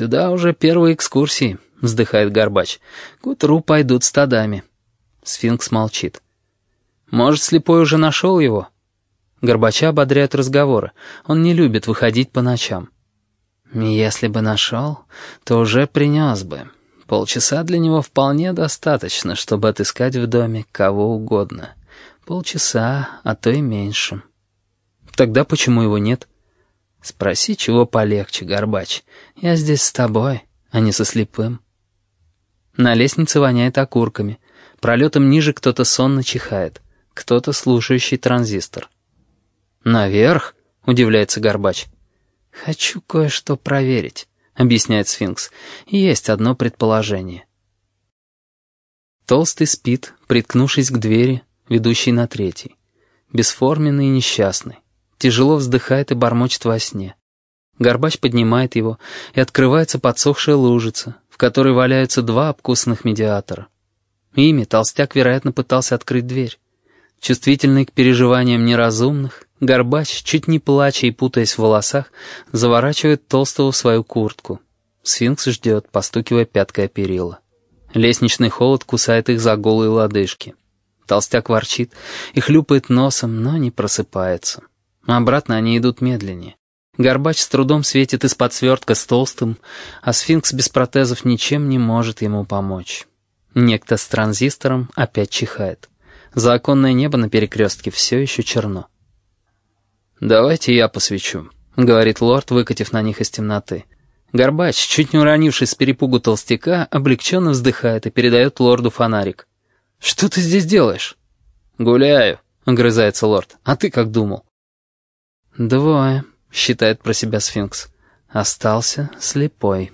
«Сюда уже первые экскурсии», — вздыхает Горбач. «К утру пойдут стадами». Сфинкс молчит. «Может, слепой уже нашел его?» Горбача ободряют разговоры. Он не любит выходить по ночам. «Если бы нашел, то уже принес бы. Полчаса для него вполне достаточно, чтобы отыскать в доме кого угодно. Полчаса, а то и меньше». «Тогда почему его нет?» «Спроси, чего полегче, Горбач. Я здесь с тобой, а не со слепым». На лестнице воняет окурками. Пролетом ниже кто-то сонно чихает. Кто-то слушающий транзистор. «Наверх?» — удивляется Горбач. «Хочу кое-что проверить», — объясняет сфинкс. «Есть одно предположение». Толстый спит, приткнувшись к двери, ведущей на третий. Бесформенный и несчастный. Тяжело вздыхает и бормочет во сне. Горбач поднимает его, и открывается подсохшая лужица, в которой валяются два обкусанных медиатора. Ими толстяк, вероятно, пытался открыть дверь. Чувствительный к переживаниям неразумных, Горбач, чуть не плача и путаясь в волосах, заворачивает толстого в свою куртку. Сфинкс ждет, постукивая пяткой о перила. Лестничный холод кусает их за голые лодыжки. Толстяк ворчит и хлюпает носом, но не просыпается. Обратно они идут медленнее. Горбач с трудом светит из-под свертка с толстым, а сфинкс без протезов ничем не может ему помочь. Некто с транзистором опять чихает. Законное небо на перекрестке все еще черно. «Давайте я посвечу», — говорит лорд, выкатив на них из темноты. Горбач, чуть не уронившись с перепугу толстяка, облегченно вздыхает и передает лорду фонарик. «Что ты здесь делаешь?» «Гуляю», — огрызается лорд. «А ты как думал?» «Двое», — считает про себя сфинкс. «Остался слепой».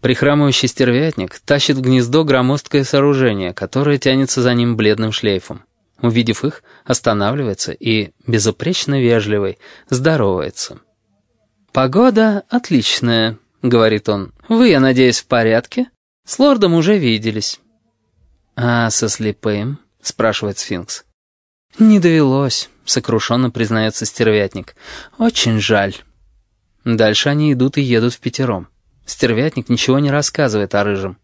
Прихрамывающий стервятник тащит в гнездо громоздкое сооружение, которое тянется за ним бледным шлейфом. Увидев их, останавливается и, безупречно вежливый, здоровается. «Погода отличная», — говорит он. «Вы, я надеюсь, в порядке? С лордом уже виделись». «А со слепым?» — спрашивает сфинкс. «Не довелось», — сокрушенно признается стервятник. «Очень жаль». Дальше они идут и едут в пятером. Стервятник ничего не рассказывает о рыжем.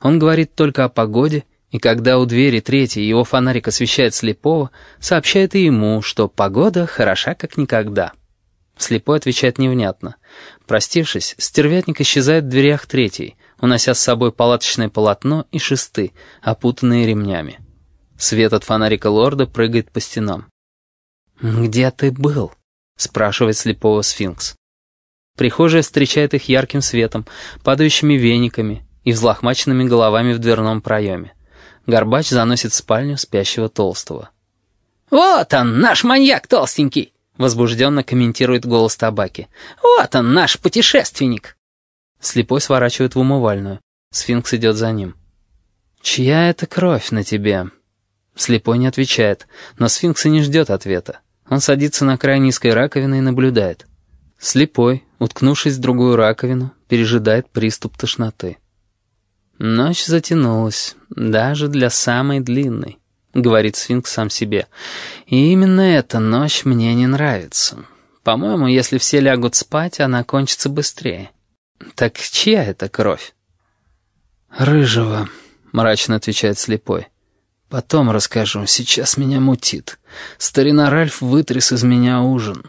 Он говорит только о погоде, и когда у двери третьей его фонарик освещает слепого, сообщает и ему, что погода хороша как никогда. Слепой отвечает невнятно. Простившись, стервятник исчезает в дверях третьей, унося с собой палаточное полотно и шесты, опутанные ремнями. Свет от фонарика лорда прыгает по стенам. «Где ты был?» — спрашивает слепого сфинкс. Прихожая встречает их ярким светом, падающими вениками и взлохмаченными головами в дверном проеме. Горбач заносит спальню спящего толстого. «Вот он, наш маньяк толстенький!» — возбужденно комментирует голос табаки. «Вот он, наш путешественник!» Слепой сворачивает в умывальную. Сфинкс идет за ним. «Чья это кровь на тебе?» Слепой не отвечает, но сфинкс и не ждет ответа. Он садится на край низкой раковины и наблюдает. Слепой, уткнувшись в другую раковину, пережидает приступ тошноты. «Ночь затянулась, даже для самой длинной», — говорит сфинкс сам себе. «И именно эта ночь мне не нравится. По-моему, если все лягут спать, она кончится быстрее. Так чья это кровь?» «Рыжего», — мрачно отвечает слепой. «Потом расскажу, сейчас меня мутит. Старина Ральф вытряс из меня ужин».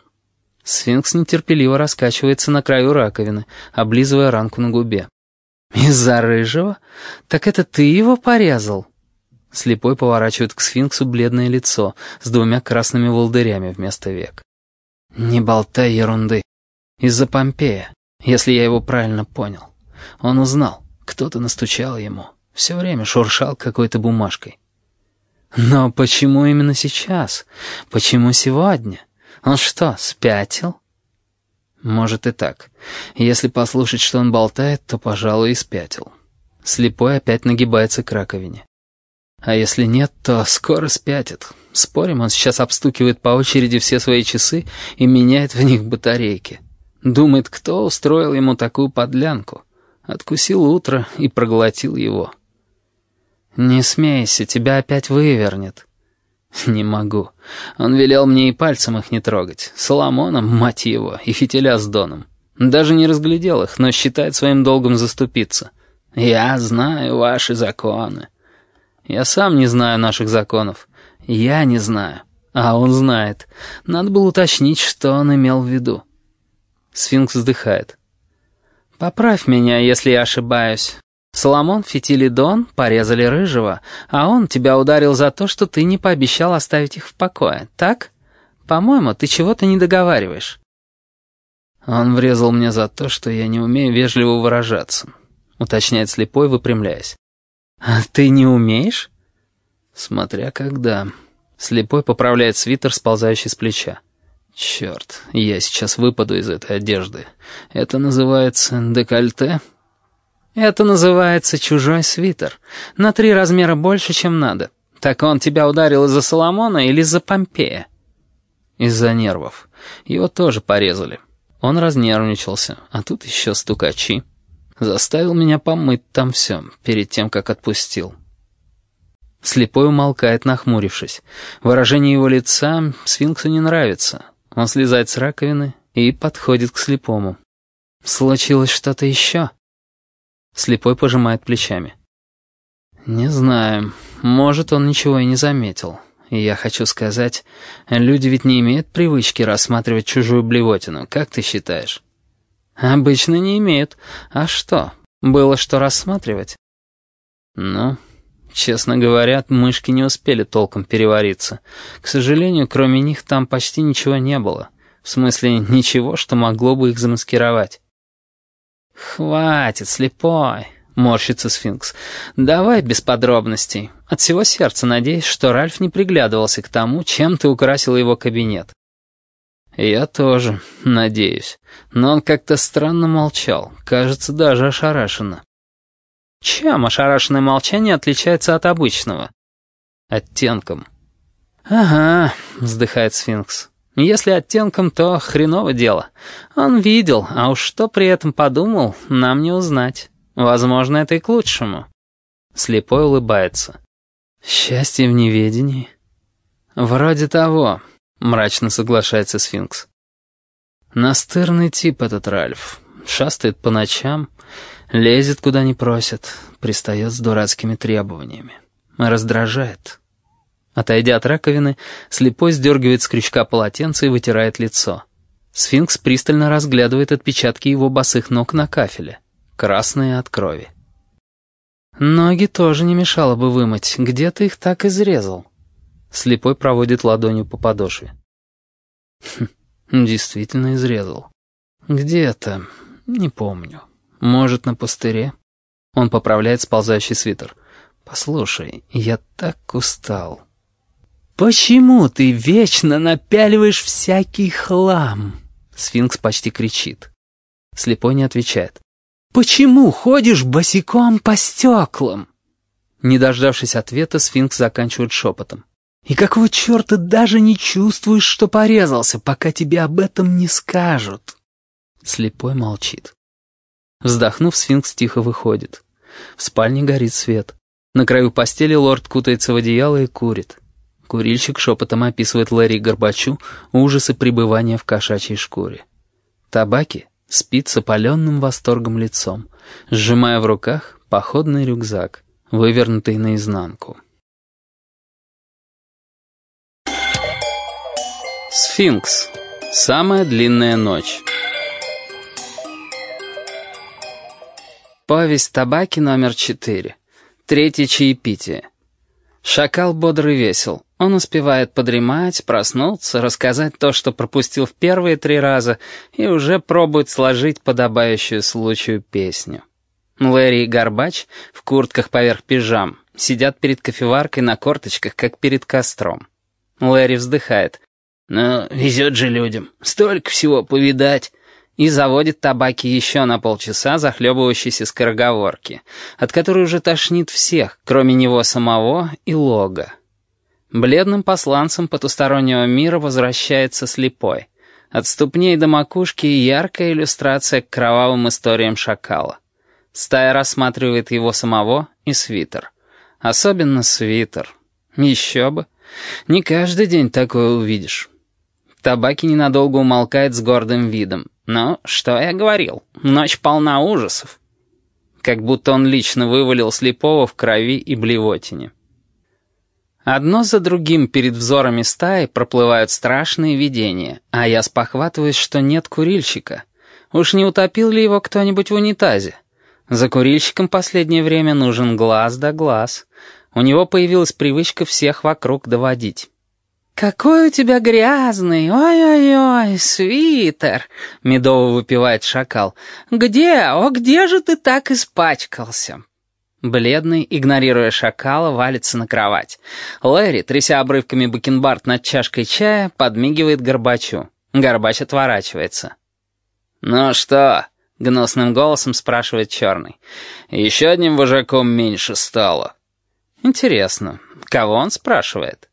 Сфинкс нетерпеливо раскачивается на краю раковины, облизывая ранку на губе. «Из-за рыжего? Так это ты его порезал?» Слепой поворачивает к сфинксу бледное лицо с двумя красными волдырями вместо век. «Не болтай ерунды. Из-за Помпея, если я его правильно понял. Он узнал, кто-то настучал ему. Все время шуршал какой-то бумажкой. Но почему именно сейчас? Почему сегодня?» Он что, спятил? Может и так. Если послушать, что он болтает, то, пожалуй, и спятил. Слепой опять нагибается к раковине. А если нет, то скоро спятит. Спорим, он сейчас обстукивает по очереди все свои часы и меняет в них батарейки. Думает, кто устроил ему такую подлянку. Откусил утро и проглотил его. «Не смейся, тебя опять вывернет». «Не могу. Он велел мне и пальцем их не трогать. Соломоном, мать его, и фитиля с Доном. Даже не разглядел их, но считает своим долгом заступиться. «Я знаю ваши законы». «Я сам не знаю наших законов. Я не знаю. А он знает. Надо было уточнить, что он имел в виду». Сфинкс вздыхает. «Поправь меня, если я ошибаюсь. Соломон Фитилидон порезали рыжего, а он тебя ударил за то, что ты не пообещал оставить их в покое, так? По-моему, ты чего-то не договариваешь». Он врезал мне за то, что я не умею вежливо выражаться, уточняет слепой, выпрямляясь. «А ты не умеешь?» «Смотря когда». Слепой поправляет свитер, сползающий с плеча. «Черт, я сейчас выпаду из этой одежды. Это называется декольте?» «Это называется чужой свитер. На три размера больше, чем надо. Так он тебя ударил из-за Соломона или из-за Помпея?» «Из-за нервов. Его тоже порезали. Он разнервничался, а тут еще стукачи. Заставил меня помыть там все, перед тем, как отпустил». Слепой умолкает, нахмурившись. Выражение его лица сфинксу не нравится. Он слезает с раковины и подходит к слепому. «Случилось что-то еще?» Слепой пожимает плечами. «Не знаю. Может, он ничего и не заметил. Я хочу сказать, люди ведь не имеют привычки рассматривать чужую блевотину, как ты считаешь?» «Обычно не имеют. А что, было что рассматривать?» «Ну, честно говоря, мышки не успели толком перевариться. К сожалению, кроме них там почти ничего не было. В смысле, ничего, что могло бы их замаскировать». «Хватит, слепой!» — морщится сфинкс. «Давай без подробностей. От всего сердца надеюсь, что Ральф не приглядывался к тому, чем ты украсил его кабинет». «Я тоже, надеюсь. Но он как-то странно молчал, кажется, даже ошарашенно». «Чем ошарашенное молчание отличается от обычного?» «Оттенком». «Ага», — вздыхает сфинкс. Если оттенком, то хреново дело. Он видел, а уж что при этом подумал, нам не узнать. Возможно, это и к лучшему. Слепой улыбается. Счастье в неведении. Вроде того, мрачно соглашается сфинкс. Настырный тип этот Ральф. Шастает по ночам, лезет куда не просят, пристает с дурацкими требованиями. Раздражает. Отойдя от раковины, слепой сдергивает с крючка полотенце и вытирает лицо. Сфинкс пристально разглядывает отпечатки его босых ног на кафеле, красные от крови. «Ноги тоже не мешало бы вымыть. Где ты их так изрезал?» Слепой проводит ладонью по подошве. Хм, действительно изрезал. «Где-то? Не помню. Может, на пустыре?» Он поправляет сползающий свитер. «Послушай, я так устал». «Почему ты вечно напяливаешь всякий хлам?» Сфинкс почти кричит. Слепой не отвечает. «Почему ходишь босиком по стеклам?» Не дождавшись ответа, сфинкс заканчивает шепотом. «И какого черта даже не чувствуешь, что порезался, пока тебе об этом не скажут?» Слепой молчит. Вздохнув, сфинкс тихо выходит. В спальне горит свет. На краю постели лорд кутается в одеяло и курит. Курильщик шепотом описывает Лэри Горбачу ужасы пребывания в кошачьей шкуре. Табаки спит с опаленным восторгом лицом, сжимая в руках походный рюкзак, вывернутый наизнанку. Сфинкс. Самая длинная ночь. Повесть табаки номер четыре. Третье чаепитие. Шакал бодрый весел. Он успевает подремать, проснуться, рассказать то, что пропустил в первые три раза, и уже пробует сложить подобающую случаю песню. Лэри и Горбач в куртках поверх пижам сидят перед кофеваркой на корточках, как перед костром. Лэри вздыхает. «Ну, везет же людям. Столько всего повидать» и заводит табаки еще на полчаса, захлебывающейся скороговорки, от которой уже тошнит всех, кроме него самого и лога. Бледным посланцем потустороннего мира возвращается слепой. От ступней до макушки яркая иллюстрация к кровавым историям шакала. Стая рассматривает его самого и свитер. Особенно свитер. Еще бы. Не каждый день такое увидишь. Табаки ненадолго умолкает с гордым видом. «Ну, что я говорил? Ночь полна ужасов». Как будто он лично вывалил слепого в крови и блевотине. Одно за другим перед взорами стаи проплывают страшные видения, а я спохватываюсь, что нет курильщика. Уж не утопил ли его кто-нибудь в унитазе? За курильщиком последнее время нужен глаз да глаз. У него появилась привычка всех вокруг доводить. «Какой у тебя грязный! Ой-ой-ой, свитер!» — медово выпивает шакал. «Где? О, где же ты так испачкался?» Бледный, игнорируя шакала, валится на кровать. Лэри, тряся обрывками бакенбард над чашкой чая, подмигивает Горбачу. Горбач отворачивается. «Ну что?» — гнусным голосом спрашивает Черный. «Еще одним вожаком меньше стало». «Интересно, кого он спрашивает?»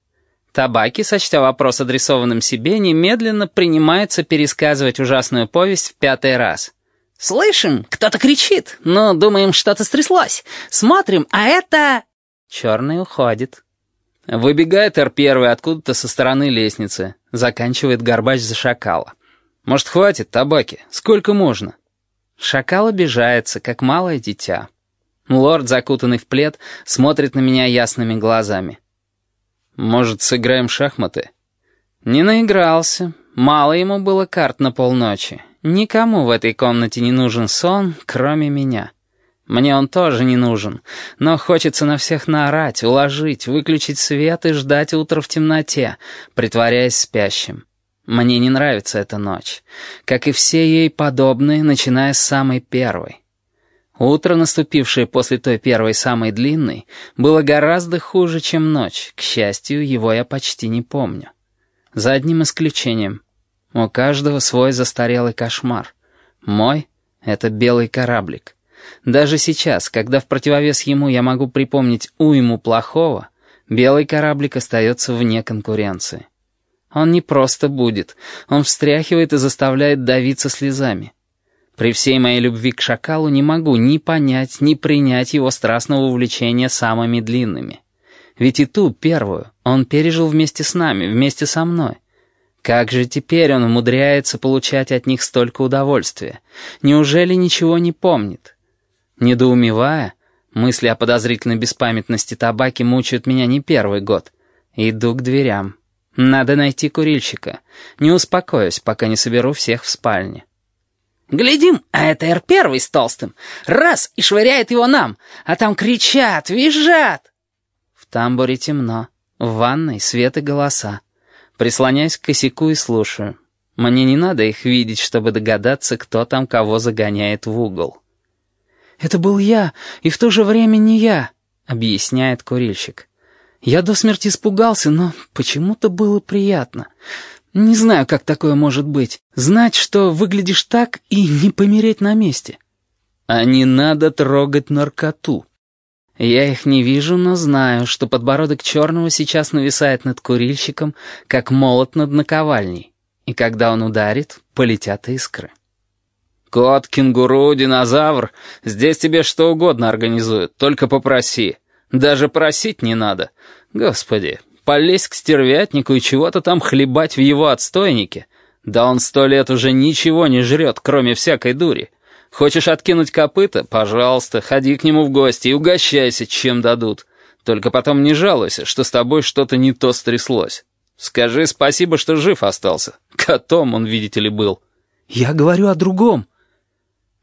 Табаки, сочтя вопрос адресованным себе, немедленно принимается пересказывать ужасную повесть в пятый раз. «Слышим, кто-то кричит, но думаем, что-то стряслось. Смотрим, а это...» Черный уходит. Выбегает Р-1 откуда-то со стороны лестницы. Заканчивает Горбач за шакала. «Может, хватит табаки? Сколько можно?» Шакал обижается, как малое дитя. Лорд, закутанный в плед, смотрит на меня ясными глазами. «Может, сыграем в шахматы?» Не наигрался. Мало ему было карт на полночи. Никому в этой комнате не нужен сон, кроме меня. Мне он тоже не нужен, но хочется на всех наорать, уложить, выключить свет и ждать утра в темноте, притворяясь спящим. Мне не нравится эта ночь, как и все ей подобные, начиная с самой первой. Утро, наступившее после той первой самой длинной, было гораздо хуже, чем ночь. К счастью, его я почти не помню. За одним исключением. У каждого свой застарелый кошмар. Мой — это белый кораблик. Даже сейчас, когда в противовес ему я могу припомнить уйму плохого, белый кораблик остается вне конкуренции. Он не просто будет, он встряхивает и заставляет давиться слезами. При всей моей любви к шакалу не могу ни понять, ни принять его страстного увлечения самыми длинными. Ведь и ту, первую, он пережил вместе с нами, вместе со мной. Как же теперь он умудряется получать от них столько удовольствия? Неужели ничего не помнит? Недоумевая, мысли о подозрительной беспамятности табаки мучают меня не первый год. Иду к дверям. Надо найти курильщика. Не успокоюсь, пока не соберу всех в спальне. «Глядим, а это Р-1 с толстым. Раз, и швыряет его нам, а там кричат, визжат!» В тамбуре темно, в ванной свет и голоса. Прислоняюсь к косяку и слушаю. Мне не надо их видеть, чтобы догадаться, кто там кого загоняет в угол. «Это был я, и в то же время не я», — объясняет курильщик. «Я до смерти испугался, но почему-то было приятно». Не знаю, как такое может быть. Знать, что выглядишь так и не помереть на месте. А не надо трогать наркоту. Я их не вижу, но знаю, что подбородок черного сейчас нависает над курильщиком, как молот над наковальней. И когда он ударит, полетят искры. «Кот, кенгуру, динозавр, здесь тебе что угодно организуют, только попроси. Даже просить не надо. Господи, полезть к стервятнику и чего-то там хлебать в его отстойнике. Да он сто лет уже ничего не жрет, кроме всякой дури. Хочешь откинуть копыта? Пожалуйста, ходи к нему в гости и угощайся, чем дадут. Только потом не жалуйся, что с тобой что-то не то стряслось. Скажи спасибо, что жив остался. Котом он, видите ли, был. Я говорю о другом.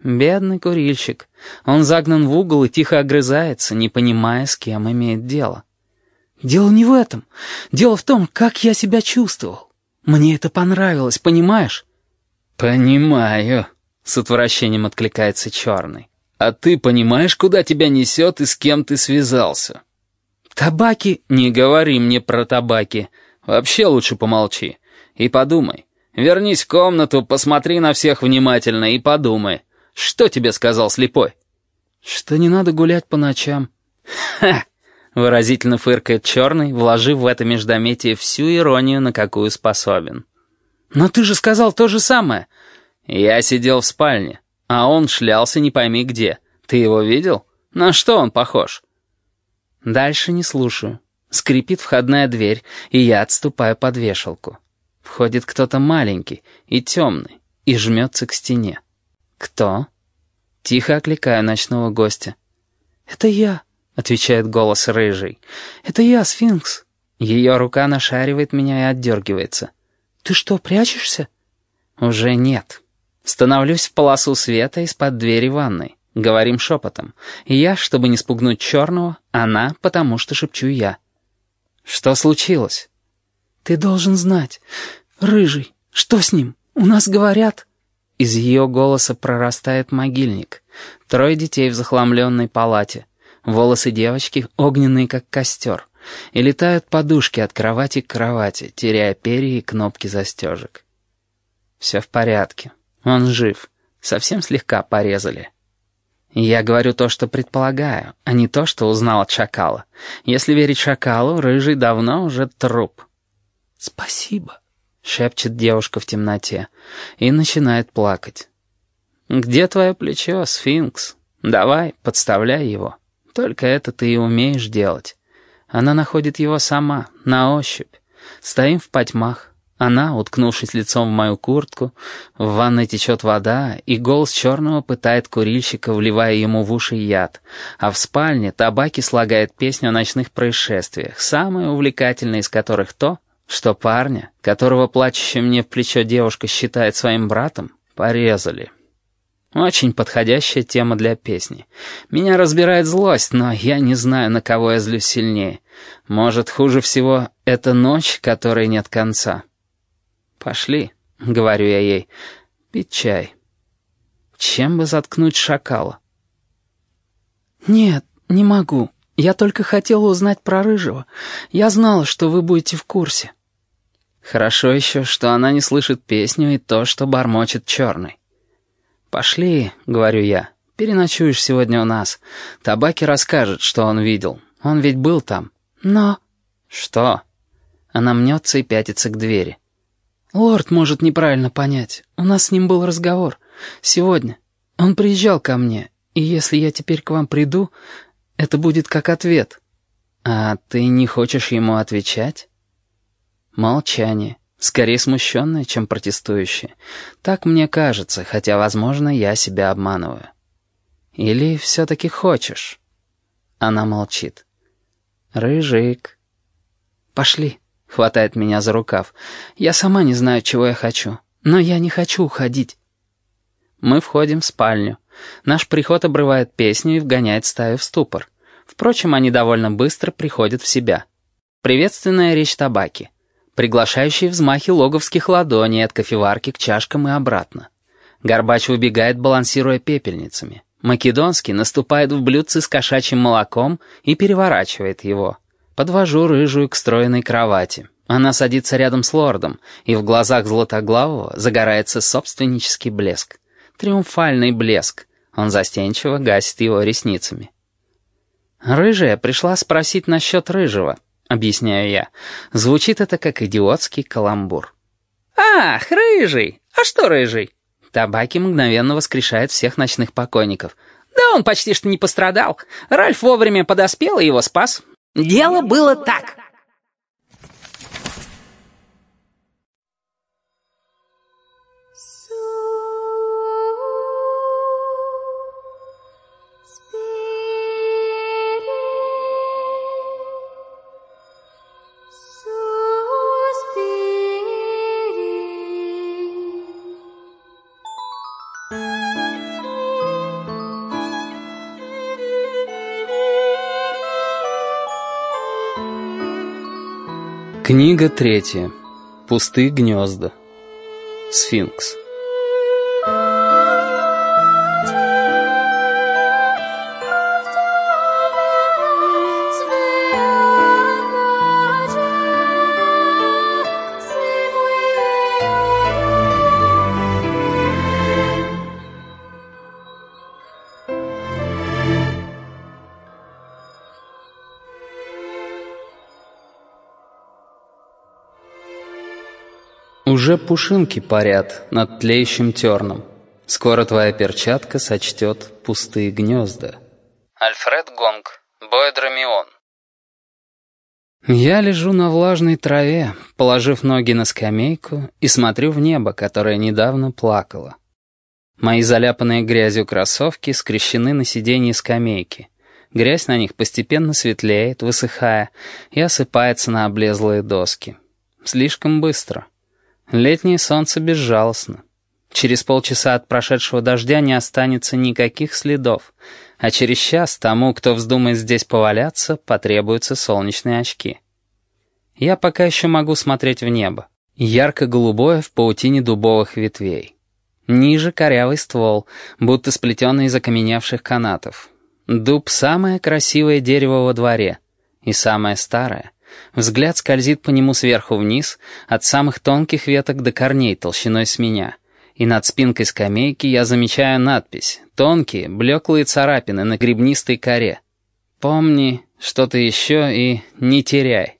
Бедный курильщик. Он загнан в угол и тихо огрызается, не понимая, с кем имеет дело. Дело не в этом. Дело в том, как я себя чувствовал. Мне это понравилось, понимаешь?» «Понимаю», — с отвращением откликается Черный. «А ты понимаешь, куда тебя несет и с кем ты связался?» «Табаки...» «Не говори мне про табаки. Вообще лучше помолчи. И подумай. Вернись в комнату, посмотри на всех внимательно и подумай. Что тебе сказал слепой?» «Что не надо гулять по ночам». «Ха!» Выразительно фыркает черный, вложив в это междометие всю иронию, на какую способен. «Но ты же сказал то же самое!» «Я сидел в спальне, а он шлялся не пойми где. Ты его видел? На что он похож?» Дальше не слушаю. Скрипит входная дверь, и я отступаю под вешалку. Входит кто-то маленький и темный и жмется к стене. Кто? Тихо окликаю ночного гостя. «Это я», — отвечает голос рыжий. «Это я, сфинкс». Ее рука нашаривает меня и отдергивается. «Ты что, прячешься?» «Уже нет». Становлюсь в полосу света из-под двери ванной. Говорим шепотом. Я, чтобы не спугнуть черного, она, потому что шепчу я. «Что случилось?» «Ты должен знать. Рыжий, что с ним? У нас говорят...» Из ее голоса прорастает могильник. Трое детей в захламленной палате. Волосы девочки огненные, как костер. И летают подушки от кровати к кровати, теряя перья и кнопки застежек. Все в порядке. Он жив. Совсем слегка порезали. Я говорю то, что предполагаю, а не то, что узнал от шакала. Если верить шакалу, рыжий давно уже труп. «Спасибо», — шепчет девушка в темноте и начинает плакать. «Где твое плечо, сфинкс? Давай, подставляй его. Только это ты и умеешь делать». Она находит его сама, на ощупь. Стоим в потьмах. Она, уткнувшись лицом в мою куртку, в ванной течет вода, и голос черного пытает курильщика, вливая ему в уши яд. А в спальне табаки слагает песню о ночных происшествиях, самое увлекательное из которых то, что парня, которого плачущая мне в плечо девушка считает своим братом, порезали. Очень подходящая тема для песни. Меня разбирает злость, но я не знаю, на кого я злюсь сильнее. Может, хуже всего это ночь, которой нет конца. «Пошли», — говорю я ей, — «пить чай». Чем бы заткнуть шакала? «Нет, не могу. Я только хотела узнать про Рыжего. Я знала, что вы будете в курсе». Хорошо еще, что она не слышит песню и то, что бормочет черный. «Пошли», — говорю я, — «переночуешь сегодня у нас. Табаки расскажет, что он видел. Он ведь был там». «Но...» «Что?» Она мнется и пятится к двери. «Лорд может неправильно понять. У нас с ним был разговор. Сегодня. Он приезжал ко мне, и если я теперь к вам приду, это будет как ответ. А ты не хочешь ему отвечать?» Молчание. Скорее смущенная, чем протестующая. Так мне кажется, хотя, возможно, я себя обманываю. Или все-таки хочешь? Она молчит. «Рыжик». «Пошли», — хватает меня за рукав. «Я сама не знаю, чего я хочу, но я не хочу уходить». Мы входим в спальню. Наш приход обрывает песню и вгоняет стаю в ступор. Впрочем, они довольно быстро приходят в себя. Приветственная речь табаки приглашающие взмахи логовских ладоней от кофеварки к чашкам и обратно. Горбач выбегает, балансируя пепельницами. Македонский наступает в блюдце с кошачьим молоком и переворачивает его. Подвожу рыжую к стройной кровати. Она садится рядом с лордом, и в глазах Златоглавого загорается собственнический блеск. Триумфальный блеск. Он застенчиво гасит его ресницами. Рыжая пришла спросить насчет рыжего —— объясняю я. Звучит это как идиотский каламбур. «Ах, рыжий! А что рыжий?» Табаки мгновенно воскрешает всех ночных покойников. «Да он почти что не пострадал. Ральф вовремя подоспел и его спас. Дело было так». Книга третья. Пустые гнезда. Сфинкс. Уже пушинки парят над тлеющим терном. Скоро твоя перчатка сочтет пустые гнезда. Альфред Гонг, Боэдромион. Я лежу на влажной траве, положив ноги на скамейку и смотрю в небо, которое недавно плакало. Мои заляпанные грязью кроссовки скрещены на сиденье скамейки. Грязь на них постепенно светлеет, высыхая, и осыпается на облезлые доски. Слишком быстро. Летнее солнце безжалостно. Через полчаса от прошедшего дождя не останется никаких следов, а через час тому, кто вздумает здесь поваляться, потребуются солнечные очки. Я пока еще могу смотреть в небо. Ярко-голубое в паутине дубовых ветвей. Ниже корявый ствол, будто сплетенный из окаменевших канатов. Дуб — самое красивое дерево во дворе. И самое старое. Взгляд скользит по нему сверху вниз, от самых тонких веток до корней толщиной с меня — и над спинкой скамейки я замечаю надпись, тонкие, блеклые царапины на гребнистой коре. «Помни что-то еще и не теряй».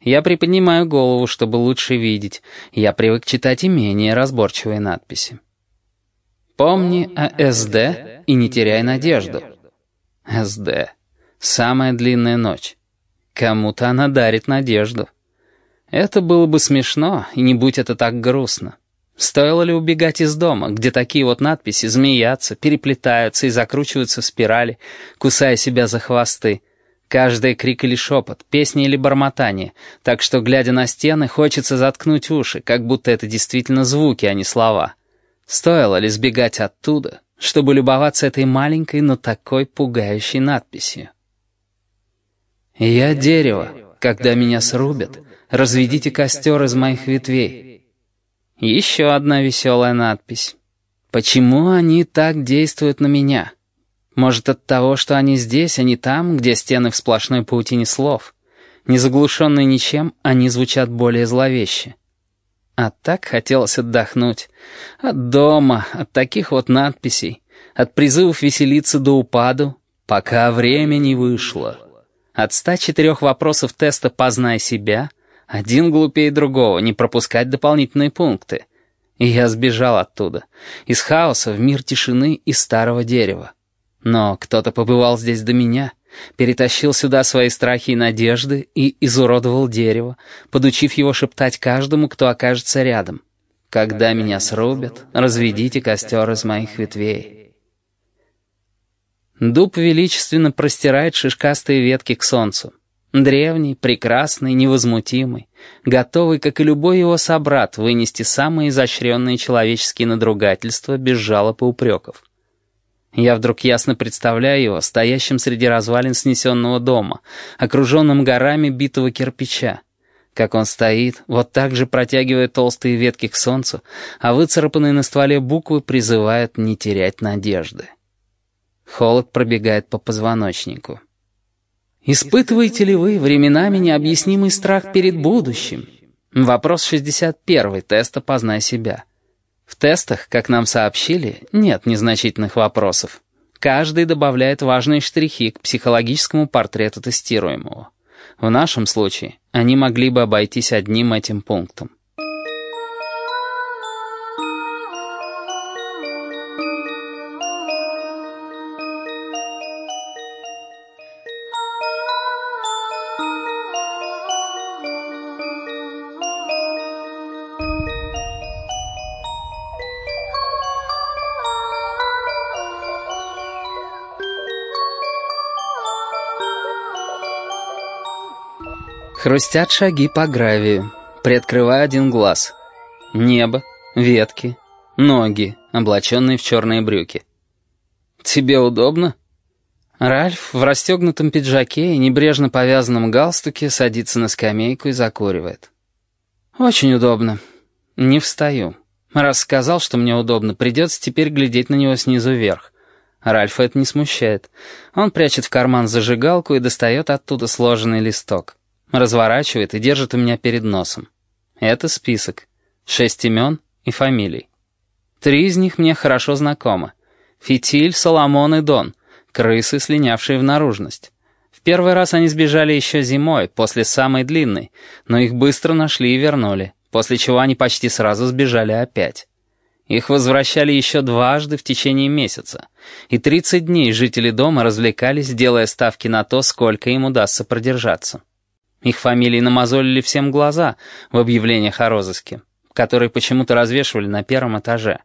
Я приподнимаю голову, чтобы лучше видеть. Я привык читать и менее разборчивые надписи. «Помни о СД и не теряй надежду». СД. Самая длинная ночь. Кому-то она дарит надежду. Это было бы смешно, и не будь это так грустно. Стоило ли убегать из дома, где такие вот надписи змеятся, переплетаются и закручиваются в спирали, кусая себя за хвосты? Каждый крик или шепот, песня или бормотание, так что, глядя на стены, хочется заткнуть уши, как будто это действительно звуки, а не слова. Стоило ли сбегать оттуда, чтобы любоваться этой маленькой, но такой пугающей надписью? «Я дерево. Когда меня срубят, разведите костер из моих ветвей». Еще одна веселая надпись. Почему они так действуют на меня? Может, от того, что они здесь, а не там, где стены в сплошной паутине слов? Не заглушенные ничем, они звучат более зловеще. А так хотелось отдохнуть. От дома, от таких вот надписей, от призывов веселиться до упаду, пока время не вышло. От 104 вопросов теста «Познай себя» Один глупее другого, не пропускать дополнительные пункты. И я сбежал оттуда, из хаоса в мир тишины и старого дерева. Но кто-то побывал здесь до меня, перетащил сюда свои страхи и надежды и изуродовал дерево, подучив его шептать каждому, кто окажется рядом. «Когда меня срубят, разведите костер из моих ветвей». Дуб величественно простирает шишкастые ветки к солнцу. Древний, прекрасный, невозмутимый, готовый, как и любой его собрат, вынести самые изощренные человеческие надругательства без жалоб и упреков. Я вдруг ясно представляю его стоящим среди развалин снесенного дома, окруженным горами битого кирпича. Как он стоит, вот так же протягивая толстые ветки к солнцу, а выцарапанные на стволе буквы призывают не терять надежды. Холод пробегает по позвоночнику. Испытываете ли вы временами необъяснимый страх перед будущим? Вопрос 61 теста «Познай себя». В тестах, как нам сообщили, нет незначительных вопросов. Каждый добавляет важные штрихи к психологическому портрету тестируемого. В нашем случае они могли бы обойтись одним этим пунктом. Хрустят шаги по гравию. Приоткрываю один глаз. Небо, ветки, ноги, облаченные в черные брюки. «Тебе удобно?» Ральф в расстегнутом пиджаке и небрежно повязанном галстуке садится на скамейку и закуривает. «Очень удобно. Не встаю. Раз сказал, что мне удобно, придется теперь глядеть на него снизу вверх. Ральфа это не смущает. Он прячет в карман зажигалку и достает оттуда сложенный листок. Разворачивает и держит у меня перед носом. Это список. Шесть имен и фамилий. Три из них мне хорошо знакомы. Фитиль, Соломон и Дон. Крысы, слинявшие в наружность. В первый раз они сбежали еще зимой, после самой длинной, но их быстро нашли и вернули, после чего они почти сразу сбежали опять. Их возвращали еще дважды в течение месяца, и 30 дней жители дома развлекались, делая ставки на то, сколько им удастся продержаться. Их фамилии намазолили всем глаза в объявлениях о розыске, которые почему-то развешивали на первом этаже.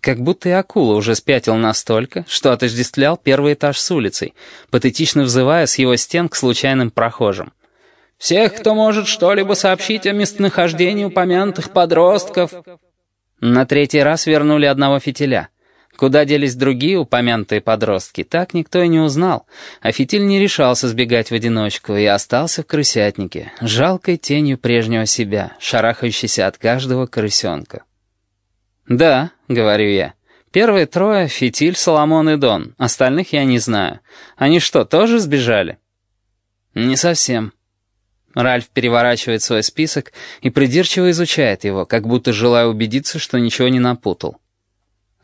Как будто и акула уже спятил настолько, что отождествлял первый этаж с улицей, патетично взывая с его стен к случайным прохожим. «Всех, кто может что-либо сообщить о местонахождении упомянутых подростков...» На третий раз вернули одного фитиля. Куда делись другие упомянутые подростки, так никто и не узнал, а фитиль не решался сбегать в одиночку и остался в крысятнике, жалкой тенью прежнего себя, шарахающейся от каждого крысенка. «Да», — говорю я, — «первые трое — Фитиль, Соломон и Дон, остальных я не знаю. Они что, тоже сбежали?» «Не совсем». Ральф переворачивает свой список и придирчиво изучает его, как будто желая убедиться, что ничего не напутал.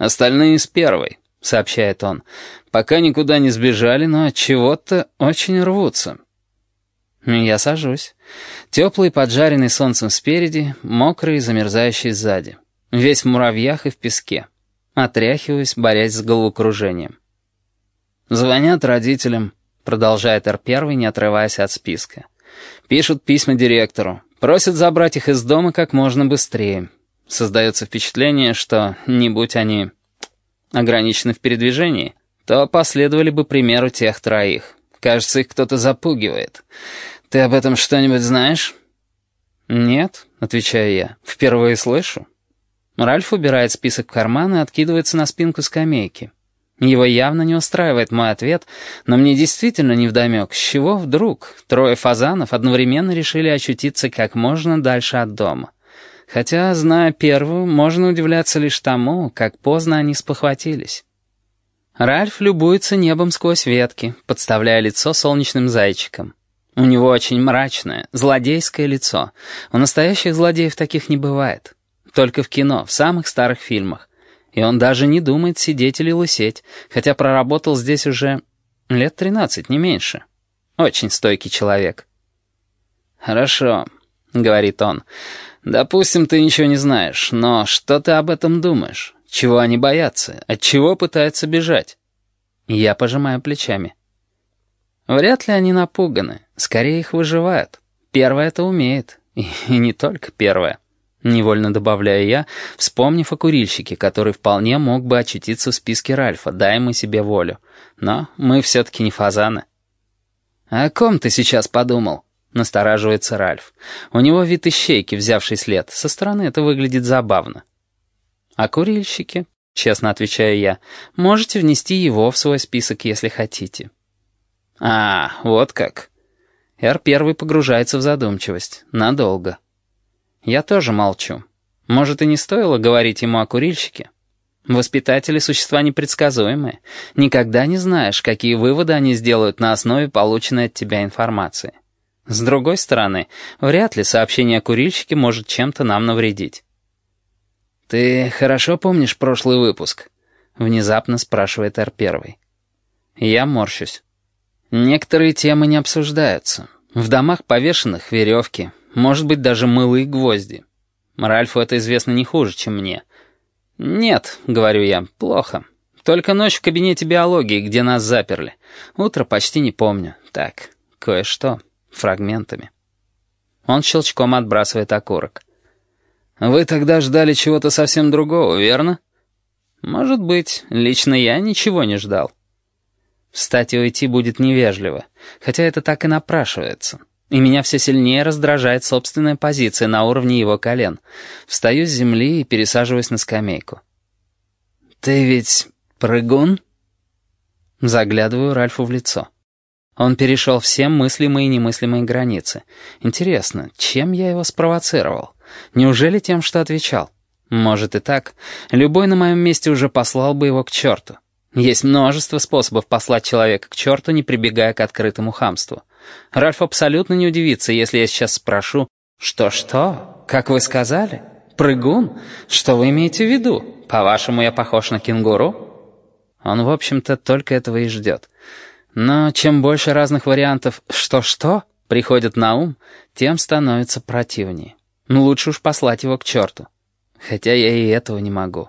«Остальные с первой», — сообщает он. «Пока никуда не сбежали, но от чего-то очень рвутся». Я сажусь. Теплый, поджаренный солнцем спереди, мокрый, замерзающий сзади. Весь в муравьях и в песке. Отряхиваюсь, борясь с головокружением. «Звонят родителям», — продолжает Р-1, не отрываясь от списка. «Пишут письма директору. Просят забрать их из дома как можно быстрее. Создается впечатление, что, не будь они ограничены в передвижении, то последовали бы примеру тех троих. Кажется, их кто-то запугивает. Ты об этом что-нибудь знаешь?» «Нет», — отвечаю я, — «впервые слышу». Ральф убирает список в карман и откидывается на спинку скамейки. Его явно не устраивает мой ответ, но мне действительно невдомек, с чего вдруг трое фазанов одновременно решили очутиться как можно дальше от дома. Хотя, зная первую, можно удивляться лишь тому, как поздно они спохватились. Ральф любуется небом сквозь ветки, подставляя лицо солнечным зайчиком. У него очень мрачное, злодейское лицо. У настоящих злодеев таких не бывает. Только в кино, в самых старых фильмах. И он даже не думает сидеть или лысеть, хотя проработал здесь уже лет тринадцать, не меньше. Очень стойкий человек. «Хорошо», — говорит он. «Допустим, ты ничего не знаешь, но что ты об этом думаешь? Чего они боятся? От чего пытаются бежать?» Я пожимаю плечами. Вряд ли они напуганы, скорее их выживают. Первое это умеет, и не только первое. Невольно добавляю я, вспомнив о курильщике, который вполне мог бы очутиться в списке Ральфа, дай мы себе волю. Но мы все-таки не фазаны. «О ком ты сейчас подумал?» — настораживается Ральф. У него вид ищейки, взявший след. Со стороны это выглядит забавно. «О курильщике?» — честно отвечаю я. «Можете внести его в свой список, если хотите». «А, вот как». Эр первый погружается в задумчивость. Надолго. Я тоже молчу. Может, и не стоило говорить ему о курильщике? Воспитатели — существа непредсказуемые. Никогда не знаешь, какие выводы они сделают на основе полученной от тебя информации. С другой стороны, вряд ли сообщение о курильщике может чем-то нам навредить. «Ты хорошо помнишь прошлый выпуск?» — внезапно спрашивает Р-1. Я морщусь. Некоторые темы не обсуждаются. В домах повешенных веревки, может быть, даже мылые гвозди. Ральфу это известно не хуже, чем мне. «Нет», — говорю я, — «плохо. Только ночь в кабинете биологии, где нас заперли. Утро почти не помню. Так, кое-что. Фрагментами». Он щелчком отбрасывает окурок. «Вы тогда ждали чего-то совсем другого, верно?» «Может быть. Лично я ничего не ждал». Встать и уйти будет невежливо, хотя это так и напрашивается. И меня все сильнее раздражает собственная позиция на уровне его колен. Встаю с земли и пересаживаюсь на скамейку. «Ты ведь прыгун?» Заглядываю Ральфу в лицо. Он перешел все мыслимые и немыслимые границы. Интересно, чем я его спровоцировал? Неужели тем, что отвечал? Может и так. Любой на моем месте уже послал бы его к черту. Есть множество способов послать человека к черту, не прибегая к открытому хамству. Ральф абсолютно не удивится, если я сейчас спрошу «Что-что? Как вы сказали? Прыгун? Что вы имеете в виду? По-вашему, я похож на кенгуру?» Он, в общем-то, только этого и ждет. Но чем больше разных вариантов «что-что» приходят на ум, тем становится противнее. Ну, лучше уж послать его к черту. Хотя я и этого не могу.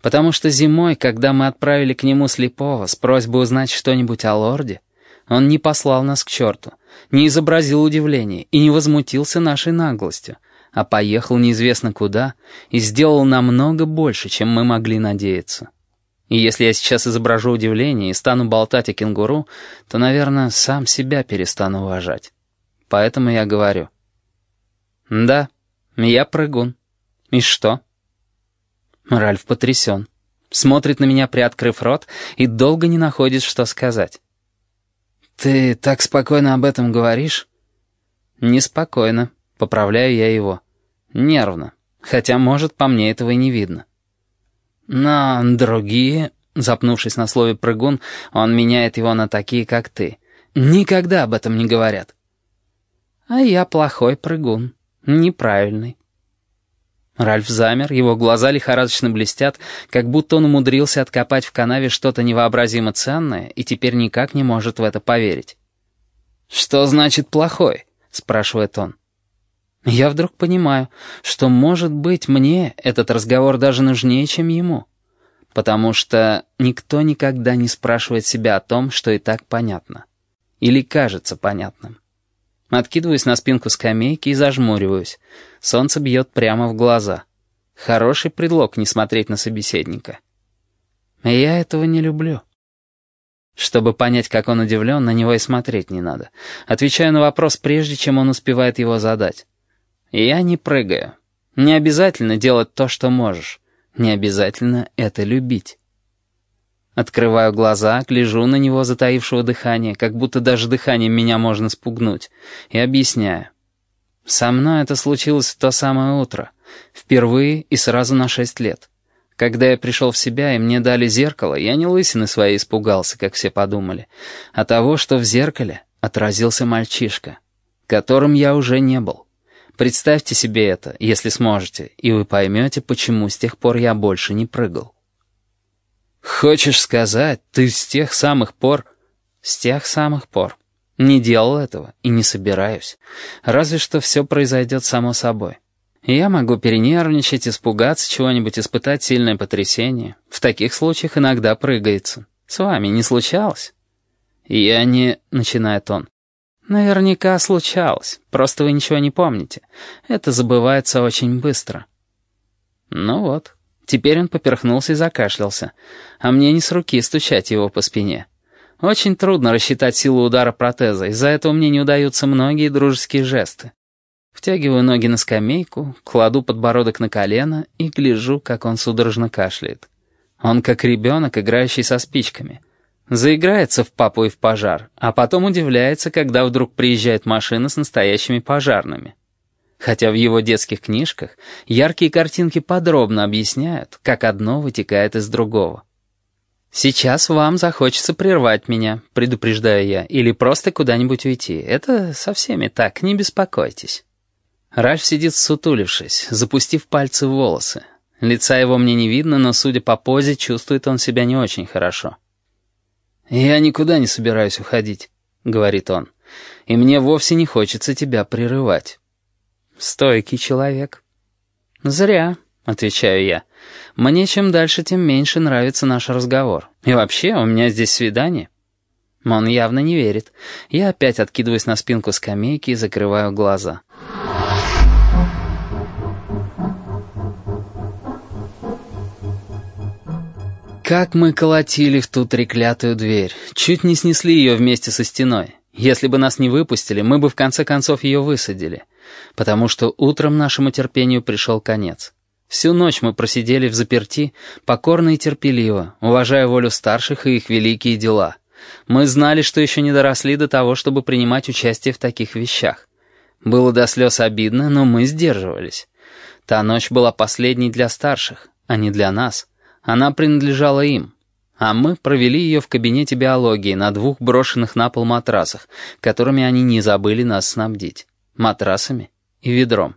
Потому что зимой, когда мы отправили к нему слепого с просьбой узнать что-нибудь о лорде, Он не послал нас к черту, не изобразил удивления и не возмутился нашей наглостью, а поехал неизвестно куда и сделал намного больше, чем мы могли надеяться. И если я сейчас изображу удивление и стану болтать о кенгуру, то, наверное, сам себя перестану уважать. Поэтому я говорю. «Да, я прыгун. И что?» Ральф потрясен. Смотрит на меня, приоткрыв рот, и долго не находит, что сказать. «Ты так спокойно об этом говоришь?» «Неспокойно», — поправляю я его. «Нервно, хотя, может, по мне этого и не видно». «Но другие...» — запнувшись на слове «прыгун», он меняет его на такие, как ты. «Никогда об этом не говорят». «А я плохой прыгун, неправильный». Ральф замер, его глаза лихорадочно блестят, как будто он умудрился откопать в канаве что-то невообразимо ценное и теперь никак не может в это поверить. «Что значит плохой?» — спрашивает он. Я вдруг понимаю, что, может быть, мне этот разговор даже нужнее, чем ему. Потому что никто никогда не спрашивает себя о том, что и так понятно. Или кажется понятным. Откидываюсь на спинку скамейки и зажмуриваюсь. Солнце бьет прямо в глаза. Хороший предлог не смотреть на собеседника. Я этого не люблю. Чтобы понять, как он удивлен, на него и смотреть не надо. Отвечаю на вопрос, прежде чем он успевает его задать. Я не прыгаю. Не обязательно делать то, что можешь. Не обязательно это любить. Открываю глаза, гляжу на него, затаившего дыхание, как будто даже дыханием меня можно спугнуть, и объясняю. Со мной это случилось в то самое утро, впервые и сразу на шесть лет. Когда я пришел в себя и мне дали зеркало, я не лысины своей испугался, как все подумали, а того, что в зеркале отразился мальчишка, которым я уже не был. Представьте себе это, если сможете, и вы поймете, почему с тех пор я больше не прыгал. «Хочешь сказать, ты с тех самых пор...» «С тех самых пор. Не делал этого и не собираюсь. Разве что все произойдет само собой. Я могу перенервничать, испугаться чего-нибудь, испытать сильное потрясение. В таких случаях иногда прыгается. С вами не случалось?» «Я не...» — начинает он. «Наверняка случалось. Просто вы ничего не помните. Это забывается очень быстро». «Ну вот». Теперь он поперхнулся и закашлялся. А мне не с руки стучать его по спине. Очень трудно рассчитать силу удара протеза, из-за этого мне не удаются многие дружеские жесты. Втягиваю ноги на скамейку, кладу подбородок на колено и гляжу, как он судорожно кашляет. Он как ребенок, играющий со спичками. Заиграется в папу и в пожар, а потом удивляется, когда вдруг приезжает машина с настоящими пожарными хотя в его детских книжках яркие картинки подробно объясняют, как одно вытекает из другого. «Сейчас вам захочется прервать меня», — предупреждаю я, «или просто куда-нибудь уйти. Это со всеми так, не беспокойтесь». Ральф сидит сутулившись, запустив пальцы в волосы. Лица его мне не видно, но, судя по позе, чувствует он себя не очень хорошо. «Я никуда не собираюсь уходить», — говорит он, «и мне вовсе не хочется тебя прерывать». Стойкий человек. Зря, отвечаю я. Мне чем дальше, тем меньше нравится наш разговор. И вообще, у меня здесь свидание. Он явно не верит. Я опять откидываюсь на спинку скамейки и закрываю глаза. Как мы колотили в ту треклятую дверь. Чуть не снесли ее вместе со стеной. Если бы нас не выпустили, мы бы в конце концов ее высадили потому что утром нашему терпению пришел конец. Всю ночь мы просидели в заперти, покорно и терпеливо, уважая волю старших и их великие дела. Мы знали, что еще не доросли до того, чтобы принимать участие в таких вещах. Было до слез обидно, но мы сдерживались. Та ночь была последней для старших, а не для нас. Она принадлежала им. А мы провели ее в кабинете биологии на двух брошенных на пол матрасах, которыми они не забыли нас снабдить матрасами и ведром.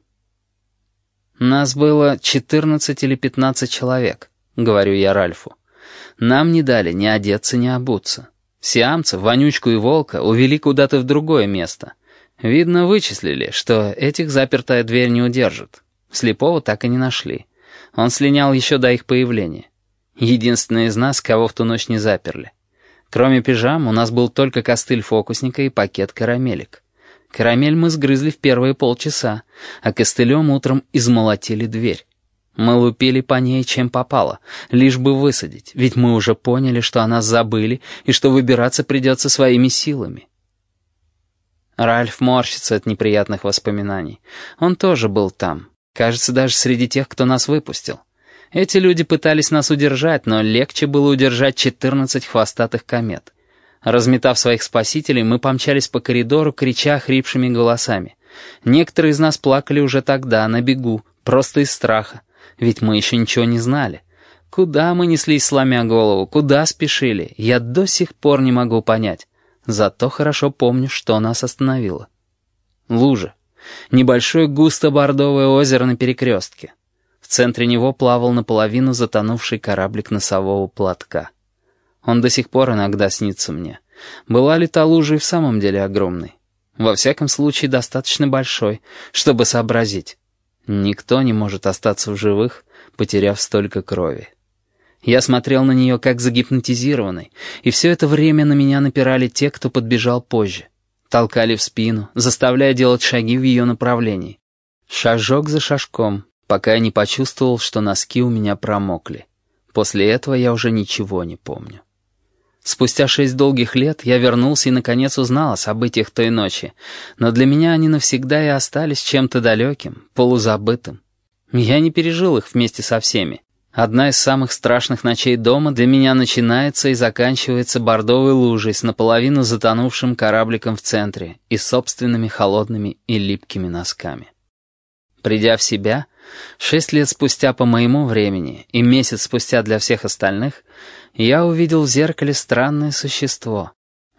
«Нас было 14 или 15 человек», — говорю я Ральфу. «Нам не дали ни одеться, ни обуться. Сиамцев, Вонючку и Волка увели куда-то в другое место. Видно, вычислили, что этих запертая дверь не удержит. Слепого так и не нашли. Он слинял еще до их появления. Единственный из нас, кого в ту ночь не заперли. Кроме пижам, у нас был только костыль фокусника и пакет карамелек. Карамель мы сгрызли в первые полчаса, а костылем утром измолотили дверь. Мы лупили по ней, чем попало, лишь бы высадить, ведь мы уже поняли, что о нас забыли и что выбираться придется своими силами. Ральф морщится от неприятных воспоминаний. Он тоже был там. Кажется, даже среди тех, кто нас выпустил. Эти люди пытались нас удержать, но легче было удержать 14 хвостатых комет. Разметав своих спасителей, мы помчались по коридору, крича хрипшими голосами. Некоторые из нас плакали уже тогда, на бегу, просто из страха. Ведь мы еще ничего не знали. Куда мы неслись, сломя голову, куда спешили, я до сих пор не могу понять. Зато хорошо помню, что нас остановило. Лужа. Небольшое густо-бордовое озеро на перекрестке. В центре него плавал наполовину затонувший кораблик носового платка. Он до сих пор иногда снится мне. Была ли та лужа и в самом деле огромной? Во всяком случае, достаточно большой, чтобы сообразить. Никто не может остаться в живых, потеряв столько крови. Я смотрел на нее как загипнотизированный, и все это время на меня напирали те, кто подбежал позже. Толкали в спину, заставляя делать шаги в ее направлении. Шажок за шажком, пока я не почувствовал, что носки у меня промокли. После этого я уже ничего не помню. Спустя шесть долгих лет я вернулся и наконец узнал о событиях той ночи, но для меня они навсегда и остались чем-то далеким, полузабытым. Я не пережил их вместе со всеми. Одна из самых страшных ночей дома для меня начинается и заканчивается бордовой лужей с наполовину затонувшим корабликом в центре и собственными холодными и липкими носками. Придя в себя, шесть лет спустя по моему времени и месяц спустя для всех остальных, я увидел в зеркале странное существо.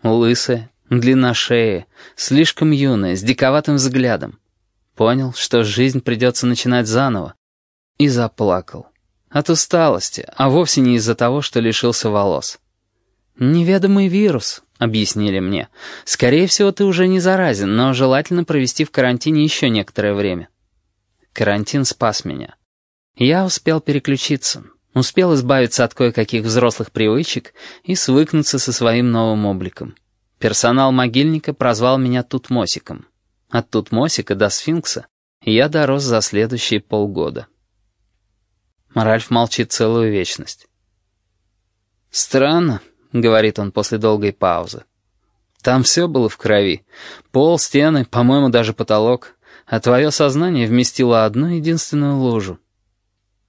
Лысое, длинношеее, слишком юное, с диковатым взглядом. Понял, что жизнь придется начинать заново, и заплакал. От усталости, а вовсе не из-за того, что лишился волос. «Неведомый вирус», — объяснили мне. «Скорее всего, ты уже не заразен, но желательно провести в карантине еще некоторое время». Карантин спас меня. Я успел переключиться, успел избавиться от кое-каких взрослых привычек и свыкнуться со своим новым обликом. Персонал могильника прозвал меня Тутмосиком. От Тутмосика до Сфинкса я дорос за следующие полгода. Ральф молчит целую вечность. «Странно», — говорит он после долгой паузы. «Там все было в крови. Пол, стены, по-моему, даже потолок. А твое сознание вместило одну единственную лужу.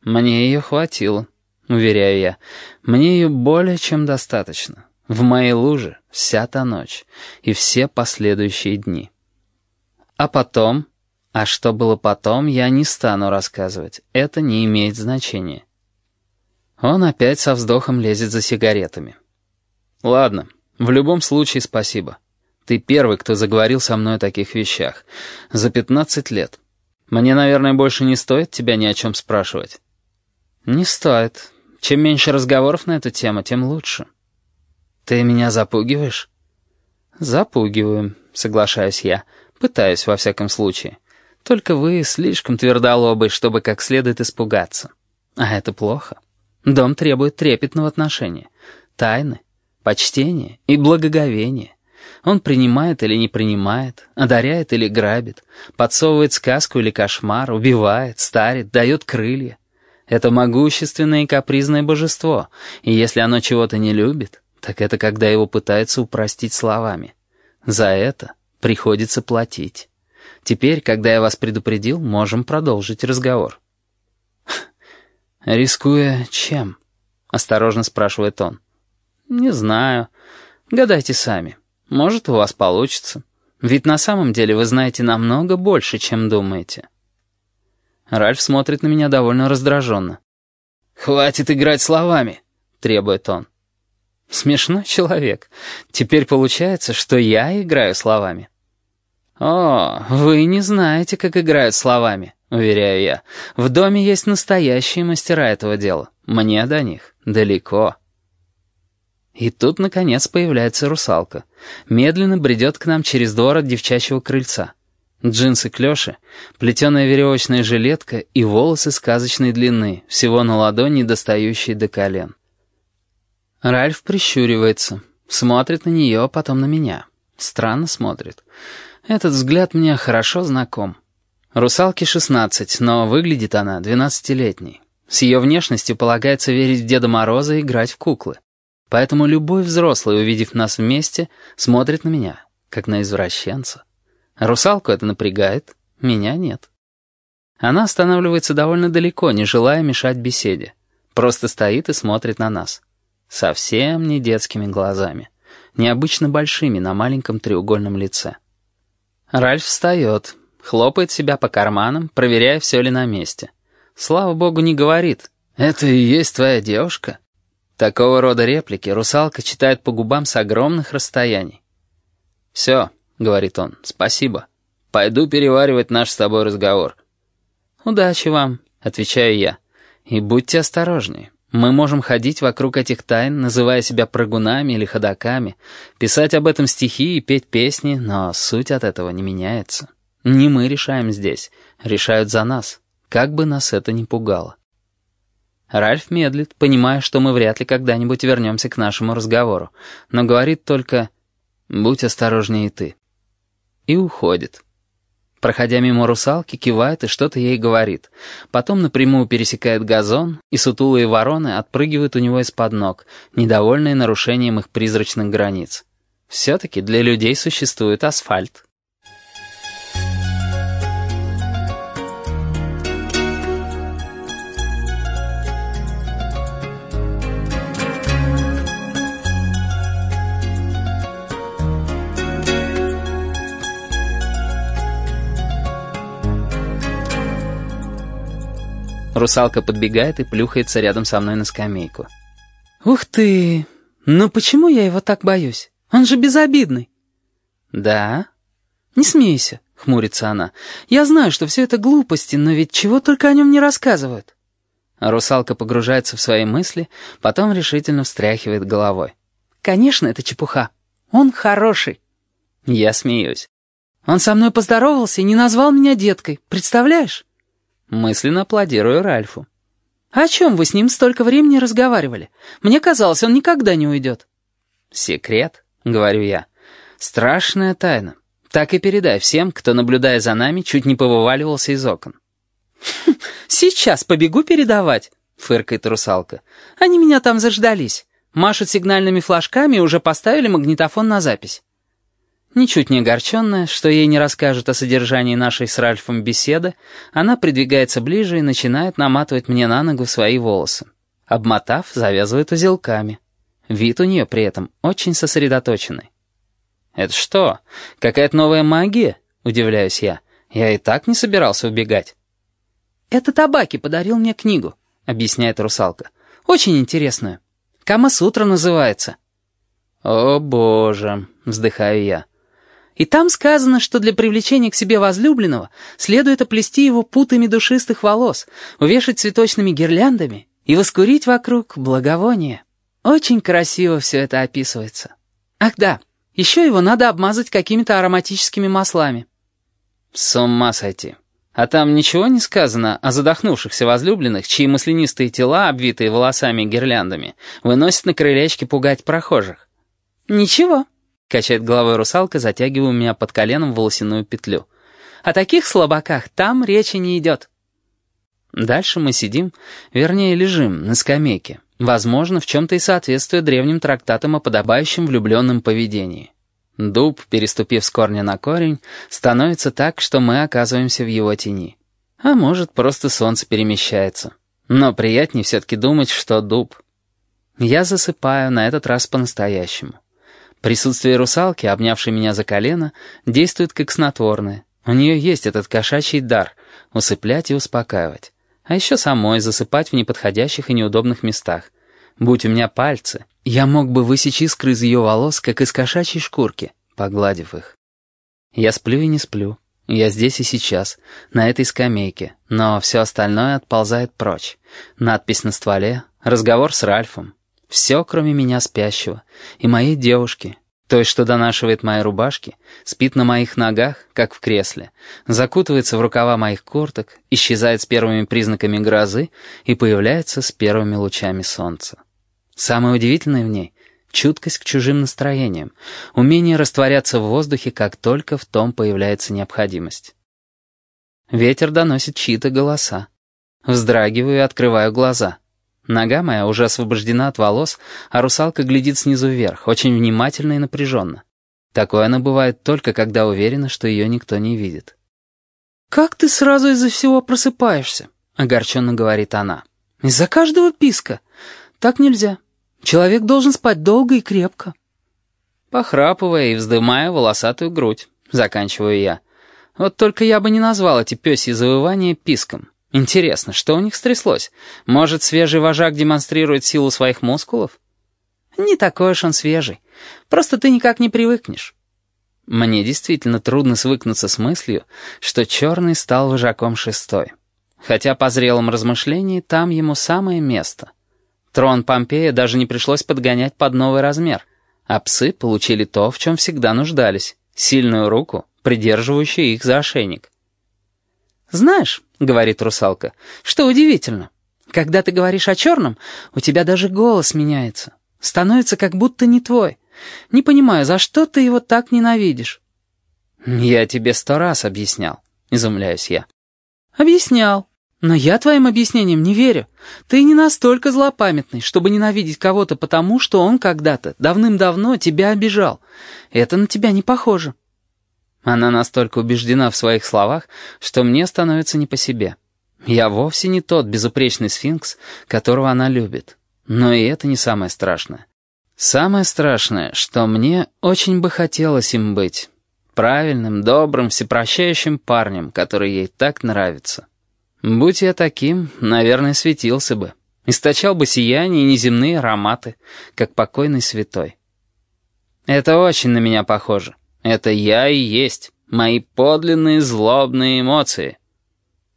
Мне ее хватило, уверяю я. Мне ее более чем достаточно. В моей луже вся та ночь и все последующие дни. А потом а что было потом, я не стану рассказывать. Это не имеет значения. Он опять со вздохом лезет за сигаретами. Ладно, в любом случае спасибо. Ты первый, кто заговорил со мной о таких вещах. За пятнадцать лет. Мне, наверное, больше не стоит тебя ни о чем спрашивать. Не стоит. Чем меньше разговоров на эту тему, тем лучше. Ты меня запугиваешь? Запугиваю, соглашаюсь я. Пытаюсь, во всяком случае. Только вы слишком твердолобы, чтобы как следует испугаться. А это плохо. Дом требует трепетного отношения, тайны, почтения и благоговения. Он принимает или не принимает, одаряет или грабит, подсовывает сказку или кошмар, убивает, старит, дает крылья. Это могущественное и капризное божество, и если оно чего-то не любит, так это когда его пытаются упростить словами. За это приходится платить. Теперь, когда я вас предупредил, можем продолжить разговор». «Рискуя чем?» — осторожно спрашивает он. «Не знаю. Гадайте сами. Может, у вас получится. Ведь на самом деле вы знаете намного больше, чем думаете». Ральф смотрит на меня довольно раздраженно. «Хватит играть словами», — требует он. Смешной человек. Теперь получается, что я играю словами. «О, вы не знаете, как играют словами», — уверяю я. «В доме есть настоящие мастера этого дела. Мне до них далеко». И тут, наконец, появляется русалка. Медленно бредет к нам через двор от девчачьего крыльца. Джинсы клёши, плетеная веревочная жилетка и волосы сказочной длины, всего на ладони, достающие до колен. Ральф прищуривается. Смотрит на нее, потом на меня. Странно смотрит. Этот взгляд мне хорошо знаком. Русалке 16, но выглядит она двенадцатилетней. С ее внешностью полагается верить в Деда Мороза и играть в куклы. Поэтому любой взрослый, увидев нас вместе, смотрит на меня, как на извращенца. Русалку это напрягает, меня нет. Она останавливается довольно далеко, не желая мешать беседе. Просто стоит и смотрит на нас. Совсем не детскими глазами. Необычно большими на маленьком треугольном лице. Ральф встает, хлопает себя по карманам, проверяя, все ли на месте. Слава богу, не говорит. «Это и есть твоя девушка?» Такого рода реплики русалка читает по губам с огромных расстояний. «Все», — говорит он, — «спасибо. Пойду переваривать наш с тобой разговор». «Удачи вам», — отвечаю я. «И будьте осторожнее. Мы можем ходить вокруг этих тайн, называя себя прыгунами или ходаками, писать об этом стихи и петь песни, но суть от этого не меняется. Не мы решаем здесь, решают за нас, как бы нас это ни пугало». Ральф медлит, понимая, что мы вряд ли когда-нибудь вернемся к нашему разговору, но говорит только «Будь осторожнее и ты». И уходит. Проходя мимо русалки, кивает и что-то ей говорит. Потом напрямую пересекает газон, и сутулые вороны отпрыгивают у него из-под ног, недовольные нарушением их призрачных границ. Все-таки для людей существует асфальт. Русалка подбегает и плюхается рядом со мной на скамейку. «Ух ты! Но почему я его так боюсь? Он же безобидный». «Да?» «Не смейся», — хмурится она. «Я знаю, что все это глупости, но ведь чего только о нем не рассказывают». русалка погружается в свои мысли, потом решительно встряхивает головой. «Конечно, это чепуха. Он хороший». Я смеюсь. «Он со мной поздоровался и не назвал меня деткой, представляешь?» Мысленно аплодирую Ральфу. «О чем вы с ним столько времени разговаривали? Мне казалось, он никогда не уйдет». «Секрет», — говорю я. «Страшная тайна. Так и передай всем, кто, наблюдая за нами, чуть не повываливался из окон». «Сейчас побегу передавать», — фыркает русалка. «Они меня там заждались. Машут сигнальными флажками и уже поставили магнитофон на запись». Ничуть не огорченная, что ей не расскажут о содержании нашей с Ральфом беседы, она придвигается ближе и начинает наматывать мне на ногу свои волосы. Обмотав, завязывает узелками. Вид у нее при этом очень сосредоточенный. «Это что, какая-то новая магия?» — удивляюсь я. «Я и так не собирался убегать». «Это Табаки подарил мне книгу», — объясняет русалка. «Очень интересную. Кама-сутра называется». «О, боже!» — вздыхаю я. И там сказано, что для привлечения к себе возлюбленного следует оплести его путами душистых волос, увешать цветочными гирляндами и воскурить вокруг благовония. Очень красиво все это описывается. Ах да, еще его надо обмазать какими-то ароматическими маслами. С ума сойти. А там ничего не сказано о задохнувшихся возлюбленных, чьи маслянистые тела, обвитые волосами и гирляндами, выносят на крылечки пугать прохожих? Ничего. Качает головой русалка, затягивая меня под коленом волосяную петлю. О таких слабаках там речи не идет. Дальше мы сидим, вернее, лежим на скамейке, возможно, в чем-то и соответствуя древним трактатам о подобающем влюбленном поведении. Дуб, переступив с корня на корень, становится так, что мы оказываемся в его тени. А может, просто солнце перемещается. Но приятнее все-таки думать, что дуб. Я засыпаю на этот раз по-настоящему. Присутствие русалки, обнявшей меня за колено, действует как снотворное. У нее есть этот кошачий дар — усыплять и успокаивать. А еще самой засыпать в неподходящих и неудобных местах. Будь у меня пальцы, я мог бы высечь искры из ее волос, как из кошачьей шкурки, погладив их. Я сплю и не сплю. Я здесь и сейчас, на этой скамейке, но все остальное отползает прочь. Надпись на стволе, разговор с Ральфом, все, кроме меня спящего, и моей девушки, той, что донашивает мои рубашки, спит на моих ногах, как в кресле, закутывается в рукава моих курток, исчезает с первыми признаками грозы и появляется с первыми лучами солнца. Самое удивительное в ней — чуткость к чужим настроениям, умение растворяться в воздухе, как только в том появляется необходимость. Ветер доносит чьи-то голоса. Вздрагиваю и открываю глаза. Нога моя уже освобождена от волос, а русалка глядит снизу вверх, очень внимательно и напряженно. Такое она бывает только, когда уверена, что ее никто не видит. «Как ты сразу из-за всего просыпаешься?» — огорченно говорит она. «Из-за каждого писка. Так нельзя. Человек должен спать долго и крепко». Похрапывая и вздымая волосатую грудь, заканчиваю я. Вот только я бы не назвал эти пёсьи завывания писком. Интересно, что у них стряслось? Может, свежий вожак демонстрирует силу своих мускулов? Не такой уж он свежий. Просто ты никак не привыкнешь. Мне действительно трудно свыкнуться с мыслью, что черный стал вожаком шестой. Хотя по зрелом размышлении там ему самое место. Трон Помпея даже не пришлось подгонять под новый размер, а псы получили то, в чем всегда нуждались — сильную руку, придерживающую их за ошейник. «Знаешь», — говорит русалка, — «что удивительно. Когда ты говоришь о черном, у тебя даже голос меняется. Становится как будто не твой. Не понимаю, за что ты его так ненавидишь?» «Я тебе сто раз объяснял», — изумляюсь я. «Объяснял. Но я твоим объяснениям не верю. Ты не настолько злопамятный, чтобы ненавидеть кого-то потому, что он когда-то, давным-давно, тебя обижал. Это на тебя не похоже». Она настолько убеждена в своих словах, что мне становится не по себе. Я вовсе не тот безупречный сфинкс, которого она любит. Но и это не самое страшное. Самое страшное, что мне очень бы хотелось им быть. Правильным, добрым, всепрощающим парнем, который ей так нравится. Будь я таким, наверное, светился бы. Источал бы сияние и неземные ароматы, как покойный святой. Это очень на меня похоже. Это я и есть. Мои подлинные злобные эмоции.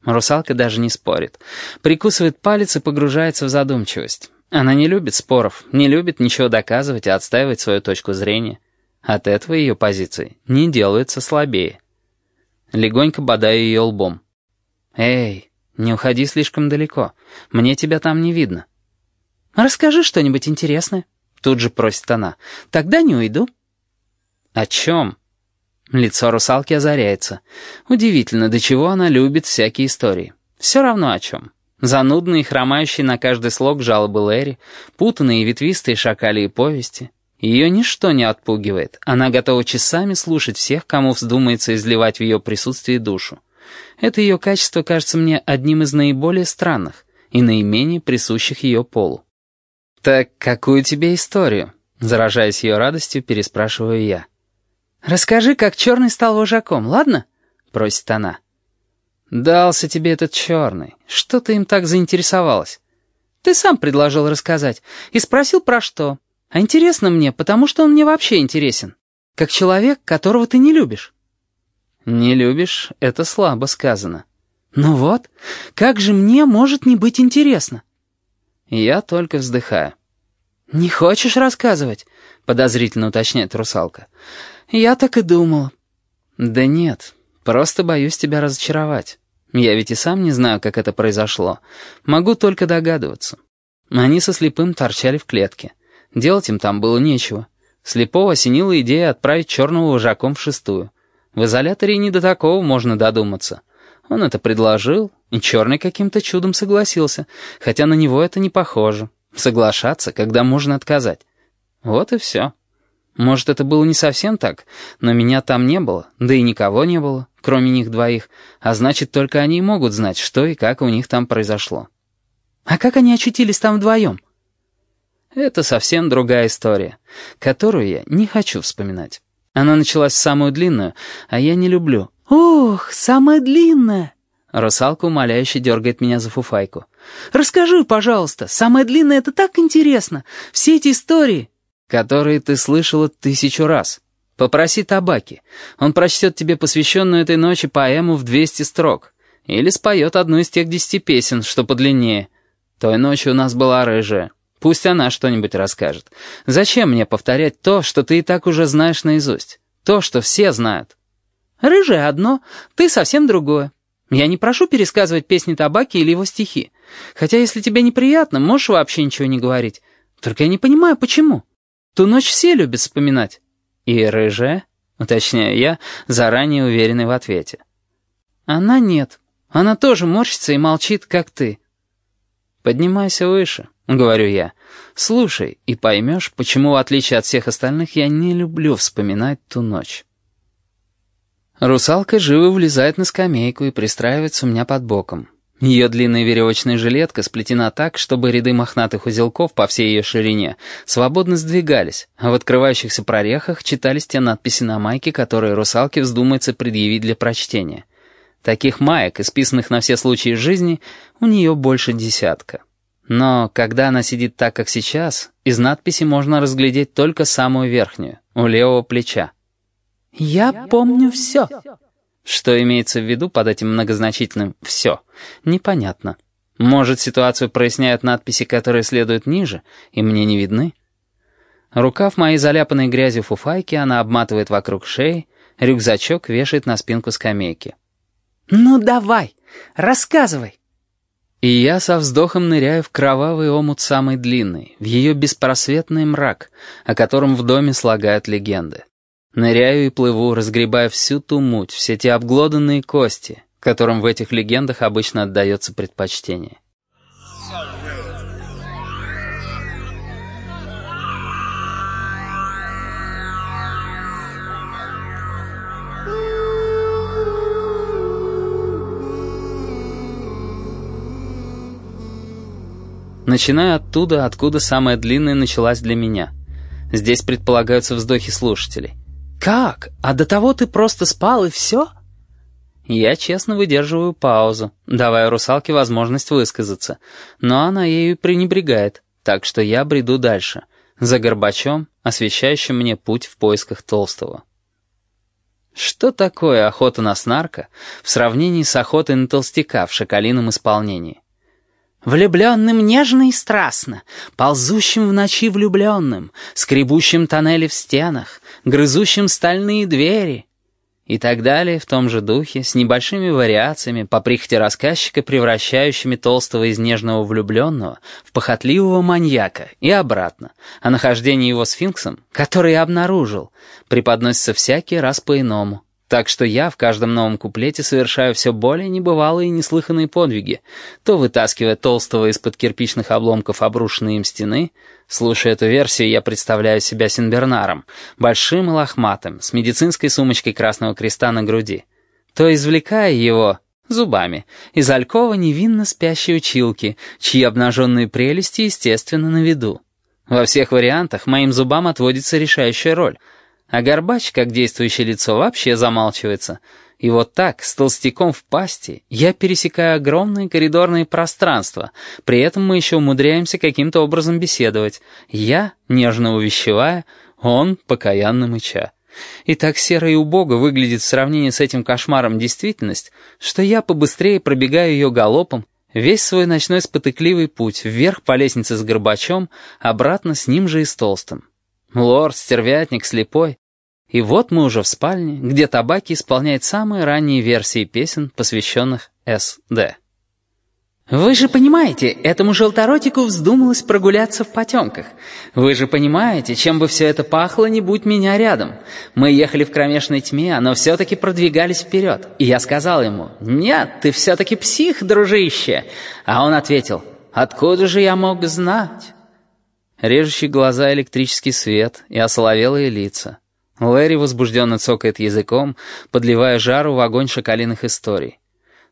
Русалка даже не спорит. Прикусывает палец и погружается в задумчивость. Она не любит споров, не любит ничего доказывать и отстаивать свою точку зрения. От этого ее позиции не делаются слабее. Легонько бодаю ее лбом. «Эй, не уходи слишком далеко. Мне тебя там не видно». «Расскажи что-нибудь интересное», — тут же просит она. «Тогда не уйду». «О чем?» Лицо русалки озаряется. Удивительно, до чего она любит всякие истории. Все равно о чем. Занудные, хромающие на каждый слог жалобы Лэри, путанные и ветвистые шакали и повести. Ее ничто не отпугивает. Она готова часами слушать всех, кому вздумается изливать в ее присутствии душу. Это ее качество кажется мне одним из наиболее странных и наименее присущих ее полу. «Так какую тебе историю?» Заражаясь ее радостью, переспрашиваю я. «Расскажи, как черный стал вожаком, ладно?» — просит она. «Дался тебе этот черный. Что ты им так заинтересовалась?» «Ты сам предложил рассказать и спросил, про что. А интересно мне, потому что он мне вообще интересен. Как человек, которого ты не любишь». «Не любишь — это слабо сказано». «Ну вот, как же мне может не быть интересно?» Я только вздыхаю. «Не хочешь рассказывать?» — подозрительно уточняет русалка. «Я так и думала». «Да нет, просто боюсь тебя разочаровать. Я ведь и сам не знаю, как это произошло. Могу только догадываться. Они со слепым торчали в клетке. Делать им там было нечего. Слепого осенила идея отправить черного вожаком в шестую. В изоляторе не до такого можно додуматься. Он это предложил, и черный каким-то чудом согласился, хотя на него это не похоже. Соглашаться, когда можно отказать. Вот и все. Может, это было не совсем так, но меня там не было, да и никого не было, кроме них двоих, а значит, только они могут знать, что и как у них там произошло. А как они очутились там вдвоем? Это совсем другая история, которую я не хочу вспоминать. Она началась самую длинную, а я не люблю. «Ох, самая длинная!» Русалка умоляюще дергает меня за фуфайку. «Расскажи, пожалуйста, самое длинное — это так интересно. Все эти истории...» которые ты слышала тысячу раз. Попроси табаки. Он прочтет тебе посвященную этой ночи поэму в 200 строк. Или споет одну из тех десяти песен, что подлиннее. Той ночью у нас была рыжая. Пусть она что-нибудь расскажет. Зачем мне повторять то, что ты и так уже знаешь наизусть? То, что все знают. Рыжая одно, ты совсем другое. Я не прошу пересказывать песни табаки или его стихи. Хотя, если тебе неприятно, можешь вообще ничего не говорить. Только я не понимаю, почему. Ту ночь все любят вспоминать. И рыжая, уточняю я, заранее уверенный в ответе. Она нет. Она тоже морщится и молчит, как ты. Поднимайся выше, говорю я. Слушай, и поймешь, почему, в отличие от всех остальных, я не люблю вспоминать ту ночь. Русалка живо влезает на скамейку и пристраивается у меня под боком. Ее длинная веревочная жилетка сплетена так, чтобы ряды мохнатых узелков по всей ее ширине свободно сдвигались, а в открывающихся прорехах читались те надписи на майке, которые русалке вздумается предъявить для прочтения. Таких маек, исписанных на все случаи жизни, у нее больше десятка. Но когда она сидит так, как сейчас, из надписи можно разглядеть только самую верхнюю, у левого плеча. «Я помню все». Что имеется в виду под этим многозначительным «все» непонятно. Может, ситуацию проясняют надписи, которые следуют ниже, и мне не видны? Рукав моей заляпанной грязью фуфайки она обматывает вокруг шеи, рюкзачок вешает на спинку скамейки. «Ну давай, рассказывай!» И я со вздохом ныряю в кровавый омут самый длинный, в ее беспросветный мрак, о котором в доме слагают легенды. Ныряю и плыву, разгребая всю ту муть, все те обглоданные кости, которым в этих легендах обычно отдается предпочтение. Начинаю оттуда, откуда самая длинная началась для меня. Здесь предполагаются вздохи слушателей. «Как? А до того ты просто спал и все?» Я честно выдерживаю паузу, давая русалке возможность высказаться, но она ею пренебрегает, так что я бреду дальше, за Горбачом, освещающим мне путь в поисках Толстого. Что такое охота на снарка в сравнении с охотой на толстяка в шоколином исполнении? Влюбленным нежно и страстно, ползущим в ночи влюбленным, скребущим тоннели в стенах, грызущим стальные двери. И так далее в том же духе, с небольшими вариациями, по прихоти рассказчика, превращающими толстого из нежного влюбленного в похотливого маньяка и обратно, а нахождение его сфинксом, который обнаружил, преподносится всякий раз по-иному. Так что я в каждом новом куплете совершаю все более небывалые и неслыханные подвиги, то вытаскивая толстого из-под кирпичных обломков обрушенной им стены, слушая эту версию, я представляю себя Синбернаром, большим и лохматым, с медицинской сумочкой Красного Креста на груди, то извлекая его зубами из алькова невинно спящей училки, чьи обнаженные прелести, естественно, на виду. Во всех вариантах моим зубам отводится решающая роль — а Горбач, как действующее лицо, вообще замалчивается. И вот так, с толстяком в пасти, я пересекаю огромные коридорные пространства. При этом мы еще умудряемся каким-то образом беседовать. Я, нежно увещевая, он, покаянно мыча. И так серо и убого выглядит в сравнении с этим кошмаром действительность, что я побыстрее пробегаю ее галопом, весь свой ночной спотыкливый путь вверх по лестнице с Горбачом, обратно с ним же и с Толстым. Лорд, стервятник, слепой. И вот мы уже в спальне, где Табаки исполняет самые ранние версии песен, посвященных С.Д. «Вы же понимаете, этому желторотику вздумалось прогуляться в потемках. Вы же понимаете, чем бы все это пахло, не будь меня рядом. Мы ехали в кромешной тьме, но все-таки продвигались вперед. И я сказал ему, «Нет, ты все-таки псих, дружище». А он ответил, «Откуда же я мог знать?» Режущий глаза электрический свет и осоловелые лица. Лэри возбужденно цокает языком, подливая жару в огонь шоколиных историй.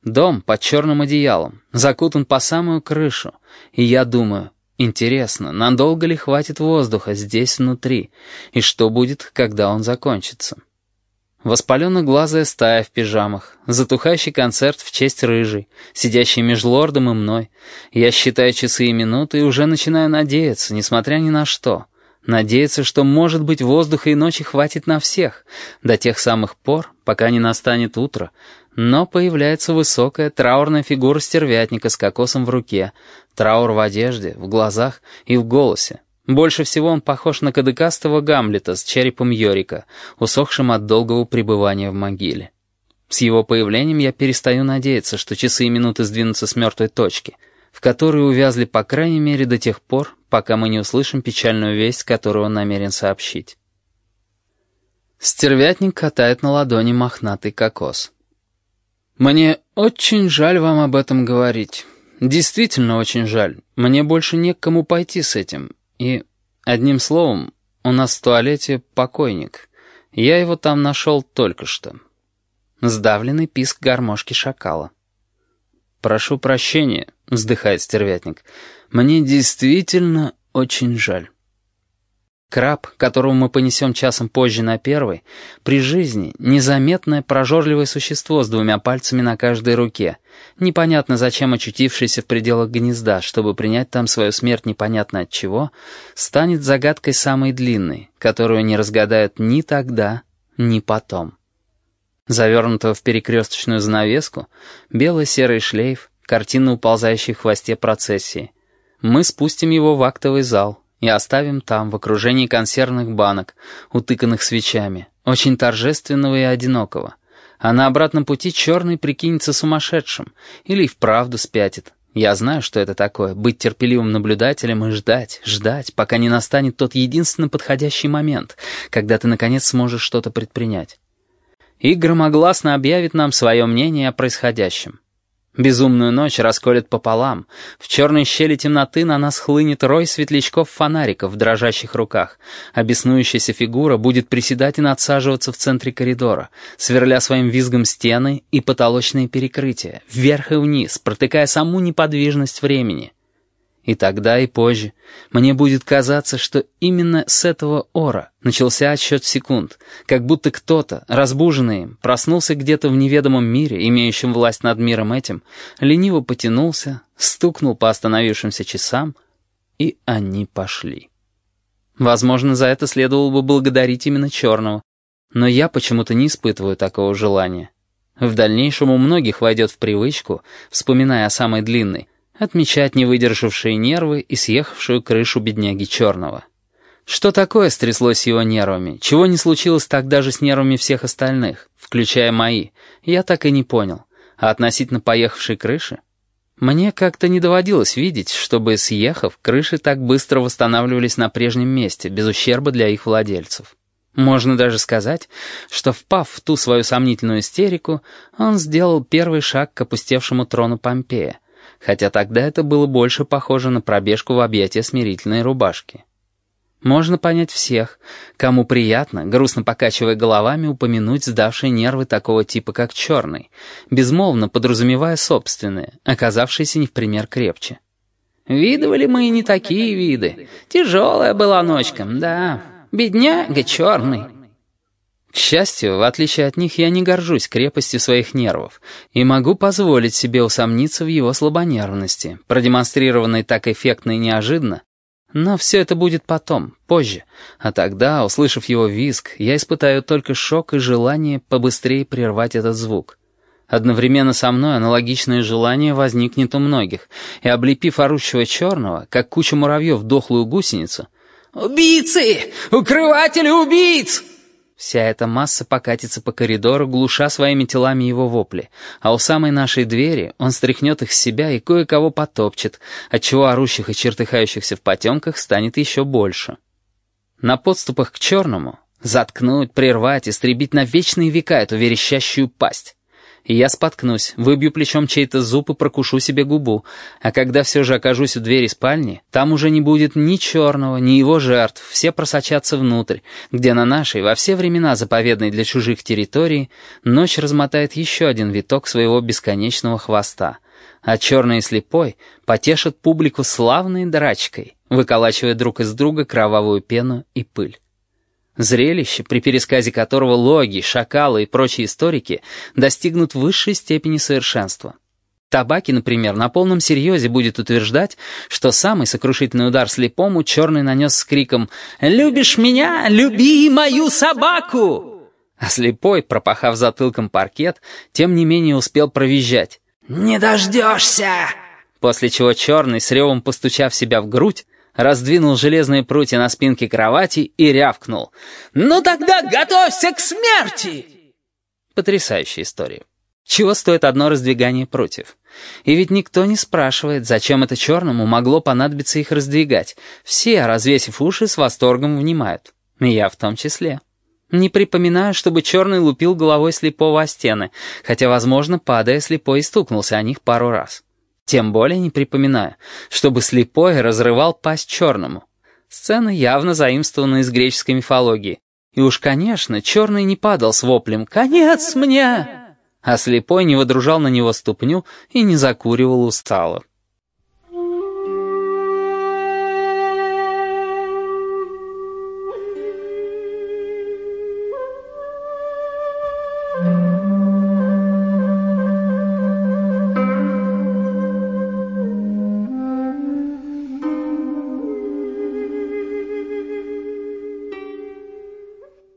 Дом под черным одеялом, закутан по самую крышу. И я думаю, интересно, надолго ли хватит воздуха здесь внутри, и что будет, когда он закончится? Воспаленно-глазая стая в пижамах, затухающий концерт в честь рыжей, сидящий между лордом и мной. Я считаю часы и минуты и уже начинаю надеяться, несмотря ни на что. Надеяться, что, может быть, воздуха и ночи хватит на всех, до тех самых пор, пока не настанет утро. Но появляется высокая траурная фигура стервятника с кокосом в руке, траур в одежде, в глазах и в голосе. Больше всего он похож на кадыкастого Гамлета с черепом Йорика, усохшим от долгого пребывания в могиле. С его появлением я перестаю надеяться, что часы и минуты сдвинутся с мертвой точки. в которой увязли по крайней мере до тех пор, пока мы не услышим печальную весть, которую он намерен сообщить. Стервятник катает на ладони мохнатый кокос. «Мне очень жаль вам об этом говорить. Действительно очень жаль. Мне больше не к кому пойти с этим. И, одним словом, у нас в туалете покойник. Я его там нашел только что». Сдавленный писк гармошки шакала. «Прошу прощения», — вздыхает стервятник. «Мне действительно очень жаль». Краб, которого мы понесем часом позже на первый, при жизни незаметное прожорливое существо с двумя пальцами на каждой руке, непонятно зачем очутившееся в пределах гнезда, чтобы принять там свою смерть непонятно от чего, станет загадкой самой длинной, которую не разгадают ни тогда, ни потом. Завернутого в перекресточную занавеску, бело-серый шлейф, картина уползающей в хвосте процессии. Мы спустим его в актовый зал, и оставим там, в окружении консервных банок, утыканных свечами, очень торжественного и одинокого. А на обратном пути черный прикинется сумасшедшим или и вправду спятит. Я знаю, что это такое — быть терпеливым наблюдателем и ждать, ждать, пока не настанет тот единственно подходящий момент, когда ты, наконец, сможешь что-то предпринять. И громогласно объявит нам свое мнение о происходящем. Безумную ночь расколет пополам. В черной щели темноты на нас хлынет рой светлячков-фонариков в дрожащих руках, а фигура будет приседать и надсаживаться в центре коридора, сверля своим визгом стены и потолочные перекрытия, вверх и вниз, протыкая саму неподвижность времени. И тогда, и позже мне будет казаться, что именно с этого ора начался отсчет секунд, как будто кто-то, разбуженный им, проснулся где-то в неведомом мире, имеющем власть над миром этим, лениво потянулся, стукнул по остановившимся часам, и они пошли. Возможно, за это следовало бы благодарить именно Черного, но я почему-то не испытываю такого желания. В дальнейшем у многих войдет в привычку, вспоминая о самой длинной, отмечать не выдержавшие нервы и съехавшую крышу бедняги Черного. Что такое стряслось с его нервами? Чего не случилось так даже с нервами всех остальных, включая мои? Я так и не понял. А относительно поехавшей крыши? Мне как-то не доводилось видеть, чтобы, съехав, крыши так быстро восстанавливались на прежнем месте, без ущерба для их владельцев. Можно даже сказать, что, впав в ту свою сомнительную истерику, он сделал первый шаг к опустевшему трону Помпея, хотя тогда это было больше похоже на пробежку в объятия смирительной рубашки. Можно понять всех, кому приятно, грустно покачивая головами, упомянуть сдавшие нервы такого типа, как черный, безмолвно подразумевая собственные, оказавшиеся не в пример крепче. «Видывали мы и не такие виды. Тяжелая была ночка, да. Бедняга черный». К счастью, в отличие от них, я не горжусь крепостью своих нервов и могу позволить себе усомниться в его слабонервности, продемонстрированной так эффектно и неожиданно. Но все это будет потом, позже, а тогда, услышав его визг, я испытаю только шок и желание побыстрее прервать этот звук. Одновременно со мной аналогичное желание возникнет у многих, и, облепив орущего черного, как куча муравьев дохлую гусеницу, «Убийцы! Укрыватели убийц!» Вся эта масса покатится по коридору, глуша своими телами его вопли, а у самой нашей двери он стряхнет их с себя и кое-кого потопчет, отчего орущих и чертыхающихся в потемках станет еще больше. На подступах к черному заткнуть, прервать, истребить на вечные века эту верещащую пасть и я споткнусь, выбью плечом чей-то зуб и прокушу себе губу, а когда все же окажусь у двери спальни, там уже не будет ни черного, ни его жертв, все просочатся внутрь, где на нашей, во все времена заповедной для чужих территорий, ночь размотает еще один виток своего бесконечного хвоста, а черный и слепой потешат публику славной драчкой, выколачивая друг из друга кровавую пену и пыль. Зрелище, при пересказе которого логи, шакалы и прочие историки достигнут высшей степени совершенства. Табаки, например, на полном серьезе будет утверждать, что самый сокрушительный удар слепому черный нанес с криком «Любишь меня? Люби мою собаку!» А слепой, пропахав затылком паркет, тем не менее успел провизжать «Не дождешься!» После чего черный, с ревом постучав себя в грудь, раздвинул железные прутья на спинке кровати и рявкнул. «Ну тогда готовься к смерти!» Потрясающая история. Чего стоит одно раздвигание против? И ведь никто не спрашивает, зачем это черному могло понадобиться их раздвигать. Все, развесив уши, с восторгом внимают. Я в том числе. Не припоминаю, чтобы черный лупил головой слепого о стены, хотя, возможно, падая, слепой и стукнулся о них пару раз. Тем более не припоминаю, чтобы слепой разрывал пасть черному. Сцена явно заимствована из греческой мифологии. И уж, конечно, черный не падал с воплем «Конец мне!» а слепой не водружал на него ступню и не закуривал устало.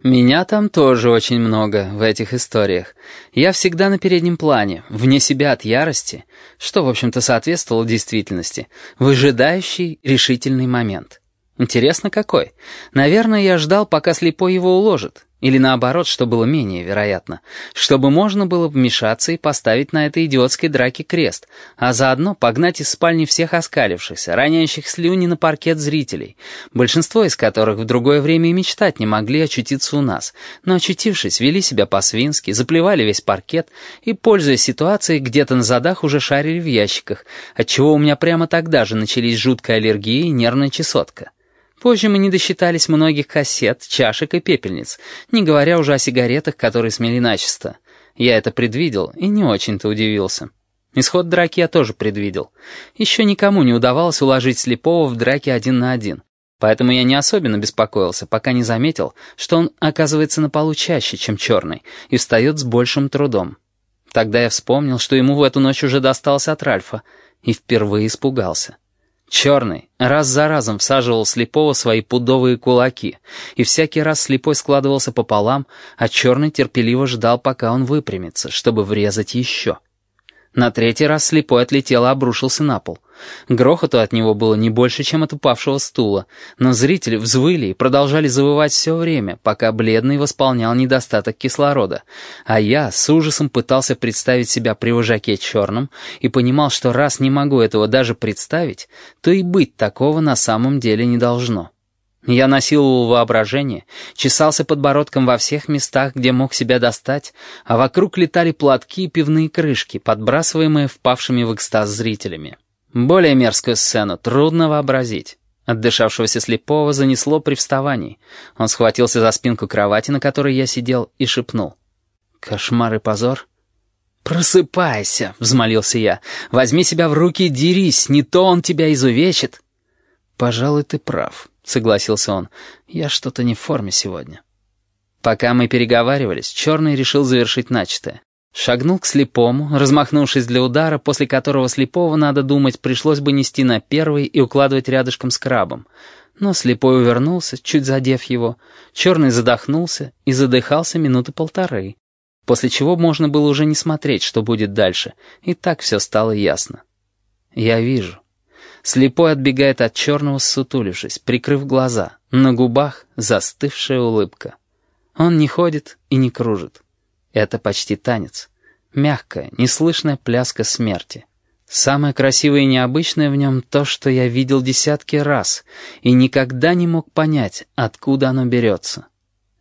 Меня там тоже очень много, в этих историях. Я всегда на переднем плане, вне себя от ярости, что, в общем-то, соответствовало действительности, выжидающий решительный момент. Интересно, какой? Наверное, я ждал, пока слепой его уложит. Или наоборот, что было менее вероятно. Чтобы можно было вмешаться и поставить на этой идиотской драке крест, а заодно погнать из спальни всех оскалившихся, роняющих слюни на паркет зрителей, большинство из которых в другое время и мечтать не могли очутиться у нас, но очутившись, вели себя по-свински, заплевали весь паркет и, пользуясь ситуацией, где-то на задах уже шарили в ящиках, отчего у меня прямо тогда же начались жуткая аллергия и нервная чесотка. Позже мы не досчитались многих кассет, чашек и пепельниц, не говоря уже о сигаретах, которые смели начисто. Я это предвидел и не очень-то удивился. Исход драки я тоже предвидел. Еще никому не удавалось уложить слепого в драке один на один. Поэтому я не особенно беспокоился, пока не заметил, что он оказывается на полу чаще, чем черный, и встает с большим трудом. Тогда я вспомнил, что ему в эту ночь уже досталось от Ральфа, и впервые испугался. Черный раз за разом всаживал слепого свои пудовые кулаки, и всякий раз слепой складывался пополам, а черный терпеливо ждал, пока он выпрямится, чтобы врезать еще. На третий раз слепой отлетел и обрушился на пол. Грохоту от него было не больше, чем от упавшего стула, но зрители взвыли и продолжали завывать все время, пока бледный восполнял недостаток кислорода, а я с ужасом пытался представить себя при вожаке черном и понимал, что раз не могу этого даже представить, то и быть такого на самом деле не должно. Я насиловал воображение, чесался подбородком во всех местах, где мог себя достать, а вокруг летали платки и пивные крышки, подбрасываемые впавшими в экстаз зрителями. Более мерзкую сцену трудно вообразить. Отдышавшегося слепого занесло при вставании. Он схватился за спинку кровати, на которой я сидел, и шепнул. «Кошмар и позор?» «Просыпайся!» — взмолился я. «Возьми себя в руки и дерись, не то он тебя изувечит!» «Пожалуй, ты прав», согласился он. «Я что-то не в форме сегодня». Пока мы переговаривались, Черный решил завершить начатое. Шагнул к слепому, размахнувшись для удара, после которого слепого, надо думать, пришлось бы нести на первый и укладывать рядышком с крабом. Но слепой увернулся, чуть задев его. Черный задохнулся и задыхался минуты полторы, после чего можно было уже не смотреть, что будет дальше, и так все стало ясно. «Я вижу». Слепой отбегает от черного, сутулившись, прикрыв глаза. На губах застывшая улыбка. Он не ходит и не кружит. Это почти танец. Мягкая, неслышная пляска смерти. Самое красивое и необычное в нем то, что я видел десятки раз и никогда не мог понять, откуда оно берется.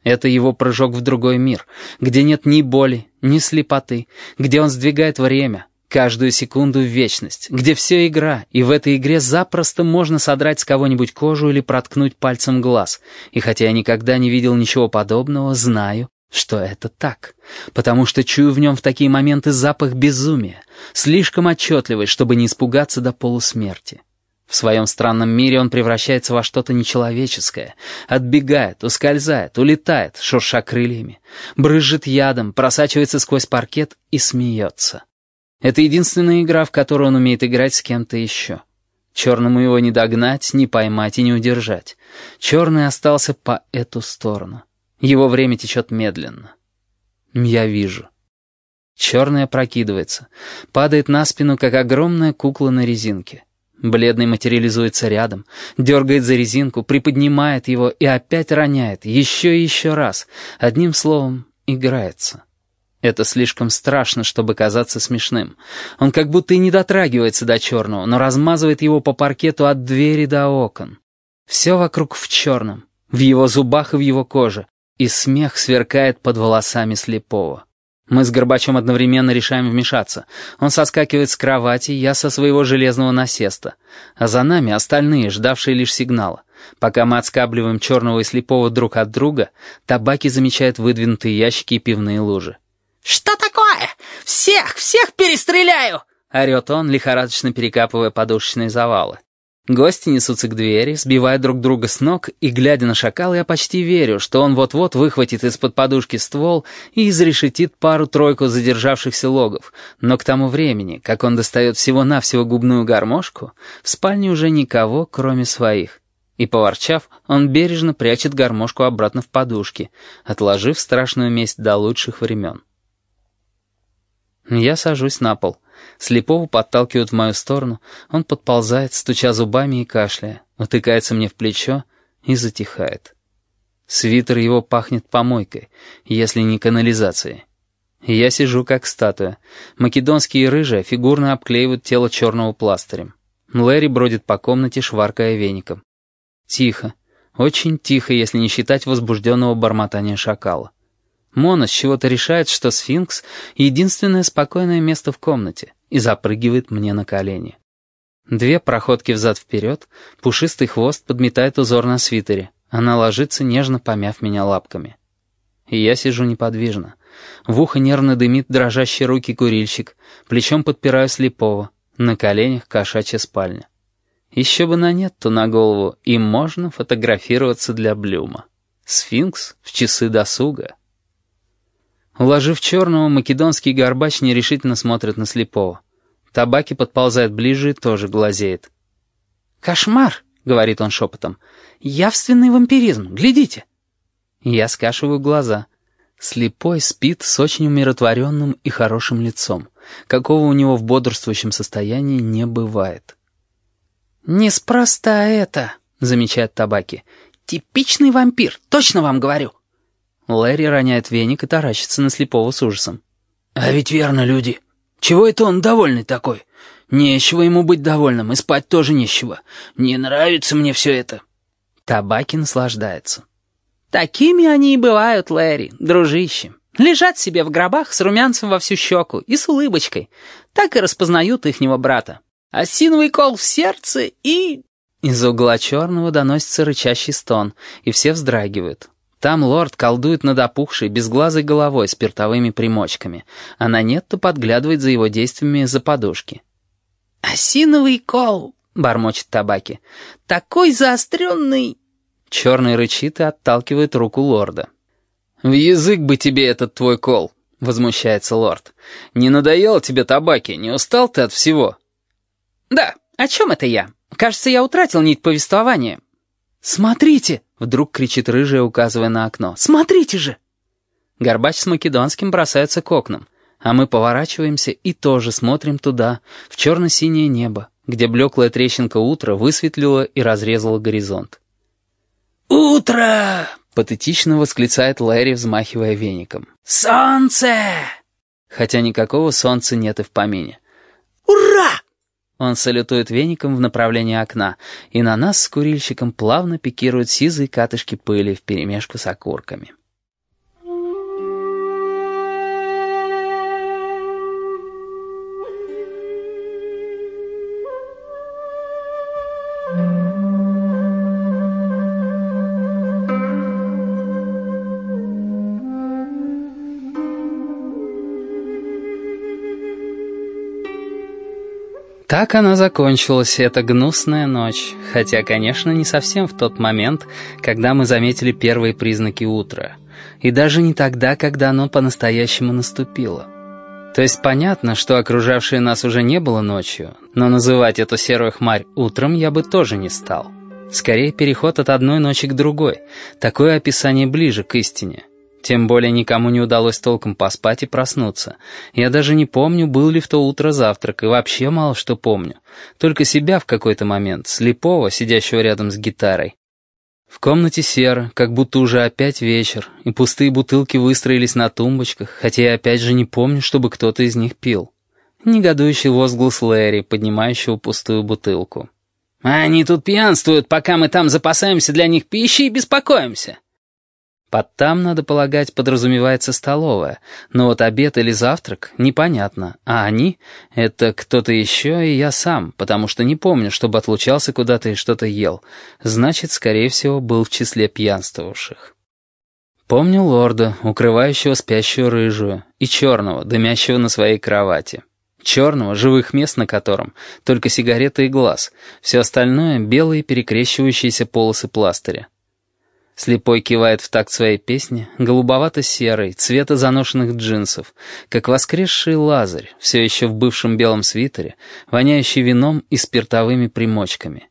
Это его прыжок в другой мир, где нет ни боли, ни слепоты, где он сдвигает время, Каждую секунду в вечность, где все игра, и в этой игре запросто можно содрать с кого-нибудь кожу или проткнуть пальцем глаз. И хотя я никогда не видел ничего подобного, знаю, что это так. Потому что чую в нем в такие моменты запах безумия, слишком отчетливый, чтобы не испугаться до полусмерти. В своем странном мире он превращается во что-то нечеловеческое, отбегает, ускользает, улетает, шурша крыльями, брызжет ядом, просачивается сквозь паркет и смеется. Это единственная игра, в которую он умеет играть с кем-то еще. Черному его не догнать, не поймать и не удержать. Черный остался по эту сторону. Его время течет медленно. Я вижу. Черный опрокидывается, падает на спину, как огромная кукла на резинке. Бледный материализуется рядом, дергает за резинку, приподнимает его и опять роняет, еще и еще раз. Одним словом, играется. Это слишком страшно, чтобы казаться смешным. Он как будто и не дотрагивается до черного, но размазывает его по паркету от двери до окон. Все вокруг в черном, в его зубах и в его коже, и смех сверкает под волосами слепого. Мы с Горбачем одновременно решаем вмешаться. Он соскакивает с кровати, я со своего железного насеста. А за нами остальные, ждавшие лишь сигнала. Пока мы отскабливаем черного и слепого друг от друга, табаки замечает выдвинутые ящики и пивные лужи. «Что такое? Всех, всех перестреляю!» — орет он, лихорадочно перекапывая подушечные завалы. Гости несутся к двери, сбивая друг друга с ног, и, глядя на шакала, я почти верю, что он вот-вот выхватит из-под подушки ствол и изрешетит пару-тройку задержавшихся логов. Но к тому времени, как он достает всего-навсего губную гармошку, в спальне уже никого, кроме своих. И, поворчав, он бережно прячет гармошку обратно в подушки, отложив страшную месть до лучших времен. Я сажусь на пол. Слепого подталкивают в мою сторону. Он подползает, стуча зубами и кашляя, утыкается мне в плечо и затихает. Свитер его пахнет помойкой, если не канализацией. Я сижу как статуя. Македонские рыжие фигурно обклеивают тело черного пластырем. Лэри бродит по комнате, шваркая веником. Тихо. Очень тихо, если не считать возбужденного бормотания шакала. Мона с чего-то решает, что сфинкс — единственное спокойное место в комнате, и запрыгивает мне на колени. Две проходки взад-вперед, пушистый хвост подметает узор на свитере. Она ложится, нежно помяв меня лапками. Я сижу неподвижно. В ухо нервно дымит дрожащие руки курильщик, плечом подпираю слепого, на коленях кошачья спальня. Еще бы на нет, то на голову, и можно фотографироваться для Блюма. Сфинкс в часы досуга. Уложив черного, македонский горбач нерешительно смотрит на слепого. Табаки подползает ближе и тоже глазеет. «Кошмар!» — говорит он шепотом. «Явственный вампиризм, глядите!» Я скашиваю глаза. Слепой спит с очень умиротворенным и хорошим лицом, какого у него в бодрствующем состоянии не бывает. «Неспроста это», — замечает Табаки. «Типичный вампир, точно вам говорю». Лэри роняет веник и таращится на слепого с ужасом. «А ведь верно, люди. Чего это он довольный такой? Нечего ему быть довольным, и спать тоже нечего. Не нравится мне все это». Табаки наслаждается. «Такими они и бывают, Лэри, дружище. Лежат себе в гробах с румянцем во всю щеку и с улыбочкой. Так и распознают ихнего брата. Осиновый кол в сердце и...» Из угла черного доносится рычащий стон, и все вздрагивают. Там лорд колдует над опухшей, безглазой головой спиртовыми примочками, а на нет-то подглядывает за его действиями за подушки. «Осиновый кол!» — бормочет табаки. «Такой заостренный!» Черный рычит и отталкивает руку лорда. «В язык бы тебе этот твой кол!» — возмущается лорд. «Не надоело тебе табаки? Не устал ты от всего?» «Да, о чем это я? Кажется, я утратил нить повествования». «Смотрите!» — вдруг кричит рыжая, указывая на окно. «Смотрите же!» Горбач с Македонским бросаются к окнам, а мы поворачиваемся и тоже смотрим туда, в черно-синее небо, где блеклая трещинка утра высветлила и разрезала горизонт. «Утро!» — патетично восклицает Лэри, взмахивая веником. «Солнце!» Хотя никакого солнца нет и в помине. «Ура!» Он салютует веником в направлении окна, и на нас с курильщиком плавно пикируют сизые катышки пыли вперемешку с окурками. Так она закончилась, эта гнусная ночь, хотя, конечно, не совсем в тот момент, когда мы заметили первые признаки утра, и даже не тогда, когда оно по-настоящему наступило. То есть понятно, что окружавшее нас уже не было ночью, но называть эту серую хмарь утром я бы тоже не стал. Скорее, переход от одной ночи к другой, такое описание ближе к истине. Тем более никому не удалось толком поспать и проснуться. Я даже не помню, был ли в то утро завтрак, и вообще мало что помню. Только себя в какой-то момент, слепого, сидящего рядом с гитарой. В комнате серо, как будто уже опять вечер, и пустые бутылки выстроились на тумбочках, хотя я опять же не помню, чтобы кто-то из них пил. Негодующий возглас Лэри, поднимающего пустую бутылку. «Они тут пьянствуют, пока мы там запасаемся для них пищей и беспокоимся». Под «там», надо полагать, подразумевается столовая, но вот обед или завтрак — непонятно, а они — это кто-то еще и я сам, потому что не помню, чтобы отлучался куда-то и что-то ел, значит, скорее всего, был в числе пьянствовавших. Помню лорда, укрывающего спящую рыжую, и черного, дымящего на своей кровати. Черного, живых мест на котором, только сигарета и глаз, все остальное — белые перекрещивающиеся полосы пластыря. Слепой кивает в такт своей песни, голубовато-серый, цвета заношенных джинсов, как воскресший лазарь, все еще в бывшем белом свитере, воняющий вином и спиртовыми примочками.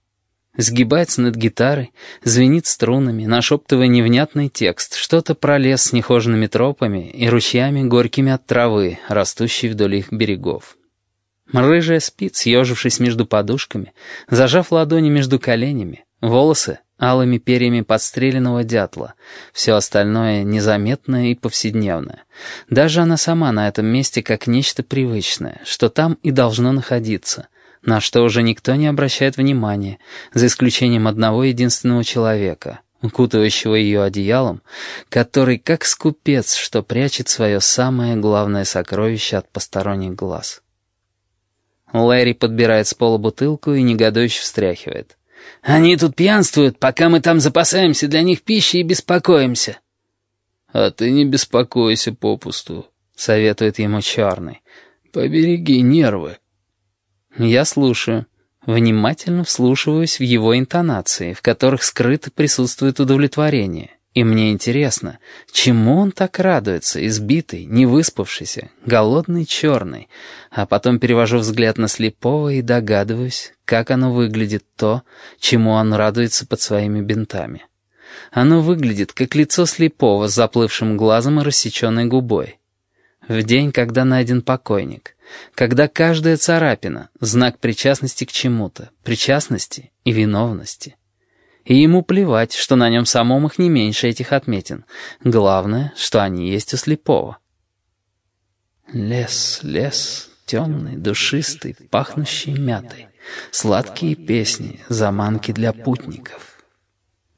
Сгибается над гитарой, звенит струнами, нашептывая невнятный текст, что-то про лес с нехоженными тропами и ручьями горькими от травы, растущей вдоль их берегов. Рыжая спит, съежившись между подушками, зажав ладони между коленями, волосы алыми перьями подстреленного дятла. Все остальное незаметное и повседневное. Даже она сама на этом месте как нечто привычное, что там и должно находиться, на что уже никто не обращает внимания, за исключением одного единственного человека, укутывающего ее одеялом, который как скупец, что прячет свое самое главное сокровище от посторонних глаз. Лэри подбирает с пола бутылку и негодующе встряхивает. Они тут пьянствуют, пока мы там запасаемся для них пищей и беспокоимся». «А ты не беспокойся попусту», — советует ему Черный. «Побереги нервы». Я слушаю, внимательно вслушиваюсь в его интонации, в которых скрыто присутствует удовлетворение. И мне интересно, чему он так радуется, избитый, невыспавшийся, голодный, черный, а потом перевожу взгляд на слепого и догадываюсь, как оно выглядит то, чему он радуется под своими бинтами. Оно выглядит, как лицо слепого с заплывшим глазом и рассеченной губой. В день, когда найден покойник, когда каждая царапина — знак причастности к чему-то, причастности и виновности — и ему плевать, что на нем самом их не меньше этих отметин. Главное, что они есть у слепого. Лес, лес, темный, душистый, пахнущий мятой. Сладкие песни, заманки для путников.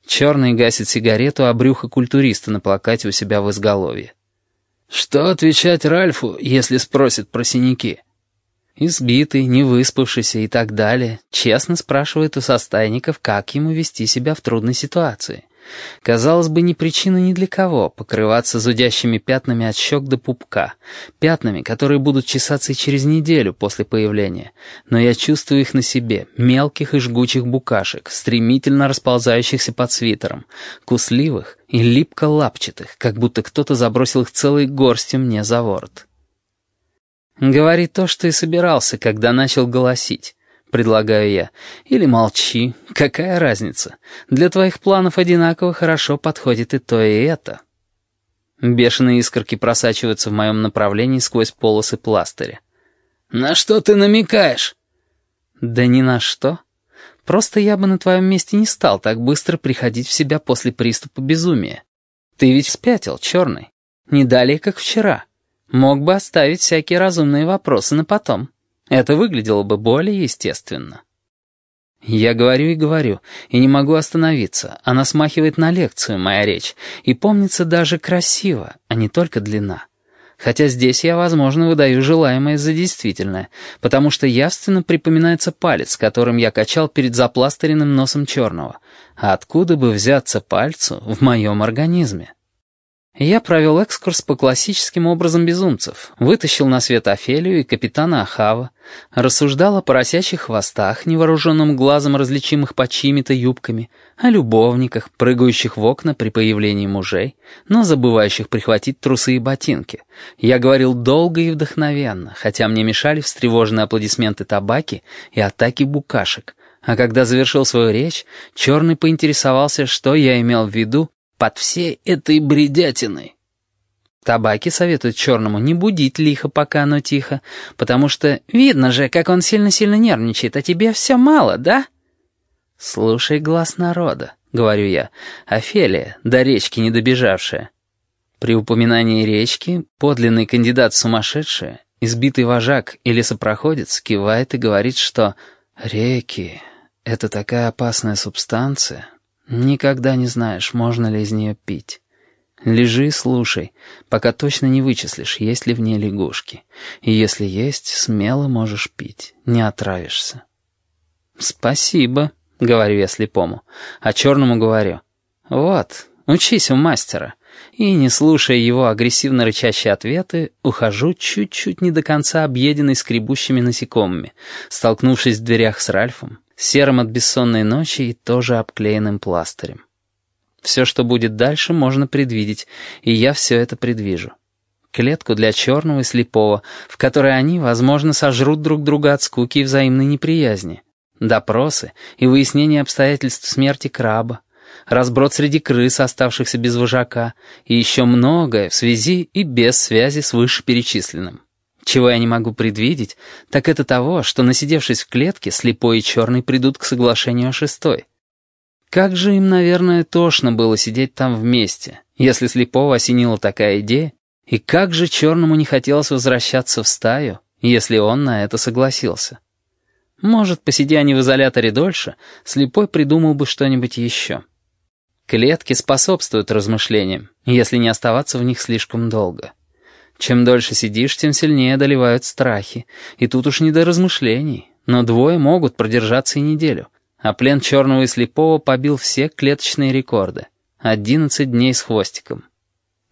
Черный гасит сигарету, а брюхо культуриста на плакате у себя в изголовье. «Что отвечать Ральфу, если спросит про синяки?» Избитый, невыспавшийся и так далее, честно спрашивает у состайников, как ему вести себя в трудной ситуации. Казалось бы, ни причина ни для кого покрываться зудящими пятнами от щек до пупка, пятнами, которые будут чесаться и через неделю после появления, но я чувствую их на себе, мелких и жгучих букашек, стремительно расползающихся под свитером, кусливых и липко-лапчатых, как будто кто-то забросил их целой горстью мне за ворот. Говори то, что и собирался, когда начал голосить. Предлагаю я. Или молчи. Какая разница? Для твоих планов одинаково хорошо подходит и то, и это. Бешеные искорки просачиваются в моем направлении сквозь полосы пластыря. «На что ты намекаешь?» «Да ни на что. Просто я бы на твоем месте не стал так быстро приходить в себя после приступа безумия. Ты ведь спятил, черный. Не далее, как вчера». Мог бы оставить всякие разумные вопросы на потом. Это выглядело бы более естественно. Я говорю и говорю, и не могу остановиться. Она смахивает на лекцию, моя речь, и помнится даже красиво, а не только длина. Хотя здесь я, возможно, выдаю желаемое за действительное, потому что явственно припоминается палец, которым я качал перед запластыренным носом черного. А откуда бы взяться пальцу в моем организме? Я провел экскурс по классическим образам безумцев, вытащил на свет Офелию и капитана Ахава, рассуждал о поросячьих хвостах, невооруженным глазом различимых под чьими-то юбками, о любовниках, прыгающих в окна при появлении мужей, но забывающих прихватить трусы и ботинки. Я говорил долго и вдохновенно, хотя мне мешали встревоженные аплодисменты табаки и атаки букашек. А когда завершил свою речь, Черный поинтересовался, что я имел в виду, под всей этой бредятиной. Табаки советуют черному не будить лихо, пока оно тихо, потому что видно же, как он сильно-сильно нервничает, а тебе все мало, да? Слушай глаз народа, — говорю я. «Офелия, до речки не добежавшая». При упоминании речки подлинный кандидат в сумасшедшие, избитый вожак или лесопроходец кивает и говорит, что «реки — это такая опасная субстанция, никогда не знаешь, можно ли из нее пить». Лежи и слушай, пока точно не вычислишь, есть ли в ней лягушки. И если есть, смело можешь пить, не отравишься. «Спасибо», — говорю я слепому, а черному говорю. «Вот, учись у мастера». И, не слушая его агрессивно рычащие ответы, ухожу чуть-чуть не до конца объеденный скребущими насекомыми, столкнувшись в дверях с Ральфом, серым от бессонной ночи и тоже обклеенным пластырем. Все, что будет дальше, можно предвидеть, и я все это предвижу. Клетку для черного и слепого, в которой они, возможно, сожрут друг друга от скуки и взаимной неприязни. Допросы и выяснение обстоятельств смерти краба, разброд среди крыс, оставшихся без вожака, и еще многое в связи и без связи с вышеперечисленным. Чего я не могу предвидеть, так это того, что, насидевшись в клетке, слепой и черный придут к соглашению о шестой. Как же им, наверное, тошно было сидеть там вместе, если слепого осенила такая идея, и как же черному не хотелось возвращаться в стаю, если он на это согласился. Может, посиди они в изоляторе дольше, слепой придумал бы что-нибудь еще. Клетки способствуют размышлениям, если не оставаться в них слишком долго. Чем дольше сидишь, тем сильнее одолевают страхи, и тут уж не до размышлений, но двое могут продержаться и неделю — а плен черного и слепого побил все клеточные рекорды. Одиннадцать дней с хвостиком.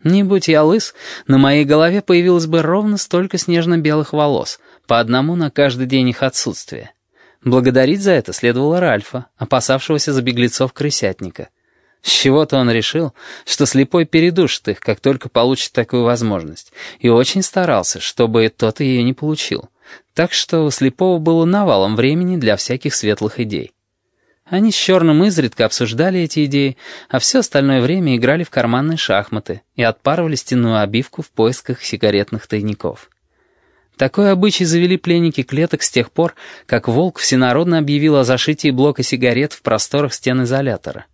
Не будь я лыс, на моей голове появилось бы ровно столько снежно-белых волос, по одному на каждый день их отсутствия. Благодарить за это следовало Ральфа, опасавшегося за беглецов крысятника. С чего-то он решил, что слепой передушит их, как только получит такую возможность, и очень старался, чтобы тот ее не получил. Так что у слепого было навалом времени для всяких светлых идей. Они с Черным изредка обсуждали эти идеи, а все остальное время играли в карманные шахматы и отпарывали стенную обивку в поисках сигаретных тайников. Такой обычай завели пленники клеток с тех пор, как Волк всенародно объявил о зашитии блока сигарет в просторах стен изолятора.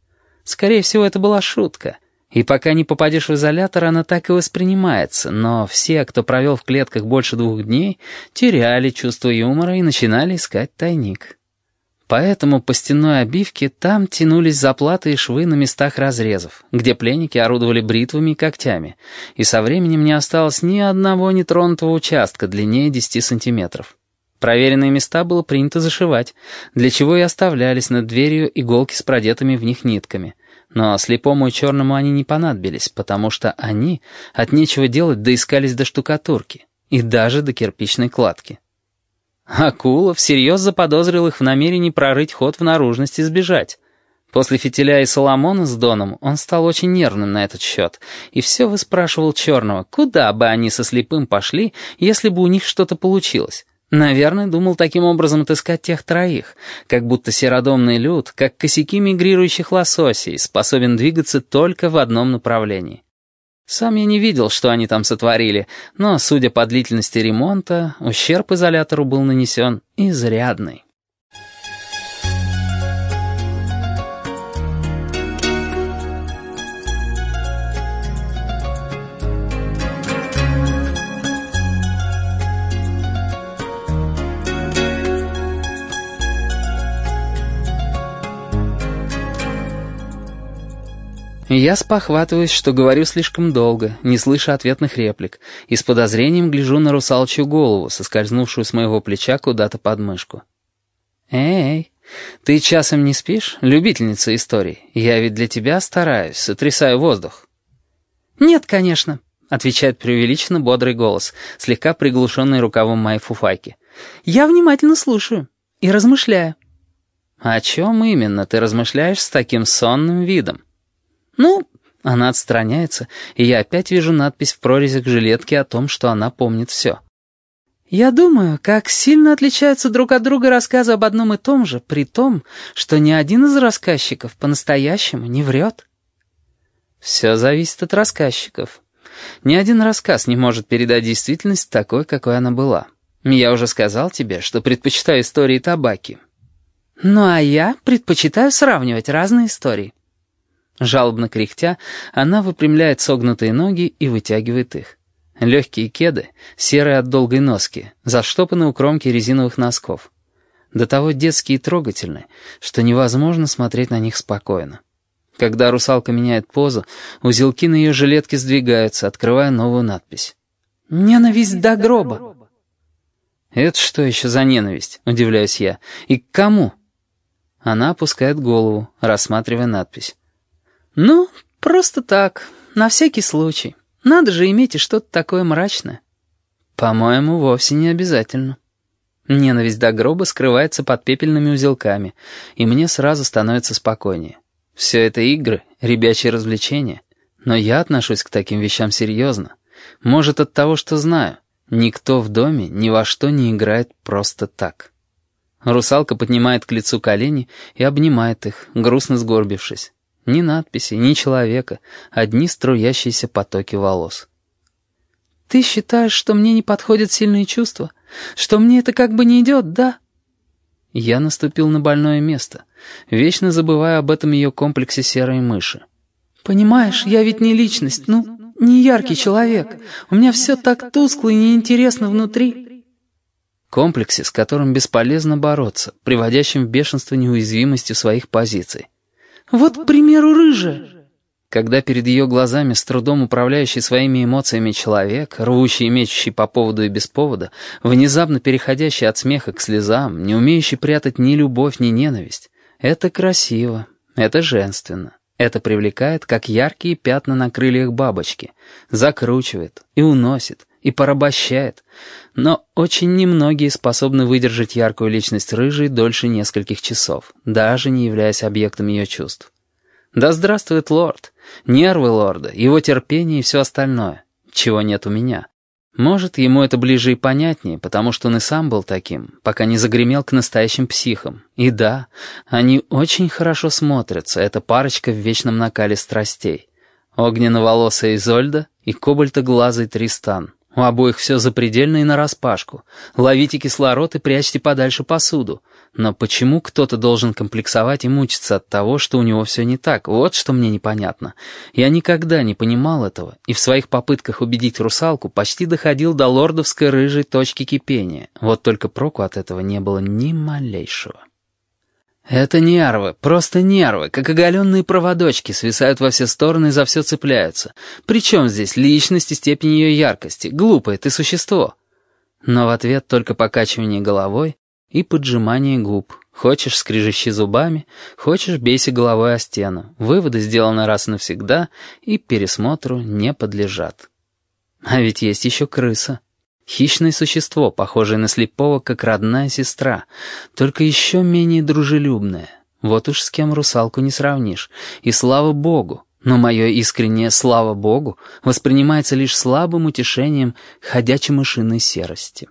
Скорее всего, это была шутка. И пока не попадешь в изолятор, она так и воспринимается, но все, кто провел в клетках больше двух дней, теряли чувство юмора и начинали искать тайник. Поэтому по стенной обивке там тянулись заплаты и швы на местах разрезов, где пленники орудовали бритвами и когтями, и со временем не осталось ни одного нетронутого участка длиннее 10 сантиметров. Проверенные места было принято зашивать, для чего и оставлялись над дверью иголки с продетыми в них нитками. Но слепому и черному они не понадобились, потому что они от нечего делать доискались до штукатурки и даже до кирпичной кладки. Акула всерьез заподозрил их в намерении прорыть ход в наружность и сбежать. После фитиля и Соломона с Доном он стал очень нервным на этот счет, и все выспрашивал Черного, куда бы они со слепым пошли, если бы у них что-то получилось. Наверное, думал таким образом отыскать тех троих, как будто серодомный люд, как косяки мигрирующих лососей, способен двигаться только в одном направлении. Сам я не видел, что они там сотворили, но, судя по длительности ремонта, ущерб изолятору был нанесен изрядный. Я спохватываюсь, что говорю слишком долго, не слыша ответных реплик, и с подозрением гляжу на русалчью голову, соскользнувшую с моего плеча куда-то под мышку. «Эй, ты часом не спишь, любительница историй? Я ведь для тебя стараюсь, сотрясаю воздух». «Нет, конечно», — отвечает преувеличенно бодрый голос, слегка приглушенный рукавом моей фуфайки. «Я внимательно слушаю и размышляю». «О чем именно ты размышляешь с таким сонным видом?» «Ну...» Она отстраняется, и я опять вижу надпись в прорезях жилетки о том, что она помнит все. «Я думаю, как сильно отличаются друг от друга рассказы об одном и том же, при том, что ни один из рассказчиков по-настоящему не врет». «Все зависит от рассказчиков. Ни один рассказ не может передать действительность такой, какой она была. Я уже сказал тебе, что предпочитаю истории табаки». «Ну а я предпочитаю сравнивать разные истории». Жалобно кряхтя, она выпрямляет согнутые ноги и вытягивает их. Легкие кеды, серые от долгой носки, заштопаны у кромки резиновых носков. До того детские и трогательные, что невозможно смотреть на них спокойно. Когда русалка меняет позу, узелки на ее жилетке сдвигаются, открывая новую надпись. «Ненависть до гроба». «Это что еще за ненависть?» — удивляюсь я. «И к кому?» Она опускает голову, рассматривая надпись. «Ну, просто так, на всякий случай. Надо же иметь и что-то такое мрачное». «По-моему, вовсе не обязательно». Ненависть до гроба скрывается под пепельными узелками, и мне сразу становится спокойнее. Все это игры, ребячьи развлечения. Но я отношусь к таким вещам серьезно. Может, от того, что знаю. Никто в доме ни во что не играет просто так. Русалка поднимает к лицу колени и обнимает их, грустно сгорбившись. Ни надписи, ни человека, одни струящиеся потоки волос. «Ты считаешь, что мне не подходят сильные чувства? Что мне это как бы не идет, да?» Я наступил на больное место, вечно забывая об этом ее комплексе серой мыши. «Понимаешь, я ведь не личность, ну, не яркий человек. У меня все так тускло и неинтересно внутри». Комплексе, с которым бесполезно бороться, приводящим в бешенство неуязвимостью своих позиций. «Вот, к примеру, рыжая». Когда перед ее глазами с трудом управляющий своими эмоциями человек, рвущий и мечущий по поводу и без повода, внезапно переходящий от смеха к слезам, не умеющий прятать ни любовь, ни ненависть, это красиво, это женственно, это привлекает, как яркие пятна на крыльях бабочки, закручивает и уносит, и порабощает. Но очень немногие способны выдержать яркую личность рыжей дольше нескольких часов, даже не являясь объектом ее чувств. Да здравствует лорд, нервы лорда, его терпение и все остальное, чего нет у меня. Может, ему это ближе и понятнее, потому что он и сам был таким, пока не загремел к настоящим психам. И да, они очень хорошо смотрятся, эта парочка в вечном накале страстей. Огненно-волосая Изольда и кобальтоглазый Тристан. У обоих все запредельно и нараспашку. Ловите кислород и прячьте подальше посуду. Но почему кто-то должен комплексовать и мучиться от того, что у него все не так? Вот что мне непонятно. Я никогда не понимал этого, и в своих попытках убедить русалку почти доходил до лордовской рыжей точки кипения. Вот только проку от этого не было ни малейшего. Это нервы, просто нервы, как оголенные проводочки, свисают во все стороны и за все цепляются. Причем здесь личность и степень ее яркости? Глупое ты существо. Но в ответ только покачивание головой и поджимание губ. Хочешь, скрежещи зубами, хочешь, бейся головой о стену. Выводы сделаны раз и навсегда и пересмотру не подлежат. А ведь есть еще крыса. Хищное существо, похожее на слепого, как родная сестра, только еще менее дружелюбное. Вот уж с кем русалку не сравнишь. И слава богу, но мое искреннее «слава богу» воспринимается лишь слабым утешением ходячей мышиной серости.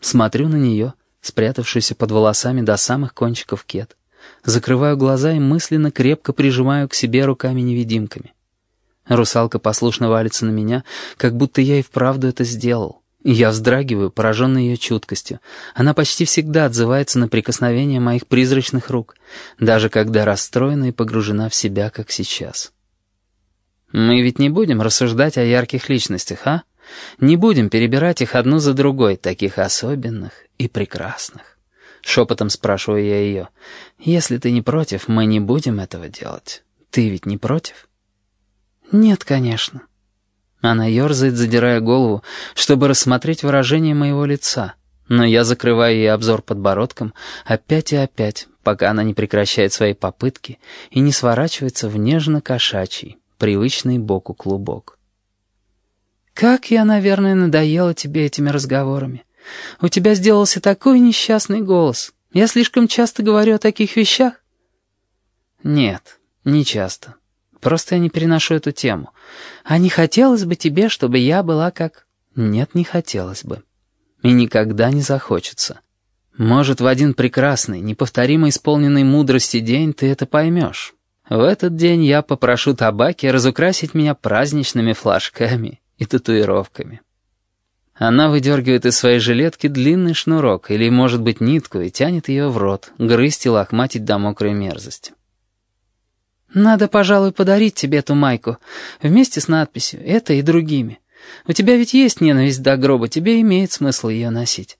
Смотрю на нее, спрятавшуюся под волосами до самых кончиков кет. Закрываю глаза и мысленно крепко прижимаю к себе руками-невидимками. Русалка послушно валится на меня, как будто я и вправду это сделал. Я вздрагиваю, пораженный ее чуткостью. Она почти всегда отзывается на прикосновение моих призрачных рук, даже когда расстроена и погружена в себя, как сейчас. Мы ведь не будем рассуждать о ярких личностях, а? Не будем перебирать их одну за другой, таких особенных и прекрасных. Шепотом спрашиваю я ее. Если ты не против, мы не будем этого делать. Ты ведь не против? Нет, конечно. Она ерзает, задирая голову, чтобы рассмотреть выражение моего лица. Но я закрываю ей обзор подбородком опять и опять, пока она не прекращает свои попытки и не сворачивается в нежно-кошачий, привычный боку клубок. «Как я, наверное, надоела тебе этими разговорами. У тебя сделался такой несчастный голос. Я слишком часто говорю о таких вещах?» «Нет, не часто. Просто я не переношу эту тему. А не хотелось бы тебе, чтобы я была как... Нет, не хотелось бы. И никогда не захочется. Может, в один прекрасный, неповторимо исполненный мудрости день ты это поймешь. В этот день я попрошу табаки разукрасить меня праздничными флажками и татуировками. Она выдергивает из своей жилетки длинный шнурок или, может быть, нитку и тянет ее в рот, грызть и лохматить до мокрой мерзости. «Надо, пожалуй, подарить тебе эту майку, вместе с надписью «Это и другими». У тебя ведь есть ненависть до гроба, тебе имеет смысл ее носить».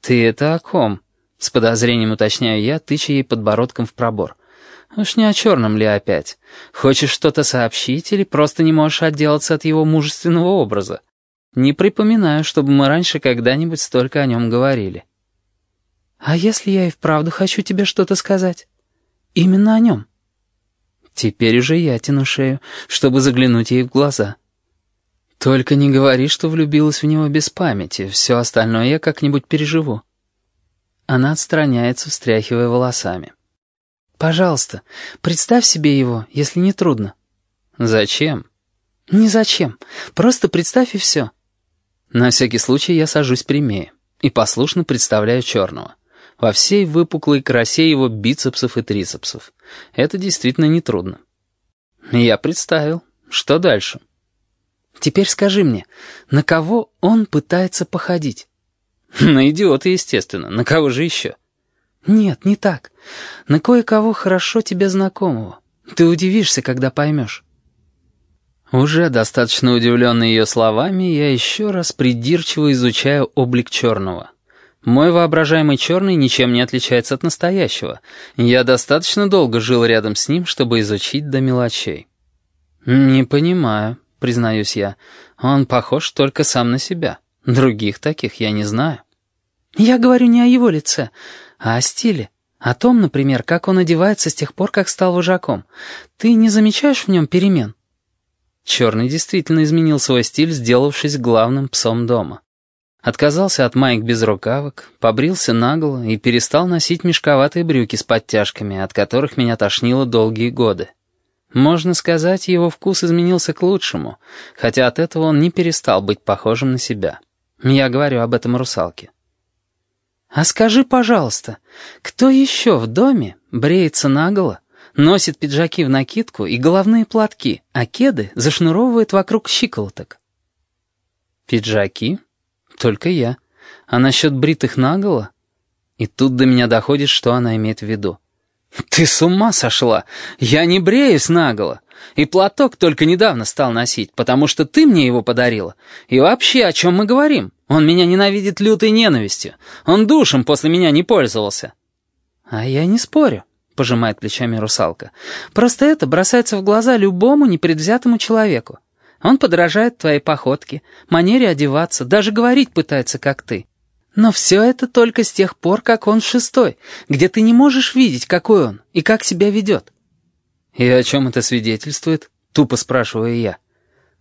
«Ты это о ком?» — с подозрением уточняю я, тыча ей подбородком в пробор. «Уж не о черном ли опять? Хочешь что-то сообщить или просто не можешь отделаться от его мужественного образа? Не припоминаю, чтобы мы раньше когда-нибудь столько о нем говорили». «А если я и вправду хочу тебе что-то сказать? Именно о нем?» Теперь уже я тяну шею, чтобы заглянуть ей в глаза. Только не говори, что влюбилась в него без памяти, все остальное я как-нибудь переживу. Она отстраняется, встряхивая волосами. «Пожалуйста, представь себе его, если не трудно». «Зачем?» «Не зачем. Просто представь и все». На всякий случай я сажусь прямее и послушно представляю черного. Во всей выпуклой красе его бицепсов и трицепсов. Это действительно нетрудно. Я представил. Что дальше?» Теперь скажи мне, на кого он пытается походить?» «На идиота, естественно. На кого же еще?» «Нет, не так. На кое-кого хорошо тебе знакомого. Ты удивишься, когда поймешь». Уже достаточно удивленный ее словами, я еще раз придирчиво изучаю облик черного. Мой воображаемый черный ничем не отличается от настоящего. Я достаточно долго жил рядом с ним, чтобы изучить до мелочей. «Не понимаю», признаюсь я. Он похож только сам на себя. Других таких я не знаю. Я говорю не о его лице, а о стиле. О том, например, как он одевается с тех пор, как стал вожаком. Ты не замечаешь в нем перемен? Черный действительно изменил свой стиль, сделавшись главным псом дома. Отказался от маек без рукавок, побрился наголо и перестал носить мешковатые брюки с подтяжками, от которых меня тошнило долгие годы. Можно сказать, его вкус изменился к лучшему, хотя от этого он не перестал быть похожим на себя. Я говорю об этом русалке. «А скажи, пожалуйста, кто еще в доме бреется наголо, носит пиджаки в накидку и головные платки, а кеды зашнуровывает вокруг щиколоток?» «Пиджаки? Только я. А насчет бритых наголо?» И тут до меня доходит, что она имеет в виду. «Ты с ума сошла? Я не бреюсь наголо. И платок только недавно стал носить, потому что ты мне его подарила. И вообще, о чем мы говорим? Он меня ненавидит лютой ненавистью. Он душем после меня не пользовался». «А я не спорю», — пожимает плечами русалка. «Просто это бросается в глаза любому непредвзятому человеку. Он подражает твоей походке, манере одеваться, даже говорить пытается, как ты. Но все это только с тех пор, как он в шестой, где ты не можешь видеть, какой он и как себя ведет. «И о чем это свидетельствует?» — тупо спрашиваю я.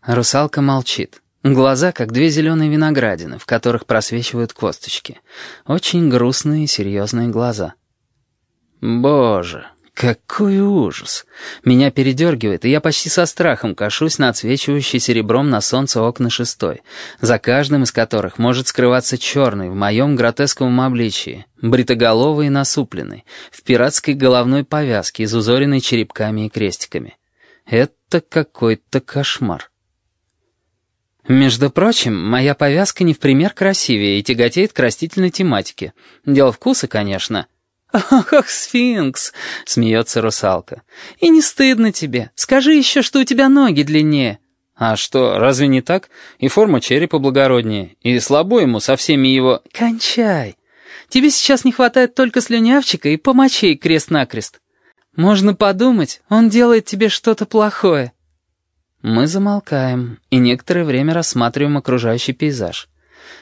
Русалка молчит. Глаза, как две зеленые виноградины, в которых просвечивают косточки. Очень грустные и серьезные глаза. «Боже, какой ужас! Меня передергивает, и я почти со страхом кашусь на отсвечивающие серебром на солнце окна шестой, за каждым из которых может скрываться черный в моем гротесковом обличии, бритоголовый и насупленный, в пиратской головной повязке, изузоренной черепками и крестиками. Это какой-то кошмар. Между прочим, моя повязка не в пример красивее и тяготеет к растительной тематике. Дело вкуса, конечно, «Ах, сфинкс!» — смеется русалка. «И не стыдно тебе? Скажи еще, что у тебя ноги длиннее». «А что, разве не так? И форма черепа благороднее, и слабо ему со всеми его...» «Кончай! Тебе сейчас не хватает только слюнявчика и помочей крест-накрест. Можно подумать, он делает тебе что-то плохое». Мы замолкаем и некоторое время рассматриваем окружающий пейзаж.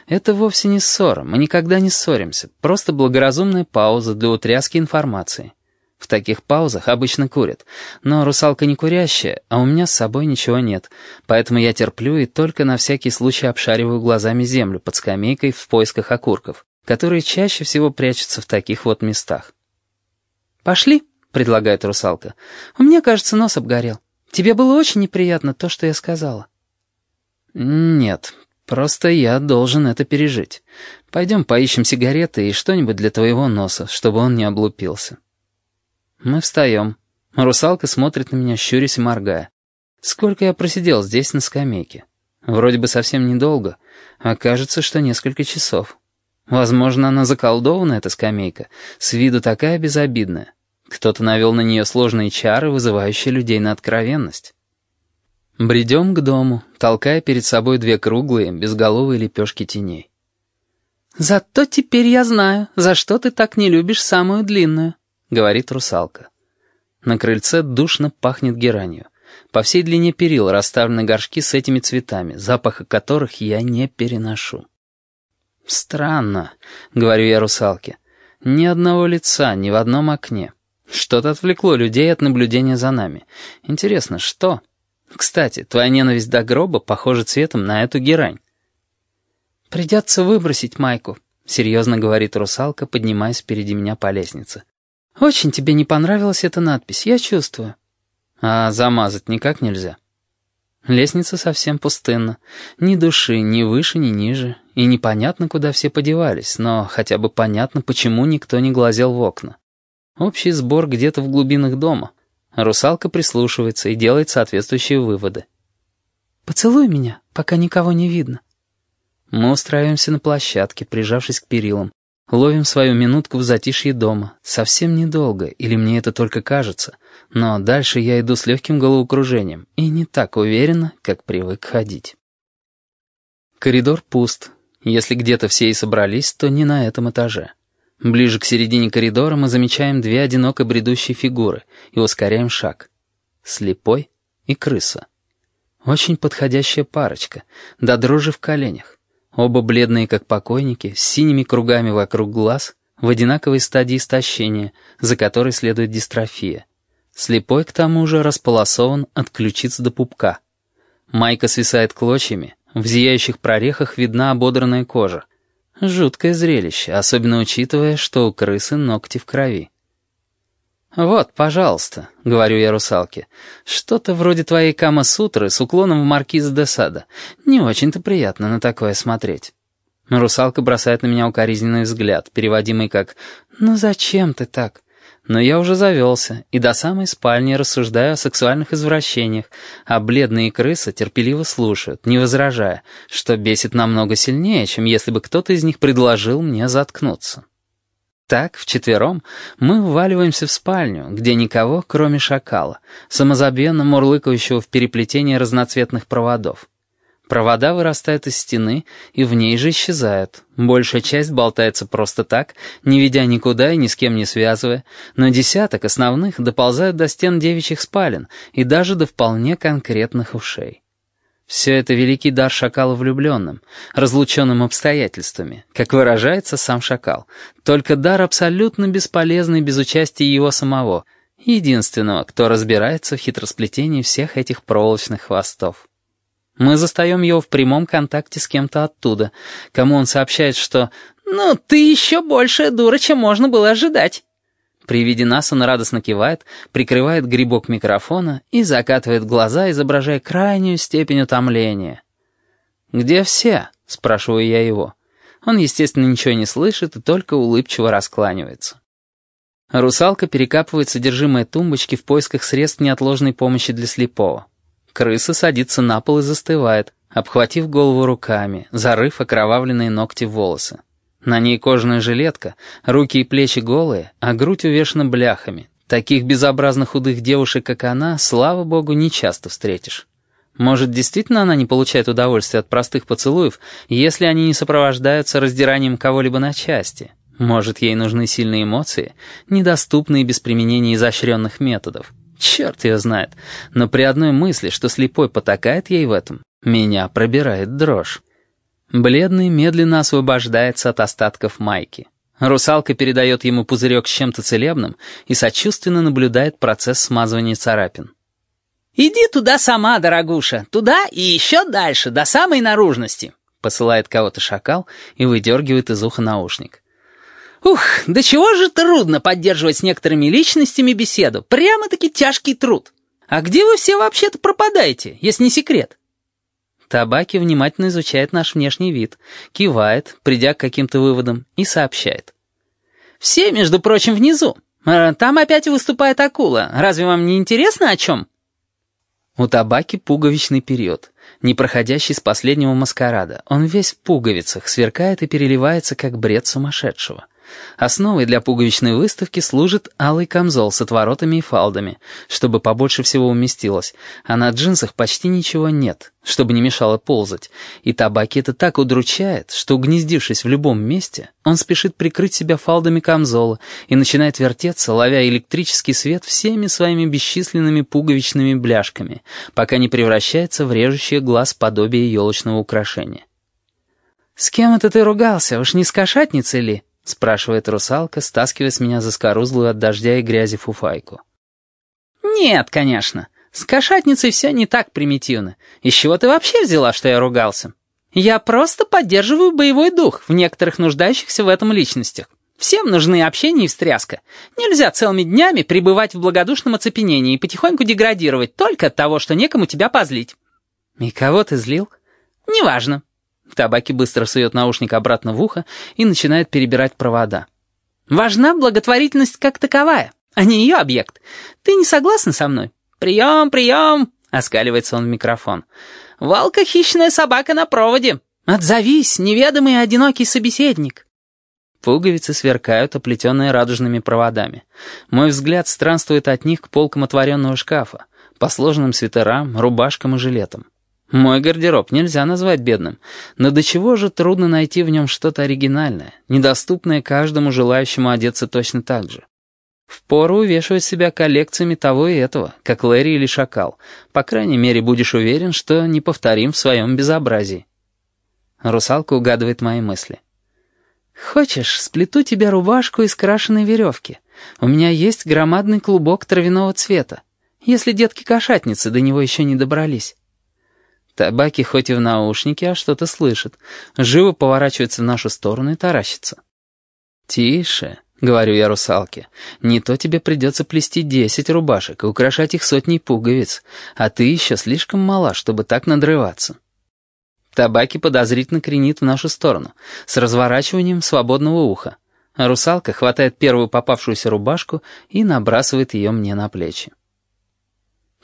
Это вовсе не ссора, мы никогда не ссоримся, просто благоразумная пауза для утряски информации. В таких паузах обычно курят, но русалка не курящая, а у меня с собой ничего нет, поэтому я терплю и только на всякий случай обшариваю глазами землю под скамейкой в поисках окурков, которые чаще всего прячутся в таких вот местах. «Пошли», — предлагает русалка. «У меня, кажется, нос обгорел. Тебе было очень неприятно то, что я сказала». «Нет, Просто я должен это пережить. Пойдем поищем сигареты и что-нибудь для твоего носа, чтобы он не облупился. Мы встаем. Русалка смотрит на меня, щурясь и моргая. Сколько я просидел здесь на скамейке? Вроде бы совсем недолго, а кажется, что несколько часов. Возможно, она заколдована, эта скамейка, с виду такая безобидная. Кто-то навел на нее сложные чары, вызывающие людей на откровенность. Бредем к дому, толкая перед собой две круглые, безголовые лепешки теней. «Зато теперь я знаю, за что ты так не любишь самую длинную», — говорит русалка. На крыльце душно пахнет геранью. По всей длине перил расставлены горшки с этими цветами, запаха которых я не переношу. «Странно», — говорю я русалке. «Ни одного лица, ни в одном окне. Что-то отвлекло людей от наблюдения за нами. Интересно, что? Кстати, твоя ненависть до гроба похожа цветом на эту герань». «Придется выбросить майку», — серьезно говорит русалка, поднимаясь впереди меня по лестнице. «Очень тебе не понравилась эта надпись, я чувствую». «А замазать никак нельзя?» Лестница совсем пустынна. Ни души, ни выше, ни ниже. И непонятно, куда все подевались, но хотя бы понятно, почему никто не глазел в окна. Общий сбор где-то в глубинах дома. Русалка прислушивается и делает соответствующие выводы. «Поцелуй меня, пока никого не видно». Мы устраиваемся на площадке, прижавшись к перилам. Ловим свою минутку в затишье дома. Совсем недолго, или мне это только кажется. Но дальше я иду с легким головокружением и не так уверенно, как привык ходить. Коридор пуст. Если где-то все и собрались, то не на этом этаже. Ближе к середине коридора мы замечаем две одиноко бредущие фигуры и ускоряем шаг. Слепой и крыса. Очень подходящая парочка, до дрожи в коленях. Оба бледные, как покойники, с синими кругами вокруг глаз, в одинаковой стадии истощения, за которой следует дистрофия. Слепой, к тому же, располосован от ключиц до пупка. Майка свисает клочьями, в зияющих прорехах видна ободранная кожа. Жуткое зрелище, особенно учитывая, что у крысы ногти в крови. «Вот, пожалуйста», — говорю я русалке, — «что-то вроде твоей Кама-сутры с уклоном в маркиз де Сада. Не очень-то приятно на такое смотреть». Русалка бросает на меня укоризненный взгляд, переводимый как «Ну зачем ты так?» Но я уже завелся, и до самой спальни рассуждаю о сексуальных извращениях, а бледные крысы терпеливо слушают, не возражая, что бесит намного сильнее, чем если бы кто-то из них предложил мне заткнуться. Так, вчетвером, мы вваливаемся в спальню, где никого, кроме шакала, самозабвенно мурлыкающего в переплетении разноцветных проводов. Провода вырастают из стены и в ней же исчезают. Большая часть болтается просто так, не ведя никуда и ни с кем не связывая, но десяток основных доползают до стен девичьих спален и даже до вполне конкретных ушей. Все это великий дар шакала влюбленным, разлученным обстоятельствами, как выражается сам шакал. Только дар абсолютно бесполезный без участия его самого, единственного, кто разбирается в хитросплетении всех этих проволочных хвостов. Мы застаем его в прямом контакте с кем-то оттуда, кому он сообщает, что «Ну, ты еще большая дура, чем можно было ожидать». При виде нас он радостно кивает, прикрывает грибок микрофона и закатывает глаза, изображая крайнюю степень утомления. «Где все?» — спрашиваю я его. Он, естественно, ничего не слышит и только улыбчиво раскланивается. Русалка перекапывает содержимое тумбочки в поисках средств неотложной помощи для слепого. Крыса садится на пол и застывает, обхватив голову руками, зарыв окровавленные ногти в волосы. На ней кожаная жилетка, руки и плечи голые, а грудь увешана бляхами. Таких безобразно худых девушек, как она, слава богу, не часто встретишь. Может, действительно она не получает удовольствия от простых поцелуев, если они не сопровождаются раздиранием кого-либо на части? Может, ей нужны сильные эмоции, недоступные без применения изощренных методов? Черт ее знает. Но при одной мысли, что слепой потакает ей в этом, меня пробирает дрожь. Бледный медленно освобождается от остатков майки. Русалка передает ему пузырек с чем-то целебным и сочувственно наблюдает процесс смазывания царапин. «Иди туда сама, дорогуша, туда и еще дальше, до самой наружности», посылает кого-то шакал и выдергивает из уха наушник. «Ух, да чего же трудно поддерживать с некоторыми личностями беседу, прямо-таки тяжкий труд. А где вы все вообще-то пропадаете, если не секрет?» Табаки внимательно изучает наш внешний вид, кивает, придя к каким-то выводам, и сообщает. «Все, между прочим, внизу. Э, там опять выступает акула. Разве вам не интересно о чем?» У табаки пуговичный период, не проходящий с последнего маскарада. Он весь в пуговицах, сверкает и переливается, как бред сумасшедшего. Основой для пуговичной выставки служит алый камзол с отворотами и фалдами, чтобы побольше всего уместилось, а на джинсах почти ничего нет, чтобы не мешало ползать. И табаки это так удручает, что, угнездившись в любом месте, он спешит прикрыть себя фалдами камзола и начинает вертеться, ловя электрический свет всеми своими бесчисленными пуговичными бляшками, пока не превращается в режущее глаз подобие елочного украшения. «С кем это ты ругался? Уж не с кошатницей ли?» — спрашивает русалка, стаскивая с меня заскорузлую от дождя и грязи фуфайку. «Нет, конечно. С кошатницей все не так примитивно. Из чего ты вообще взяла, что я ругался? Я просто поддерживаю боевой дух в некоторых нуждающихся в этом личностях. Всем нужны общение и встряска. Нельзя целыми днями пребывать в благодушном оцепенении и потихоньку деградировать только от того, что некому тебя позлить». «И кого ты злил?» «Неважно. Табаки быстро сует наушник обратно в ухо и начинает перебирать провода. «Важна благотворительность как таковая, а не ее объект. Ты не согласна со мной?» «Прием, прием!» — оскаливается он в микрофон. «Валка — хищная собака на проводе. Отзовись, неведомый одинокий собеседник». Пуговицы сверкают, оплетенные радужными проводами. Мой взгляд странствует от них к полкам отворенного шкафа, по сложенным свитерам, рубашкам и жилетам. Мой гардероб нельзя назвать бедным, но до чего же трудно найти в нем что-то оригинальное, недоступное каждому желающему одеться точно так же. Впору увешивать себя коллекциями того и этого, как Лэри или Шакал. По крайней мере, будешь уверен, что не повторим в своем безобразии. Русалка угадывает мои мысли. «Хочешь, сплету тебе рубашку из крашеной веревки? У меня есть громадный клубок травяного цвета, если детки-кошатницы до него еще не добрались». Табаки хоть и в наушнике, а что-то слышит. Живо поворачивается в нашу сторону и таращится. «Тише», — говорю я русалке, — «не то тебе придется плести десять рубашек и украшать их сотней пуговиц, а ты еще слишком мала, чтобы так надрываться». Табаки подозрительно кренит в нашу сторону, с разворачиванием свободного уха, русалка хватает первую попавшуюся рубашку и набрасывает ее мне на плечи.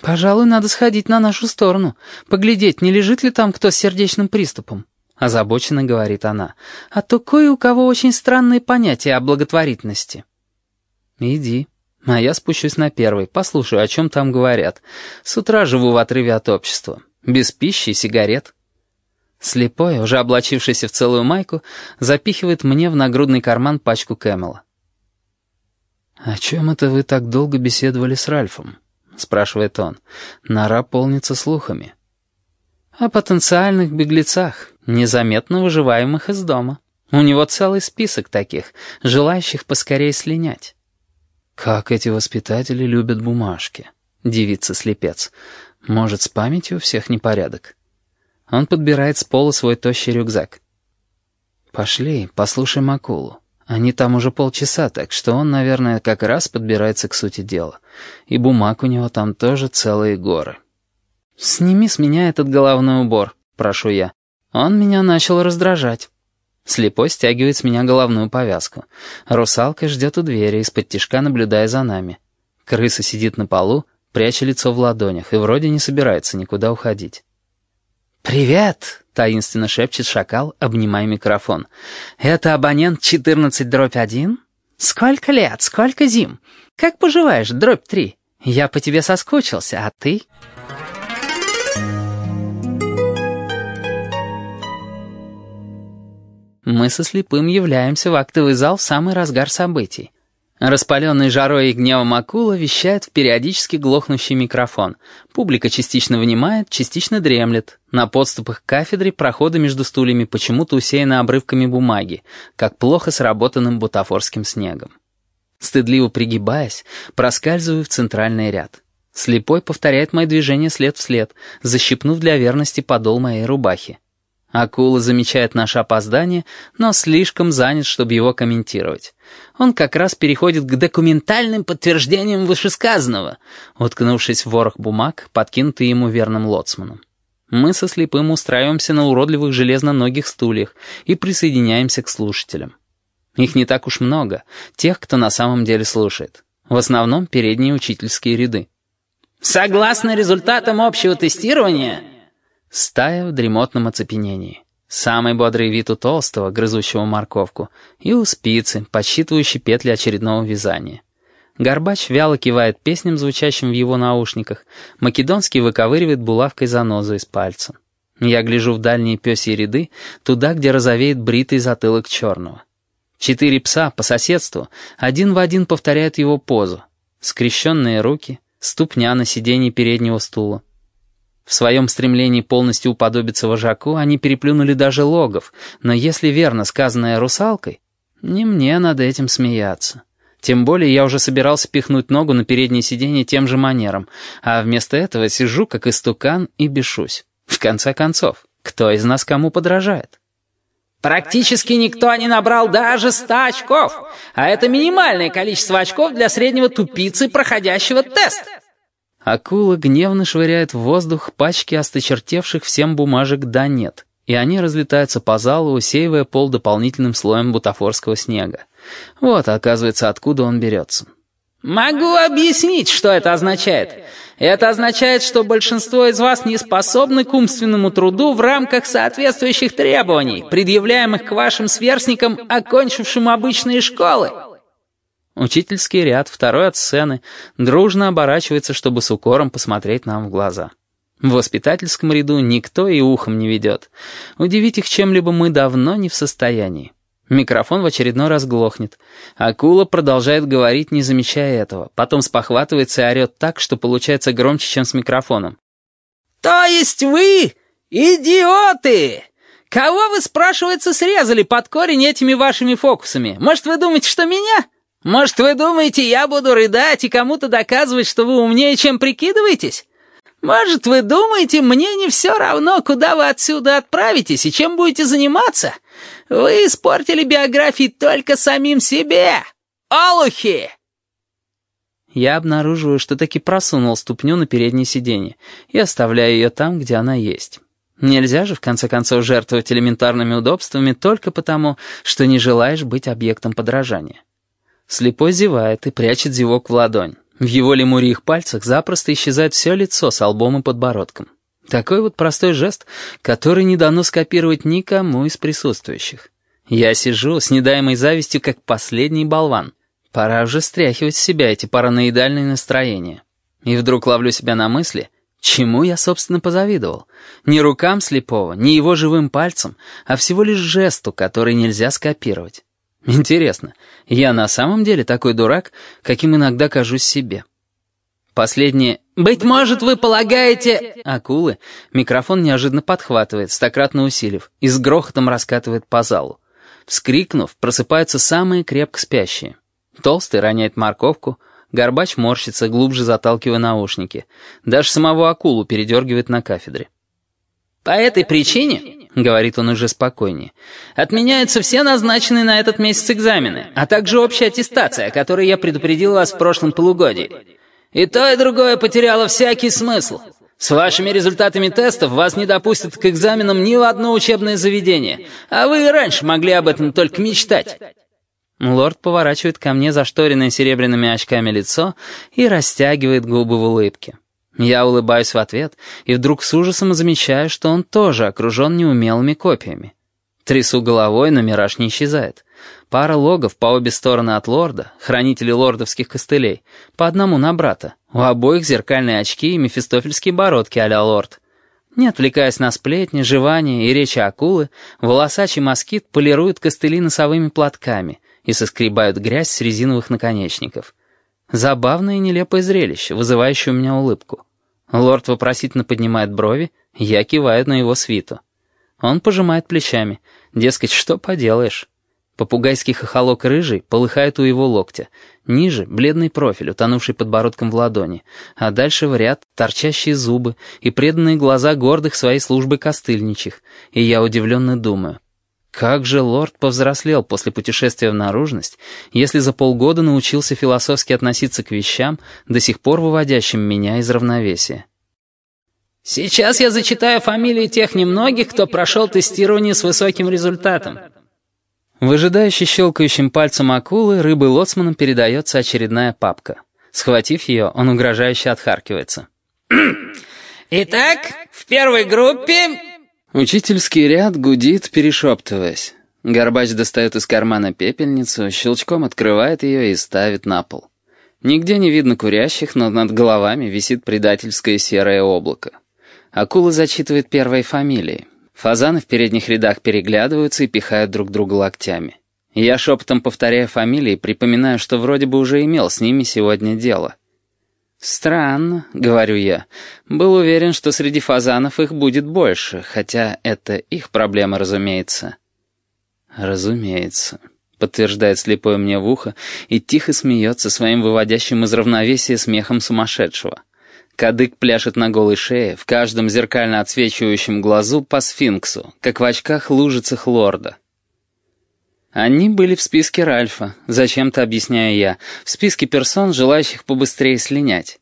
«Пожалуй, надо сходить на нашу сторону, поглядеть, не лежит ли там кто с сердечным приступом», — озабоченно говорит она. «А то кое у кого очень странные понятия о благотворительности». «Иди, а я спущусь на первый, послушаю, о чем там говорят. С утра живу в отрыве от общества, без пищи и сигарет». Слепой, уже облачившийся в целую майку, запихивает мне в нагрудный карман пачку Кэмела. «О чем это вы так долго беседовали с Ральфом?» — спрашивает он. «Нора полнится слухами». «О потенциальных беглецах, незаметно выживаемых из дома. У него целый список таких, желающих поскорее слинять». «Как эти воспитатели любят бумажки», — девица слепец. «Может, с памятью у всех непорядок?» Он подбирает с пола свой тощий рюкзак. «Пошли, послушаем Акулу. Они там уже полчаса, так что он, наверное, как раз подбирается к сути дела. И бумаг у него там тоже целые горы. «Сними с меня этот головной убор», — прошу я. Он меня начал раздражать. Слепой стягивает с меня головную повязку. Русалка ждет у двери, из-под тишка наблюдая за нами. Крыса сидит на полу, пряча лицо в ладонях, и вроде не собирается никуда уходить. «Привет!» — таинственно шепчет шакал, обнимая микрофон. «Это абонент 14 дробь 1? Сколько лет, сколько зим? Как поживаешь, дробь 3? Я по тебе соскучился, а ты?» Мы со слепым являемся в актовый зал в самый разгар событий. Распаленный жарой и гневом акула вещает в периодически глохнущий микрофон. Публика частично внимает, частично дремлет. На подступах к кафедре проходы между стульями почему-то усеяны обрывками бумаги, как плохо сработанным бутафорским снегом. Стыдливо пригибаясь, проскальзываю в центральный ряд. Слепой повторяет мои движения след в след, защипнув для верности подол моей рубахи. Акула замечает наше опоздание, но слишком занят, чтобы его комментировать. Он как раз переходит к документальным подтверждениям вышесказанного, уткнувшись в ворох бумаг, подкинутый ему верным лоцманом. Мы со слепым устраиваемся на уродливых железноногих стульях и присоединяемся к слушателям. Их не так уж много, тех, кто на самом деле слушает. В основном передние учительские ряды. «Согласно результатам общего тестирования...» Стая в дремотном оцепенении. Самый бодрый вид у толстого, грызущего морковку, и у спицы, подсчитывающей петли очередного вязания. Горбач вяло кивает песням, звучащим в его наушниках. Македонский выковыривает булавкой занозу из пальца. Я гляжу в дальние пёсьи ряды, туда, где розовеет бритый затылок черного. Четыре пса по соседству один в один повторяют его позу. Скрещенные руки, ступня на сиденье переднего стула. В своем стремлении полностью уподобиться вожаку они переплюнули даже логов, но если верно сказанное русалкой, не мне над этим смеяться. Тем более я уже собирался пихнуть ногу на переднее сиденье тем же манером, а вместо этого сижу как истукан и бешусь. В конце концов, кто из нас кому подражает? Практически никто не набрал даже ста очков, а это минимальное количество очков для среднего тупицы, проходящего тест. Акула гневно швыряет в воздух пачки осточертевших всем бумажек «да нет», и они разлетаются по залу, усеивая пол дополнительным слоем бутафорского снега. Вот, оказывается, откуда он берется. «Могу объяснить, что это означает. Это означает, что большинство из вас не способны к умственному труду в рамках соответствующих требований, предъявляемых к вашим сверстникам, окончившим обычные школы». Учительский ряд, второй от сцены, дружно оборачивается, чтобы с укором посмотреть нам в глаза. В воспитательском ряду никто и ухом не ведет. Удивить их чем-либо мы давно не в состоянии. Микрофон в очередной раз глохнет. Акула продолжает говорить, не замечая этого. Потом спохватывается и орет так, что получается громче, чем с микрофоном. «То есть вы идиоты! Кого вы, спрашивается, срезали под корень этими вашими фокусами? Может, вы думаете, что меня?» Может, вы думаете, я буду рыдать и кому-то доказывать, что вы умнее, чем прикидываетесь? Может, вы думаете, мне не все равно, куда вы отсюда отправитесь и чем будете заниматься? Вы испортили биографии только самим себе. Олухи!» Я обнаруживаю, что таки просунул ступню на переднее сиденье и оставляю ее там, где она есть. Нельзя же, в конце концов, жертвовать элементарными удобствами только потому, что не желаешь быть объектом подражания. Слепой зевает и прячет зевок в ладонь. В его лемурьих пальцах запросто исчезает все лицо с лбом и подбородком. Такой вот простой жест, который не дано скопировать никому из присутствующих. Я сижу с недаемой завистью, как последний болван. Пора уже стряхивать с себя эти параноидальные настроения. И вдруг ловлю себя на мысли, чему я, собственно, позавидовал. Не рукам слепого, не его живым пальцем, а всего лишь жесту, который нельзя скопировать. Интересно, я на самом деле такой дурак, каким иногда кажусь себе? Последнее «Быть может, вы полагаете...» Акулы микрофон неожиданно подхватывает, стократно усилив, и с грохотом раскатывает по залу. Вскрикнув, просыпаются самые крепко спящие. Толстый роняет морковку, горбач морщится, глубже заталкивая наушники. Даже самого акулу передергивает на кафедре. «По этой причине — говорит он уже спокойнее, «отменяются все назначенные на этот месяц экзамены, а также общая аттестация, о которой я предупредил вас в прошлом полугодии. И то, и другое потеряло всякий смысл. С вашими результатами тестов вас не допустят к экзаменам ни в одно учебное заведение, а вы и раньше могли об этом только мечтать». Лорд поворачивает ко мне зашторенное серебряными очками лицо и растягивает губы в улыбке. Я улыбаюсь в ответ и вдруг с ужасом замечаю, что он тоже окружен неумелыми копиями. Трясу головой, но мираж не исчезает. Пара логов по обе стороны от лорда, хранители лордовских костылей, по одному на брата. У обоих зеркальные очки и мефистофельские бородки а лорд. Не отвлекаясь на сплетни, жевания и речи акулы, волосачий москит полирует костыли носовыми платками и соскребают грязь с резиновых наконечников. Забавное и нелепое зрелище, вызывающее у меня улыбку. Лорд вопросительно поднимает брови, я киваю на его свиту. Он пожимает плечами. Дескать, что поделаешь? Попугайский хохолок рыжий полыхает у его локтя. Ниже — бледный профиль, утонувший подбородком в ладони. А дальше в ряд — торчащие зубы и преданные глаза гордых своей службы костыльничих. И я удивленно думаю. Как же лорд повзрослел после путешествия в наружность, если за полгода научился философски относиться к вещам, до сих пор выводящим меня из равновесия. «Сейчас я зачитаю фамилии тех немногих, кто прошел тестирование с высоким результатом». Выжидающий щелкающим пальцем акулы, рыбы лоцманом передается очередная папка. Схватив ее, он угрожающе отхаркивается. «Итак, в первой группе Учительский ряд гудит, перешептываясь. Горбач достает из кармана пепельницу, щелчком открывает ее и ставит на пол. Нигде не видно курящих, но над головами висит предательское серое облако. Акула зачитывает первой фамилии. Фазаны в передних рядах переглядываются и пихают друг друга локтями. Я шепотом повторяя фамилии, припоминаю, что вроде бы уже имел с ними сегодня дело. «Странно», — говорю я. «Был уверен, что среди фазанов их будет больше, хотя это их проблема, разумеется». «Разумеется», — подтверждает слепое мне в ухо и тихо смеется своим выводящим из равновесия смехом сумасшедшего. Кадык пляшет на голой шее, в каждом зеркально отсвечивающем глазу по сфинксу, как в очках-лужицах лорда. Они были в списке Ральфа, зачем-то объясняю я, в списке персон, желающих побыстрее слинять.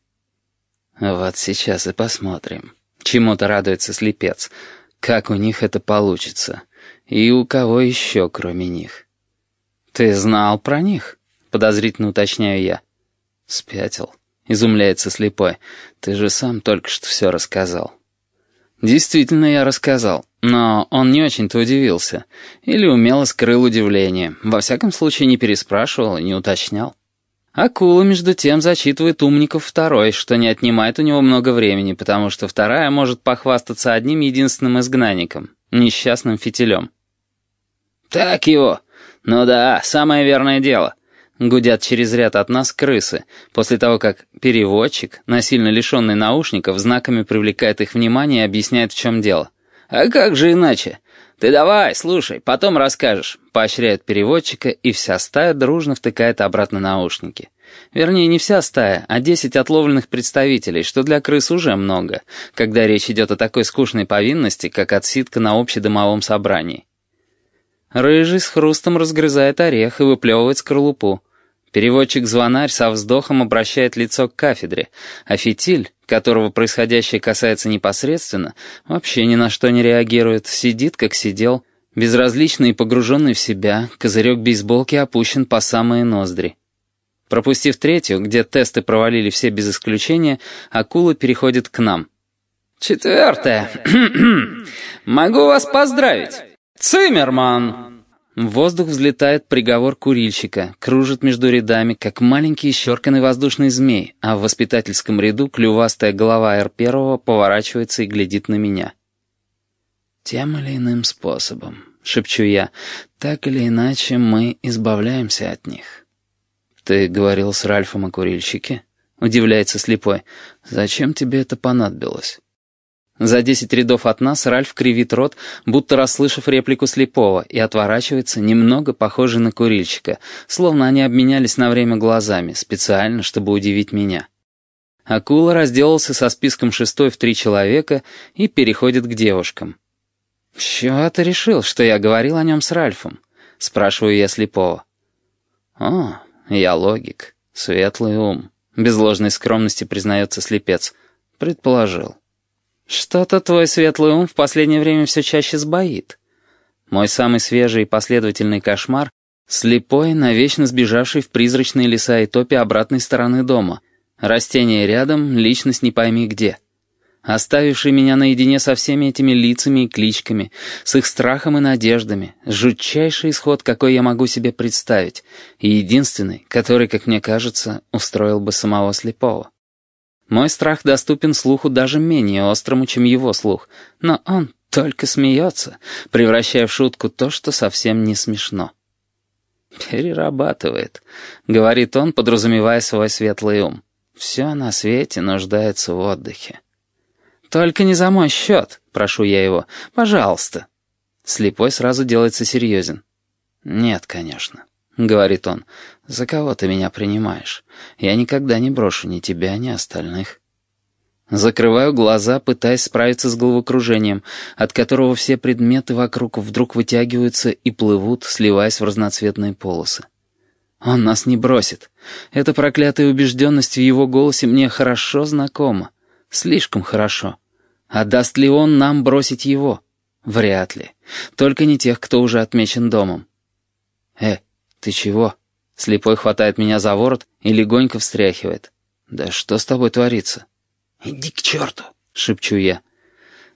Вот сейчас и посмотрим. Чему-то радуется слепец. Как у них это получится. И у кого еще, кроме них. Ты знал про них? Подозрительно уточняю я. Спятил. Изумляется слепой. Ты же сам только что все рассказал. Действительно, я рассказал, но он не очень-то удивился. Или умело скрыл удивление. Во всяком случае, не переспрашивал и не уточнял. Акула, между тем, зачитывает умников второй, что не отнимает у него много времени, потому что вторая может похвастаться одним единственным изгнанником, несчастным фитилем. «Так его! Ну да, самое верное дело!» Гудят через ряд от нас крысы, после того, как переводчик, насильно лишенный наушников, знаками привлекает их внимание и объясняет, в чем дело. «А как же иначе? Ты давай, слушай, потом расскажешь», — поощряет переводчика, и вся стая дружно втыкает обратно наушники. Вернее, не вся стая, а десять отловленных представителей, что для крыс уже много, когда речь идет о такой скучной повинности, как отсидка на общедомовом собрании. Рыжий с хрустом разгрызает орех и выплевывает скорлупу. Переводчик-звонарь со вздохом обращает лицо к кафедре, а фитиль, которого происходящее касается непосредственно, вообще ни на что не реагирует, сидит, как сидел, безразличный и погруженный в себя, козырек бейсболки опущен по самые ноздри. Пропустив третью, где тесты провалили все без исключения, акула переходит к нам. «Четвертое. Могу вас поздравить!» «Циммерман!» В воздух взлетает приговор курильщика, кружит между рядами, как маленький исчерканный воздушный змей, а в воспитательском ряду клювастая голова Р-1 поворачивается и глядит на меня. «Тем или иным способом», — шепчу я, — «так или иначе мы избавляемся от них». «Ты говорил с Ральфом о курильщике?» — удивляется слепой. «Зачем тебе это понадобилось?» За десять рядов от нас Ральф кривит рот, будто расслышав реплику слепого, и отворачивается, немного похожий на курильщика, словно они обменялись на время глазами, специально, чтобы удивить меня. Акула разделался со списком шестой в три человека и переходит к девушкам. «С чего ты решил, что я говорил о нем с Ральфом?» — спрашиваю я слепого. «О, я логик, светлый ум», — без ложной скромности признается слепец. «Предположил». «Что-то твой светлый ум в последнее время все чаще сбоит. Мой самый свежий и последовательный кошмар — слепой, навечно сбежавший в призрачные леса и топи обратной стороны дома. Растение рядом, личность не пойми где. Оставивший меня наедине со всеми этими лицами и кличками, с их страхом и надеждами, жутчайший исход, какой я могу себе представить, и единственный, который, как мне кажется, устроил бы самого слепого. Мой страх доступен слуху даже менее острому, чем его слух, но он только смеется, превращая в шутку то, что совсем не смешно. «Перерабатывает», — говорит он, подразумевая свой светлый ум. «Все на свете нуждается в отдыхе». «Только не за мой счет», — прошу я его. «Пожалуйста». Слепой сразу делается серьезен. «Нет, конечно». — говорит он, — «за кого ты меня принимаешь? Я никогда не брошу ни тебя, ни остальных». Закрываю глаза, пытаясь справиться с головокружением, от которого все предметы вокруг вдруг вытягиваются и плывут, сливаясь в разноцветные полосы. Он нас не бросит. Эта проклятая убежденность в его голосе мне хорошо знакома. Слишком хорошо. А даст ли он нам бросить его? Вряд ли. Только не тех, кто уже отмечен домом. «Э, «Ты чего?» Слепой хватает меня за ворот и легонько встряхивает. «Да что с тобой творится?» «Иди к черту!» — шепчу я.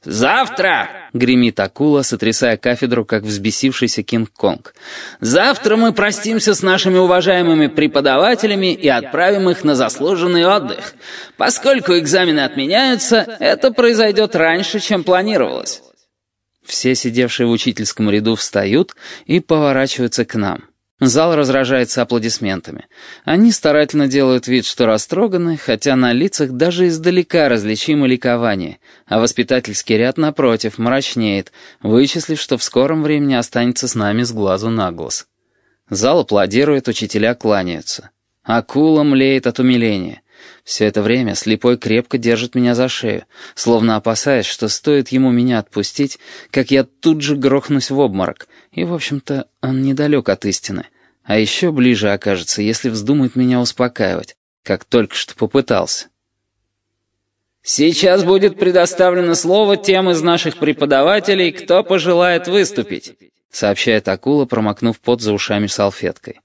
«Завтра!» — гремит акула, сотрясая кафедру, как взбесившийся Кинг-Конг. «Завтра мы простимся с нашими уважаемыми преподавателями и отправим их на заслуженный отдых. Поскольку экзамены отменяются, это произойдет раньше, чем планировалось». Все сидевшие в учительском ряду встают и поворачиваются к нам. Зал разражается аплодисментами. Они старательно делают вид, что растроганы, хотя на лицах даже издалека различимо ликование, а воспитательский ряд, напротив, мрачнеет, вычислив, что в скором времени останется с нами с глазу на глаз. Зал аплодирует, учителя кланяются. Акула млеет от умиления. Все это время слепой крепко держит меня за шею, словно опасаясь, что стоит ему меня отпустить, как я тут же грохнусь в обморок. И, в общем-то, он недалек от истины. А еще ближе окажется, если вздумает меня успокаивать, как только что попытался. «Сейчас будет предоставлено слово тем из наших преподавателей, кто пожелает выступить», сообщает акула, промокнув пот за ушами салфеткой.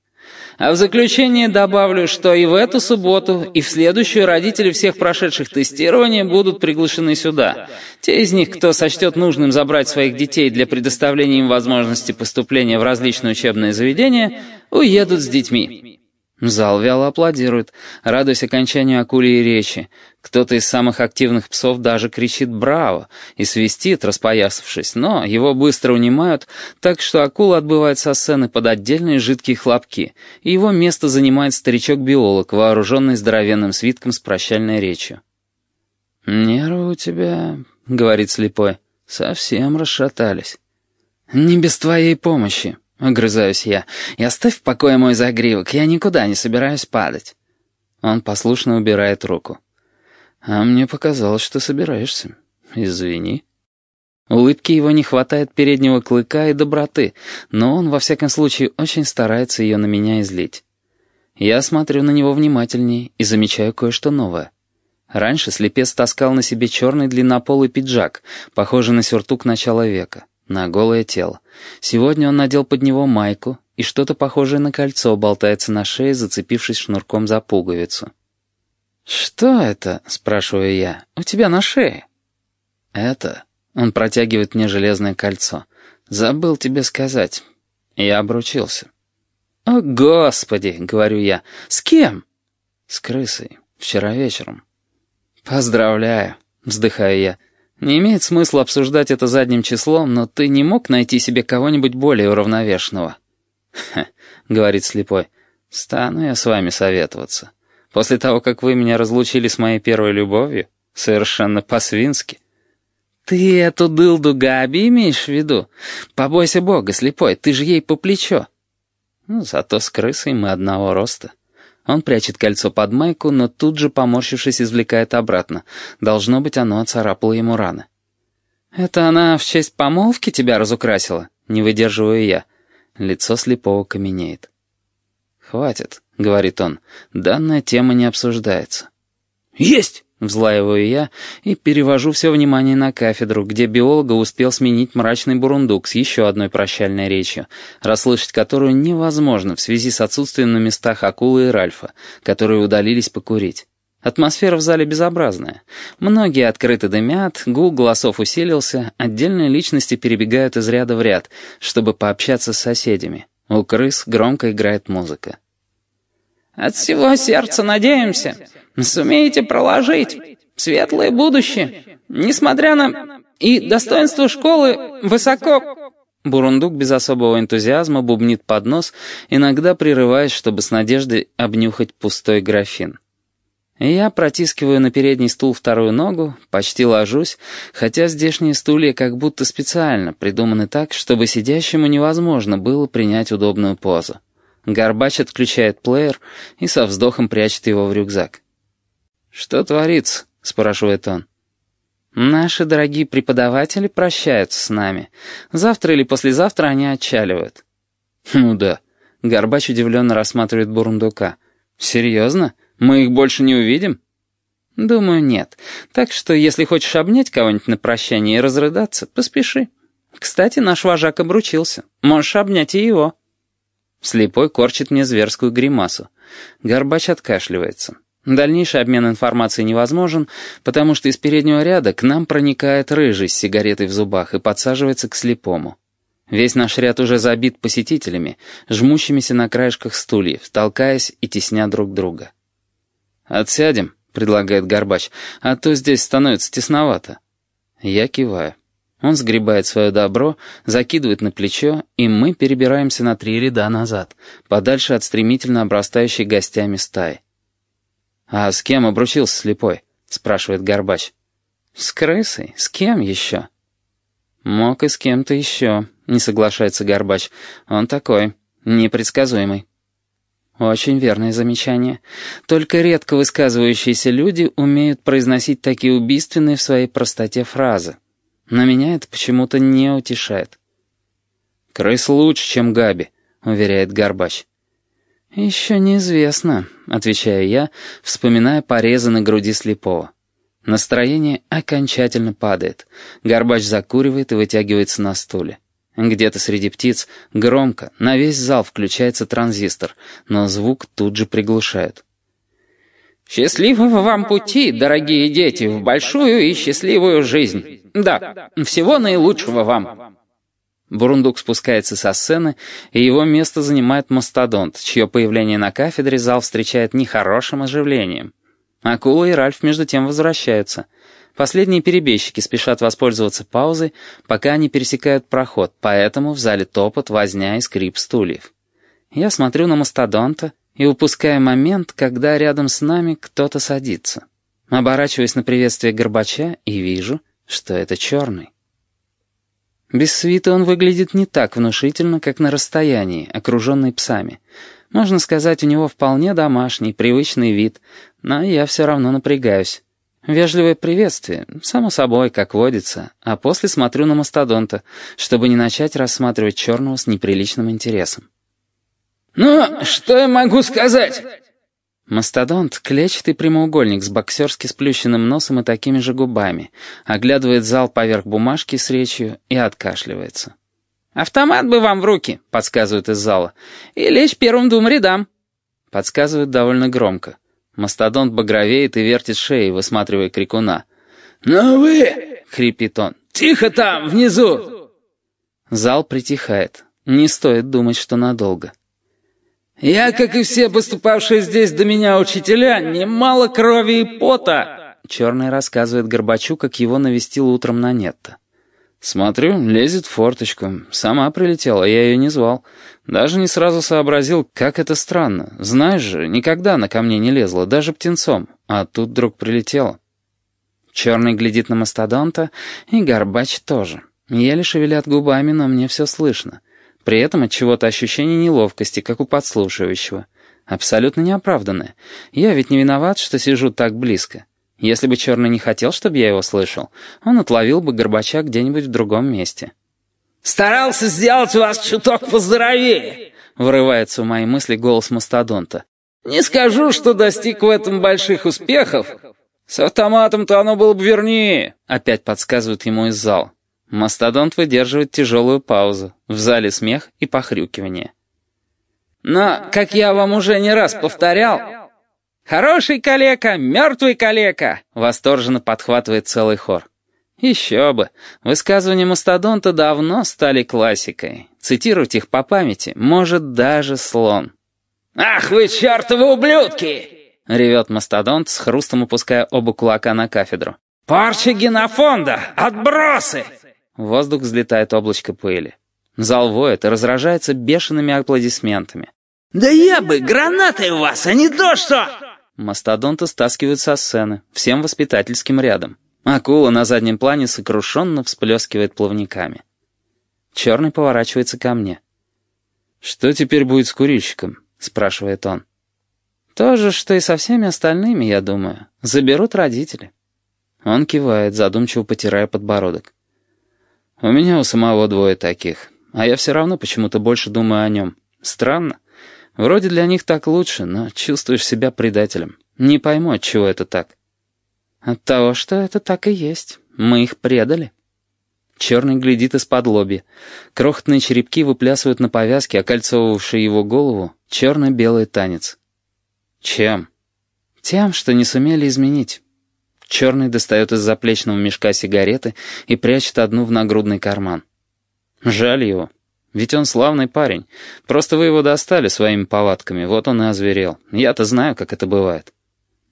А в заключение добавлю, что и в эту субботу, и в следующую родители всех прошедших тестирования будут приглашены сюда. Те из них, кто сочтет нужным забрать своих детей для предоставления им возможности поступления в различные учебные заведения, уедут с детьми. Зал вяло аплодирует, радуясь окончанию акулии речи. Кто-то из самых активных псов даже кричит «Браво!» и свистит, распоясавшись, но его быстро унимают, так что акула отбывает со сцены под отдельные жидкие хлопки, и его место занимает старичок-биолог, вооруженный здоровенным свитком с прощальной речью. «Нервы у тебя, — говорит слепой, — совсем расшатались. Не без твоей помощи». — огрызаюсь я. «И оставь в покое мой загривок, я никуда не собираюсь падать». Он послушно убирает руку. «А мне показалось, что собираешься. Извини». Улыбки его не хватает переднего клыка и доброты, но он, во всяком случае, очень старается ее на меня излить. Я смотрю на него внимательнее и замечаю кое-что новое. Раньше слепец таскал на себе черный длиннополый пиджак, похожий на сюртук начала века на голое тело. Сегодня он надел под него майку, и что-то похожее на кольцо болтается на шее, зацепившись шнурком за пуговицу. «Что это?» — спрашиваю я. «У тебя на шее?» «Это...» — он протягивает мне железное кольцо. «Забыл тебе сказать. Я обручился». «О, Господи!» — говорю я. «С кем?» «С крысой. Вчера вечером». «Поздравляю!» — вздыхаю я. Не имеет смысла обсуждать это задним числом, но ты не мог найти себе кого-нибудь более уравновешенного. Говорит слепой, — «стану я с вами советоваться. После того, как вы меня разлучили с моей первой любовью, совершенно по-свински». «Ты эту дылду Габи имеешь в виду? Побойся бога, слепой, ты же ей по плечо». Ну, зато с крысой мы одного роста. Он прячет кольцо под майку, но тут же, поморщившись, извлекает обратно. Должно быть, оно оцарапало ему раны. «Это она в честь помолвки тебя разукрасила?» Не выдерживаю я. Лицо слепого каменеет. «Хватит», — говорит он, — «данная тема не обсуждается». «Есть!» Взлаиваю я и перевожу все внимание на кафедру, где биолога успел сменить мрачный бурундук с еще одной прощальной речью, расслышать которую невозможно в связи с отсутствием на местах акулы и Ральфа, которые удалились покурить. Атмосфера в зале безобразная. Многие открыто дымят, гул голосов усилился, отдельные личности перебегают из ряда в ряд, чтобы пообщаться с соседями. У крыс громко играет музыка. «От всего сердца надеемся», Сумеете проложить светлое будущее, несмотря на... И достоинство школы высоко...» Бурундук без особого энтузиазма бубнит под нос, иногда прерываясь, чтобы с надеждой обнюхать пустой графин. Я протискиваю на передний стул вторую ногу, почти ложусь, хотя здешние стулья как будто специально придуманы так, чтобы сидящему невозможно было принять удобную позу. Горбач отключает плеер и со вздохом прячет его в рюкзак. «Что творится?» — спрашивает он. «Наши дорогие преподаватели прощаются с нами. Завтра или послезавтра они отчаливают». «Ну да». Горбач удивленно рассматривает Бурундука. «Серьезно? Мы их больше не увидим?» «Думаю, нет. Так что, если хочешь обнять кого-нибудь на прощание и разрыдаться, поспеши. Кстати, наш вожак обручился. Можешь обнять и его». Слепой корчит мне зверскую гримасу. Горбач откашливается. Дальнейший обмен информацией невозможен, потому что из переднего ряда к нам проникает рыжий с сигаретой в зубах и подсаживается к слепому. Весь наш ряд уже забит посетителями, жмущимися на краешках стульев, толкаясь и тесня друг друга. «Отсядем», — предлагает Горбач, — «а то здесь становится тесновато». Я киваю. Он сгребает свое добро, закидывает на плечо, и мы перебираемся на три ряда назад, подальше от стремительно обрастающей гостями стаи. «А с кем обручился слепой?» — спрашивает Горбач. «С крысой? С кем еще?» «Мог и с кем-то еще», — не соглашается Горбач. «Он такой, непредсказуемый». Очень верное замечание. Только редко высказывающиеся люди умеют произносить такие убийственные в своей простоте фразы. Но меня это почему-то не утешает. «Крыс лучше, чем Габи», — уверяет Горбач. «Еще неизвестно», — отвечаю я, вспоминая порезы на груди слепого. Настроение окончательно падает. Горбач закуривает и вытягивается на стуле. Где-то среди птиц громко, на весь зал включается транзистор, но звук тут же приглушают. «Счастливого вам пути, дорогие дети, в большую и счастливую жизнь! Да, всего наилучшего вам!» Бурундук спускается со сцены, и его место занимает мастодонт, чье появление на кафедре зал встречает нехорошим оживлением. Акула и Ральф между тем возвращаются. Последние перебежчики спешат воспользоваться паузой, пока они пересекают проход, поэтому в зале топот, возня и скрип стульев. Я смотрю на мастодонта и упускаю момент, когда рядом с нами кто-то садится. Оборачиваюсь на приветствие Горбача и вижу, что это черный. Без свита он выглядит не так внушительно, как на расстоянии, окруженный псами. Можно сказать, у него вполне домашний, привычный вид, но я все равно напрягаюсь. Вежливое приветствие, само собой, как водится, а после смотрю на мастодонта, чтобы не начать рассматривать черного с неприличным интересом. «Ну, что я могу сказать?» Мастодонт — клетчатый прямоугольник с боксерски сплющенным носом и такими же губами, оглядывает зал поверх бумажки с речью и откашливается. «Автомат бы вам в руки», — подсказывают из зала, — «и лечь первым двум рядам». Подсказывают довольно громко. Мастодонт багровеет и вертит шеей, высматривая крикуна. «Ну вы!» — хрипит он. «Тихо там, внизу!» Зал притихает. Не стоит думать, что надолго. «Я, как и все поступавшие здесь до меня учителя, немало крови и пота!» Черный рассказывает Горбачу, как его навестил утром на Нетто. Смотрю, лезет в форточку. Сама прилетела, я ее не звал. Даже не сразу сообразил, как это странно. Знаешь же, никогда она ко мне не лезла, даже птенцом. А тут вдруг прилетела. Черный глядит на мастодонта, и Горбач тоже. Еле шевелят губами, но мне все слышно. При этом от чего-то ощущение неловкости, как у подслушивающего. Абсолютно неоправданное. Я ведь не виноват, что сижу так близко. Если бы Черный не хотел, чтобы я его слышал, он отловил бы Горбача где-нибудь в другом месте. «Старался сделать вас чуток поздоровее», — вырывается у моей мысли голос мастодонта. «Не скажу, что достиг в этом больших успехов. С автоматом-то оно было бы вернее», — опять подсказывают ему из зала. Мастодонт выдерживает тяжелую паузу. В зале смех и похрюкивание. «Но, как я вам уже не раз повторял, хороший калека, мертвый калека!» Восторженно подхватывает целый хор. Еще бы. Высказывания мастодонта давно стали классикой. Цитировать их по памяти может даже слон. «Ах вы чертовы ублюдки!» — ревет мастодонт, с хрустом опуская оба кулака на кафедру. «Порча генофонда! Отбросы!» В воздух взлетает облачко пыли. Зал воет и разражается бешеными аплодисментами. «Да я бы гранатой у вас, а не то что!» Мастодонта стаскивают со сцены, всем воспитательским рядом. Акула на заднем плане сокрушенно всплескивает плавниками. Черный поворачивается ко мне. «Что теперь будет с курильщиком?» — спрашивает он. «То же, что и со всеми остальными, я думаю. Заберут родители». Он кивает, задумчиво потирая подбородок. У меня у самого двое таких, а я все равно почему-то больше думаю о нем. Странно. Вроде для них так лучше, но чувствуешь себя предателем. Не пойму, от чего это так. От того, что это так и есть. Мы их предали. Черный глядит из-под лоби. Крохотные черепки выплясывают на повязке, окольцовывавшей его голову, черно-белый танец. Чем? Тем, что не сумели изменить. Черный достает из заплечного мешка сигареты и прячет одну в нагрудный карман. Жаль его. Ведь он славный парень. Просто вы его достали своими повадками, вот он и озверел. Я-то знаю, как это бывает.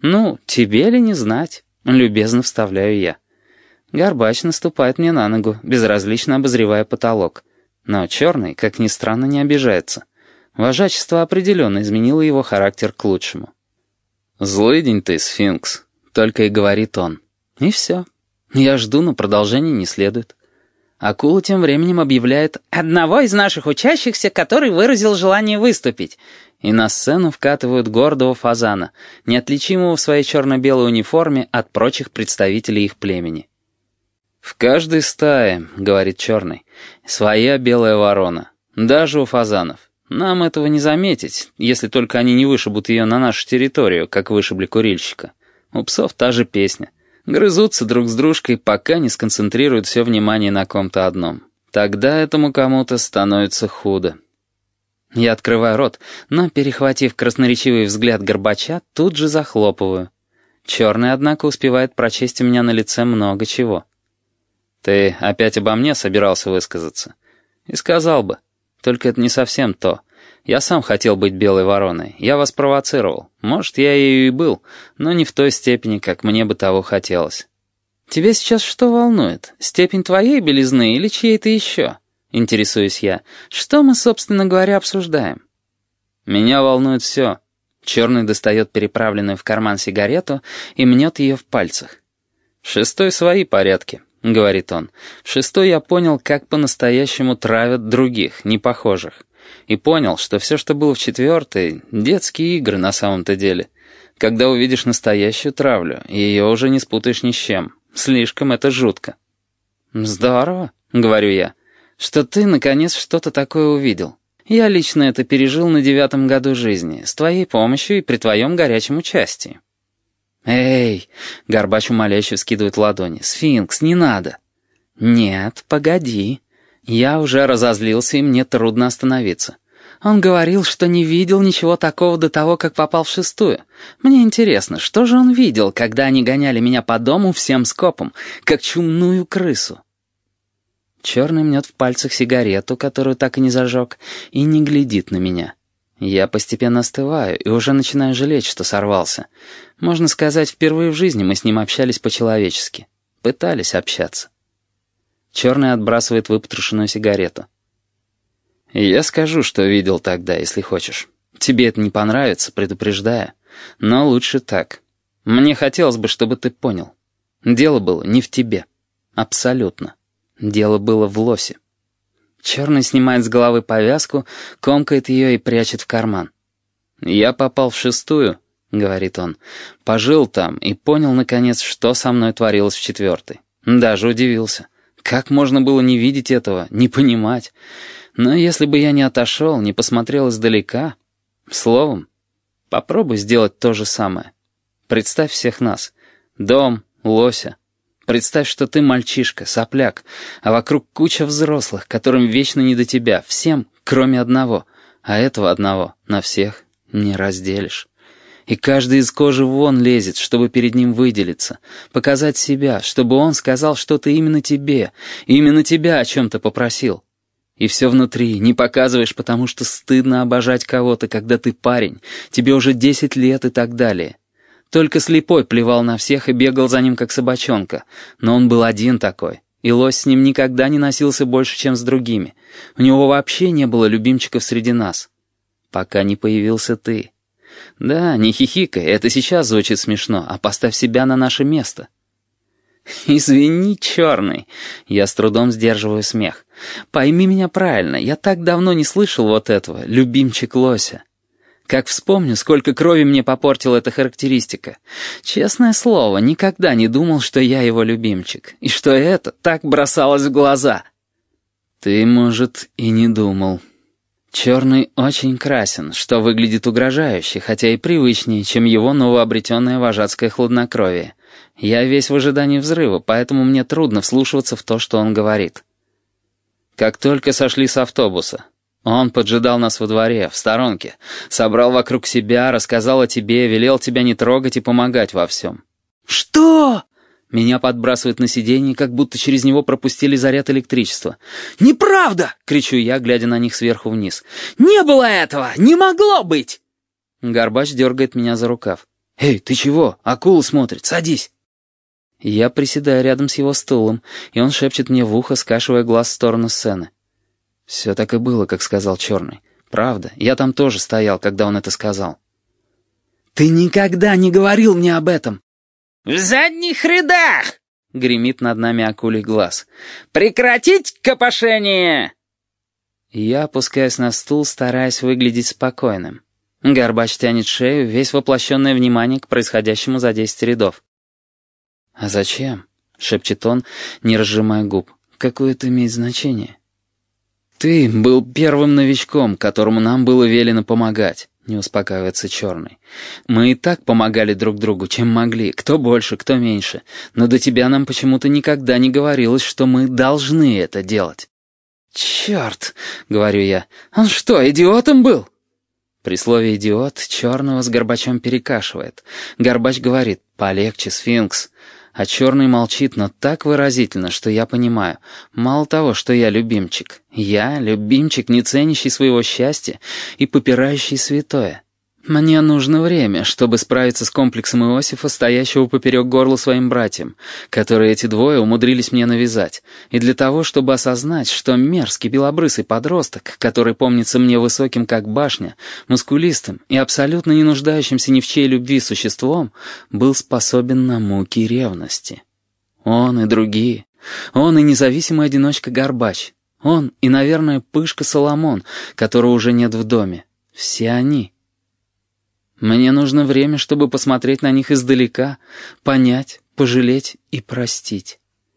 Ну, тебе ли не знать? Любезно вставляю я. Горбач наступает мне на ногу, безразлично обозревая потолок. Но черный, как ни странно, не обижается. Вожачество определенно изменило его характер к лучшему. «Злый день ты, сфинкс», — только и говорит он. И все. Я жду, но продолжения не следует. Акула тем временем объявляет «одного из наших учащихся, который выразил желание выступить», и на сцену вкатывают гордого фазана, неотличимого в своей черно-белой униформе от прочих представителей их племени. «В каждой стае, — говорит черный, — своя белая ворона, даже у фазанов. Нам этого не заметить, если только они не вышибут ее на нашу территорию, как вышибли курильщика. У псов та же песня». Грызутся друг с дружкой, пока не сконцентрируют все внимание на ком-то одном. Тогда этому кому-то становится худо. Я открываю рот, но, перехватив красноречивый взгляд Горбача, тут же захлопываю. Черный, однако, успевает прочесть у меня на лице много чего. «Ты опять обо мне собирался высказаться?» «И сказал бы. Только это не совсем то. Я сам хотел быть белой вороной. Я вас провоцировал. Может, я ею и был, но не в той степени, как мне бы того хотелось. Тебя сейчас что волнует? Степень твоей белизны или чьей-то еще? Интересуюсь я. Что мы, собственно говоря, обсуждаем? Меня волнует все. Черный достает переправленную в карман сигарету и мнет ее в пальцах. В шестой свои порядки, говорит он. В шестой я понял, как по-настоящему травят других, непохожих и понял, что все, что было в четвертой, детские игры на самом-то деле. Когда увидишь настоящую травлю, ее уже не спутаешь ни с чем. Слишком это жутко. «Здорово», — говорю я, — «что ты, наконец, что-то такое увидел. Я лично это пережил на девятом году жизни, с твоей помощью и при твоем горячем участии». «Эй!» — Горбач умоляюще скидывает ладони. «Сфинкс, не надо!» «Нет, погоди!» Я уже разозлился, и мне трудно остановиться. Он говорил, что не видел ничего такого до того, как попал в шестую. Мне интересно, что же он видел, когда они гоняли меня по дому всем скопом, как чумную крысу? Черный мнет в пальцах сигарету, которую так и не зажег, и не глядит на меня. Я постепенно остываю и уже начинаю жалеть, что сорвался. Можно сказать, впервые в жизни мы с ним общались по-человечески. Пытались общаться. Черный отбрасывает выпотрошенную сигарету. «Я скажу, что видел тогда, если хочешь. Тебе это не понравится, предупреждая. Но лучше так. Мне хотелось бы, чтобы ты понял. Дело было не в тебе. Абсолютно. Дело было в лосе». Черный снимает с головы повязку, комкает ее и прячет в карман. «Я попал в шестую», — говорит он. «Пожил там и понял, наконец, что со мной творилось в четвертой. Даже удивился. Как можно было не видеть этого, не понимать? Но если бы я не отошел, не посмотрел издалека... Словом, попробуй сделать то же самое. Представь всех нас. Дом, лося. Представь, что ты мальчишка, сопляк, а вокруг куча взрослых, которым вечно не до тебя, всем, кроме одного. А этого одного на всех не разделишь. И каждый из кожи вон лезет, чтобы перед ним выделиться, показать себя, чтобы он сказал что-то именно тебе, именно тебя о чем-то попросил. И все внутри не показываешь, потому что стыдно обожать кого-то, когда ты парень, тебе уже десять лет и так далее. Только слепой плевал на всех и бегал за ним, как собачонка, но он был один такой. И лось с ним никогда не носился больше, чем с другими. У него вообще не было любимчиков среди нас. Пока не появился ты. Да, не хихикай, это сейчас звучит смешно, а поставь себя на наше место. «Извини, черный». Я с трудом сдерживаю смех. «Пойми меня правильно, я так давно не слышал вот этого, любимчик лося. Как вспомню, сколько крови мне попортила эта характеристика. Честное слово, никогда не думал, что я его любимчик, и что это так бросалось в глаза». «Ты, может, и не думал», Черный очень красен, что выглядит угрожающе, хотя и привычнее, чем его новообретенное вожатское хладнокровие. Я весь в ожидании взрыва, поэтому мне трудно вслушиваться в то, что он говорит. Как только сошли с автобуса. Он поджидал нас во дворе, в сторонке, собрал вокруг себя, рассказал о тебе, велел тебя не трогать и помогать во всем. «Что?» Меня подбрасывает на сиденье, как будто через него пропустили заряд электричества. «Неправда!» — кричу я, глядя на них сверху вниз. «Не было этого! Не могло быть!» Горбач дергает меня за рукав. «Эй, ты чего? Акула смотрит, садись!» Я приседаю рядом с его стулом, и он шепчет мне в ухо, скашивая глаз в сторону сцены. Все так и было, как сказал Черный. Правда, я там тоже стоял, когда он это сказал. «Ты никогда не говорил мне об этом!» «В задних рядах!» — гремит над нами акулий глаз. «Прекратить копошение!» Я опускаюсь на стул, стараясь выглядеть спокойным. Горбач тянет шею, весь воплощенное внимание к происходящему за десять рядов. «А зачем?» — шепчет он, не разжимая губ. «Какое это имеет значение?» «Ты был первым новичком, которому нам было велено помогать», — не успокаивается Черный. «Мы и так помогали друг другу, чем могли, кто больше, кто меньше, но до тебя нам почему-то никогда не говорилось, что мы должны это делать». «Черт!» — говорю я. «Он что, идиотом был?» При слове «идиот» Черного с Горбачом перекашивает. Горбач говорит «полегче, сфинкс». А черный молчит, но так выразительно, что я понимаю. Мало того, что я любимчик. Я любимчик, не ценящий своего счастья и попирающий святое. Мне нужно время, чтобы справиться с комплексом Иосифа, стоящего поперек горла своим братьям, которые эти двое умудрились мне навязать, и для того, чтобы осознать, что мерзкий белобрысый подросток, который помнится мне высоким как башня, мускулистым и абсолютно не нуждающимся ни в чьей любви существом, был способен на муки ревности. Он и другие. Он и независимый одиночка Горбач. Он и, наверное, Пышка Соломон, которого уже нет в доме. Все они — мне нужно время, чтобы посмотреть на них издалека, понять, пожалеть и простить.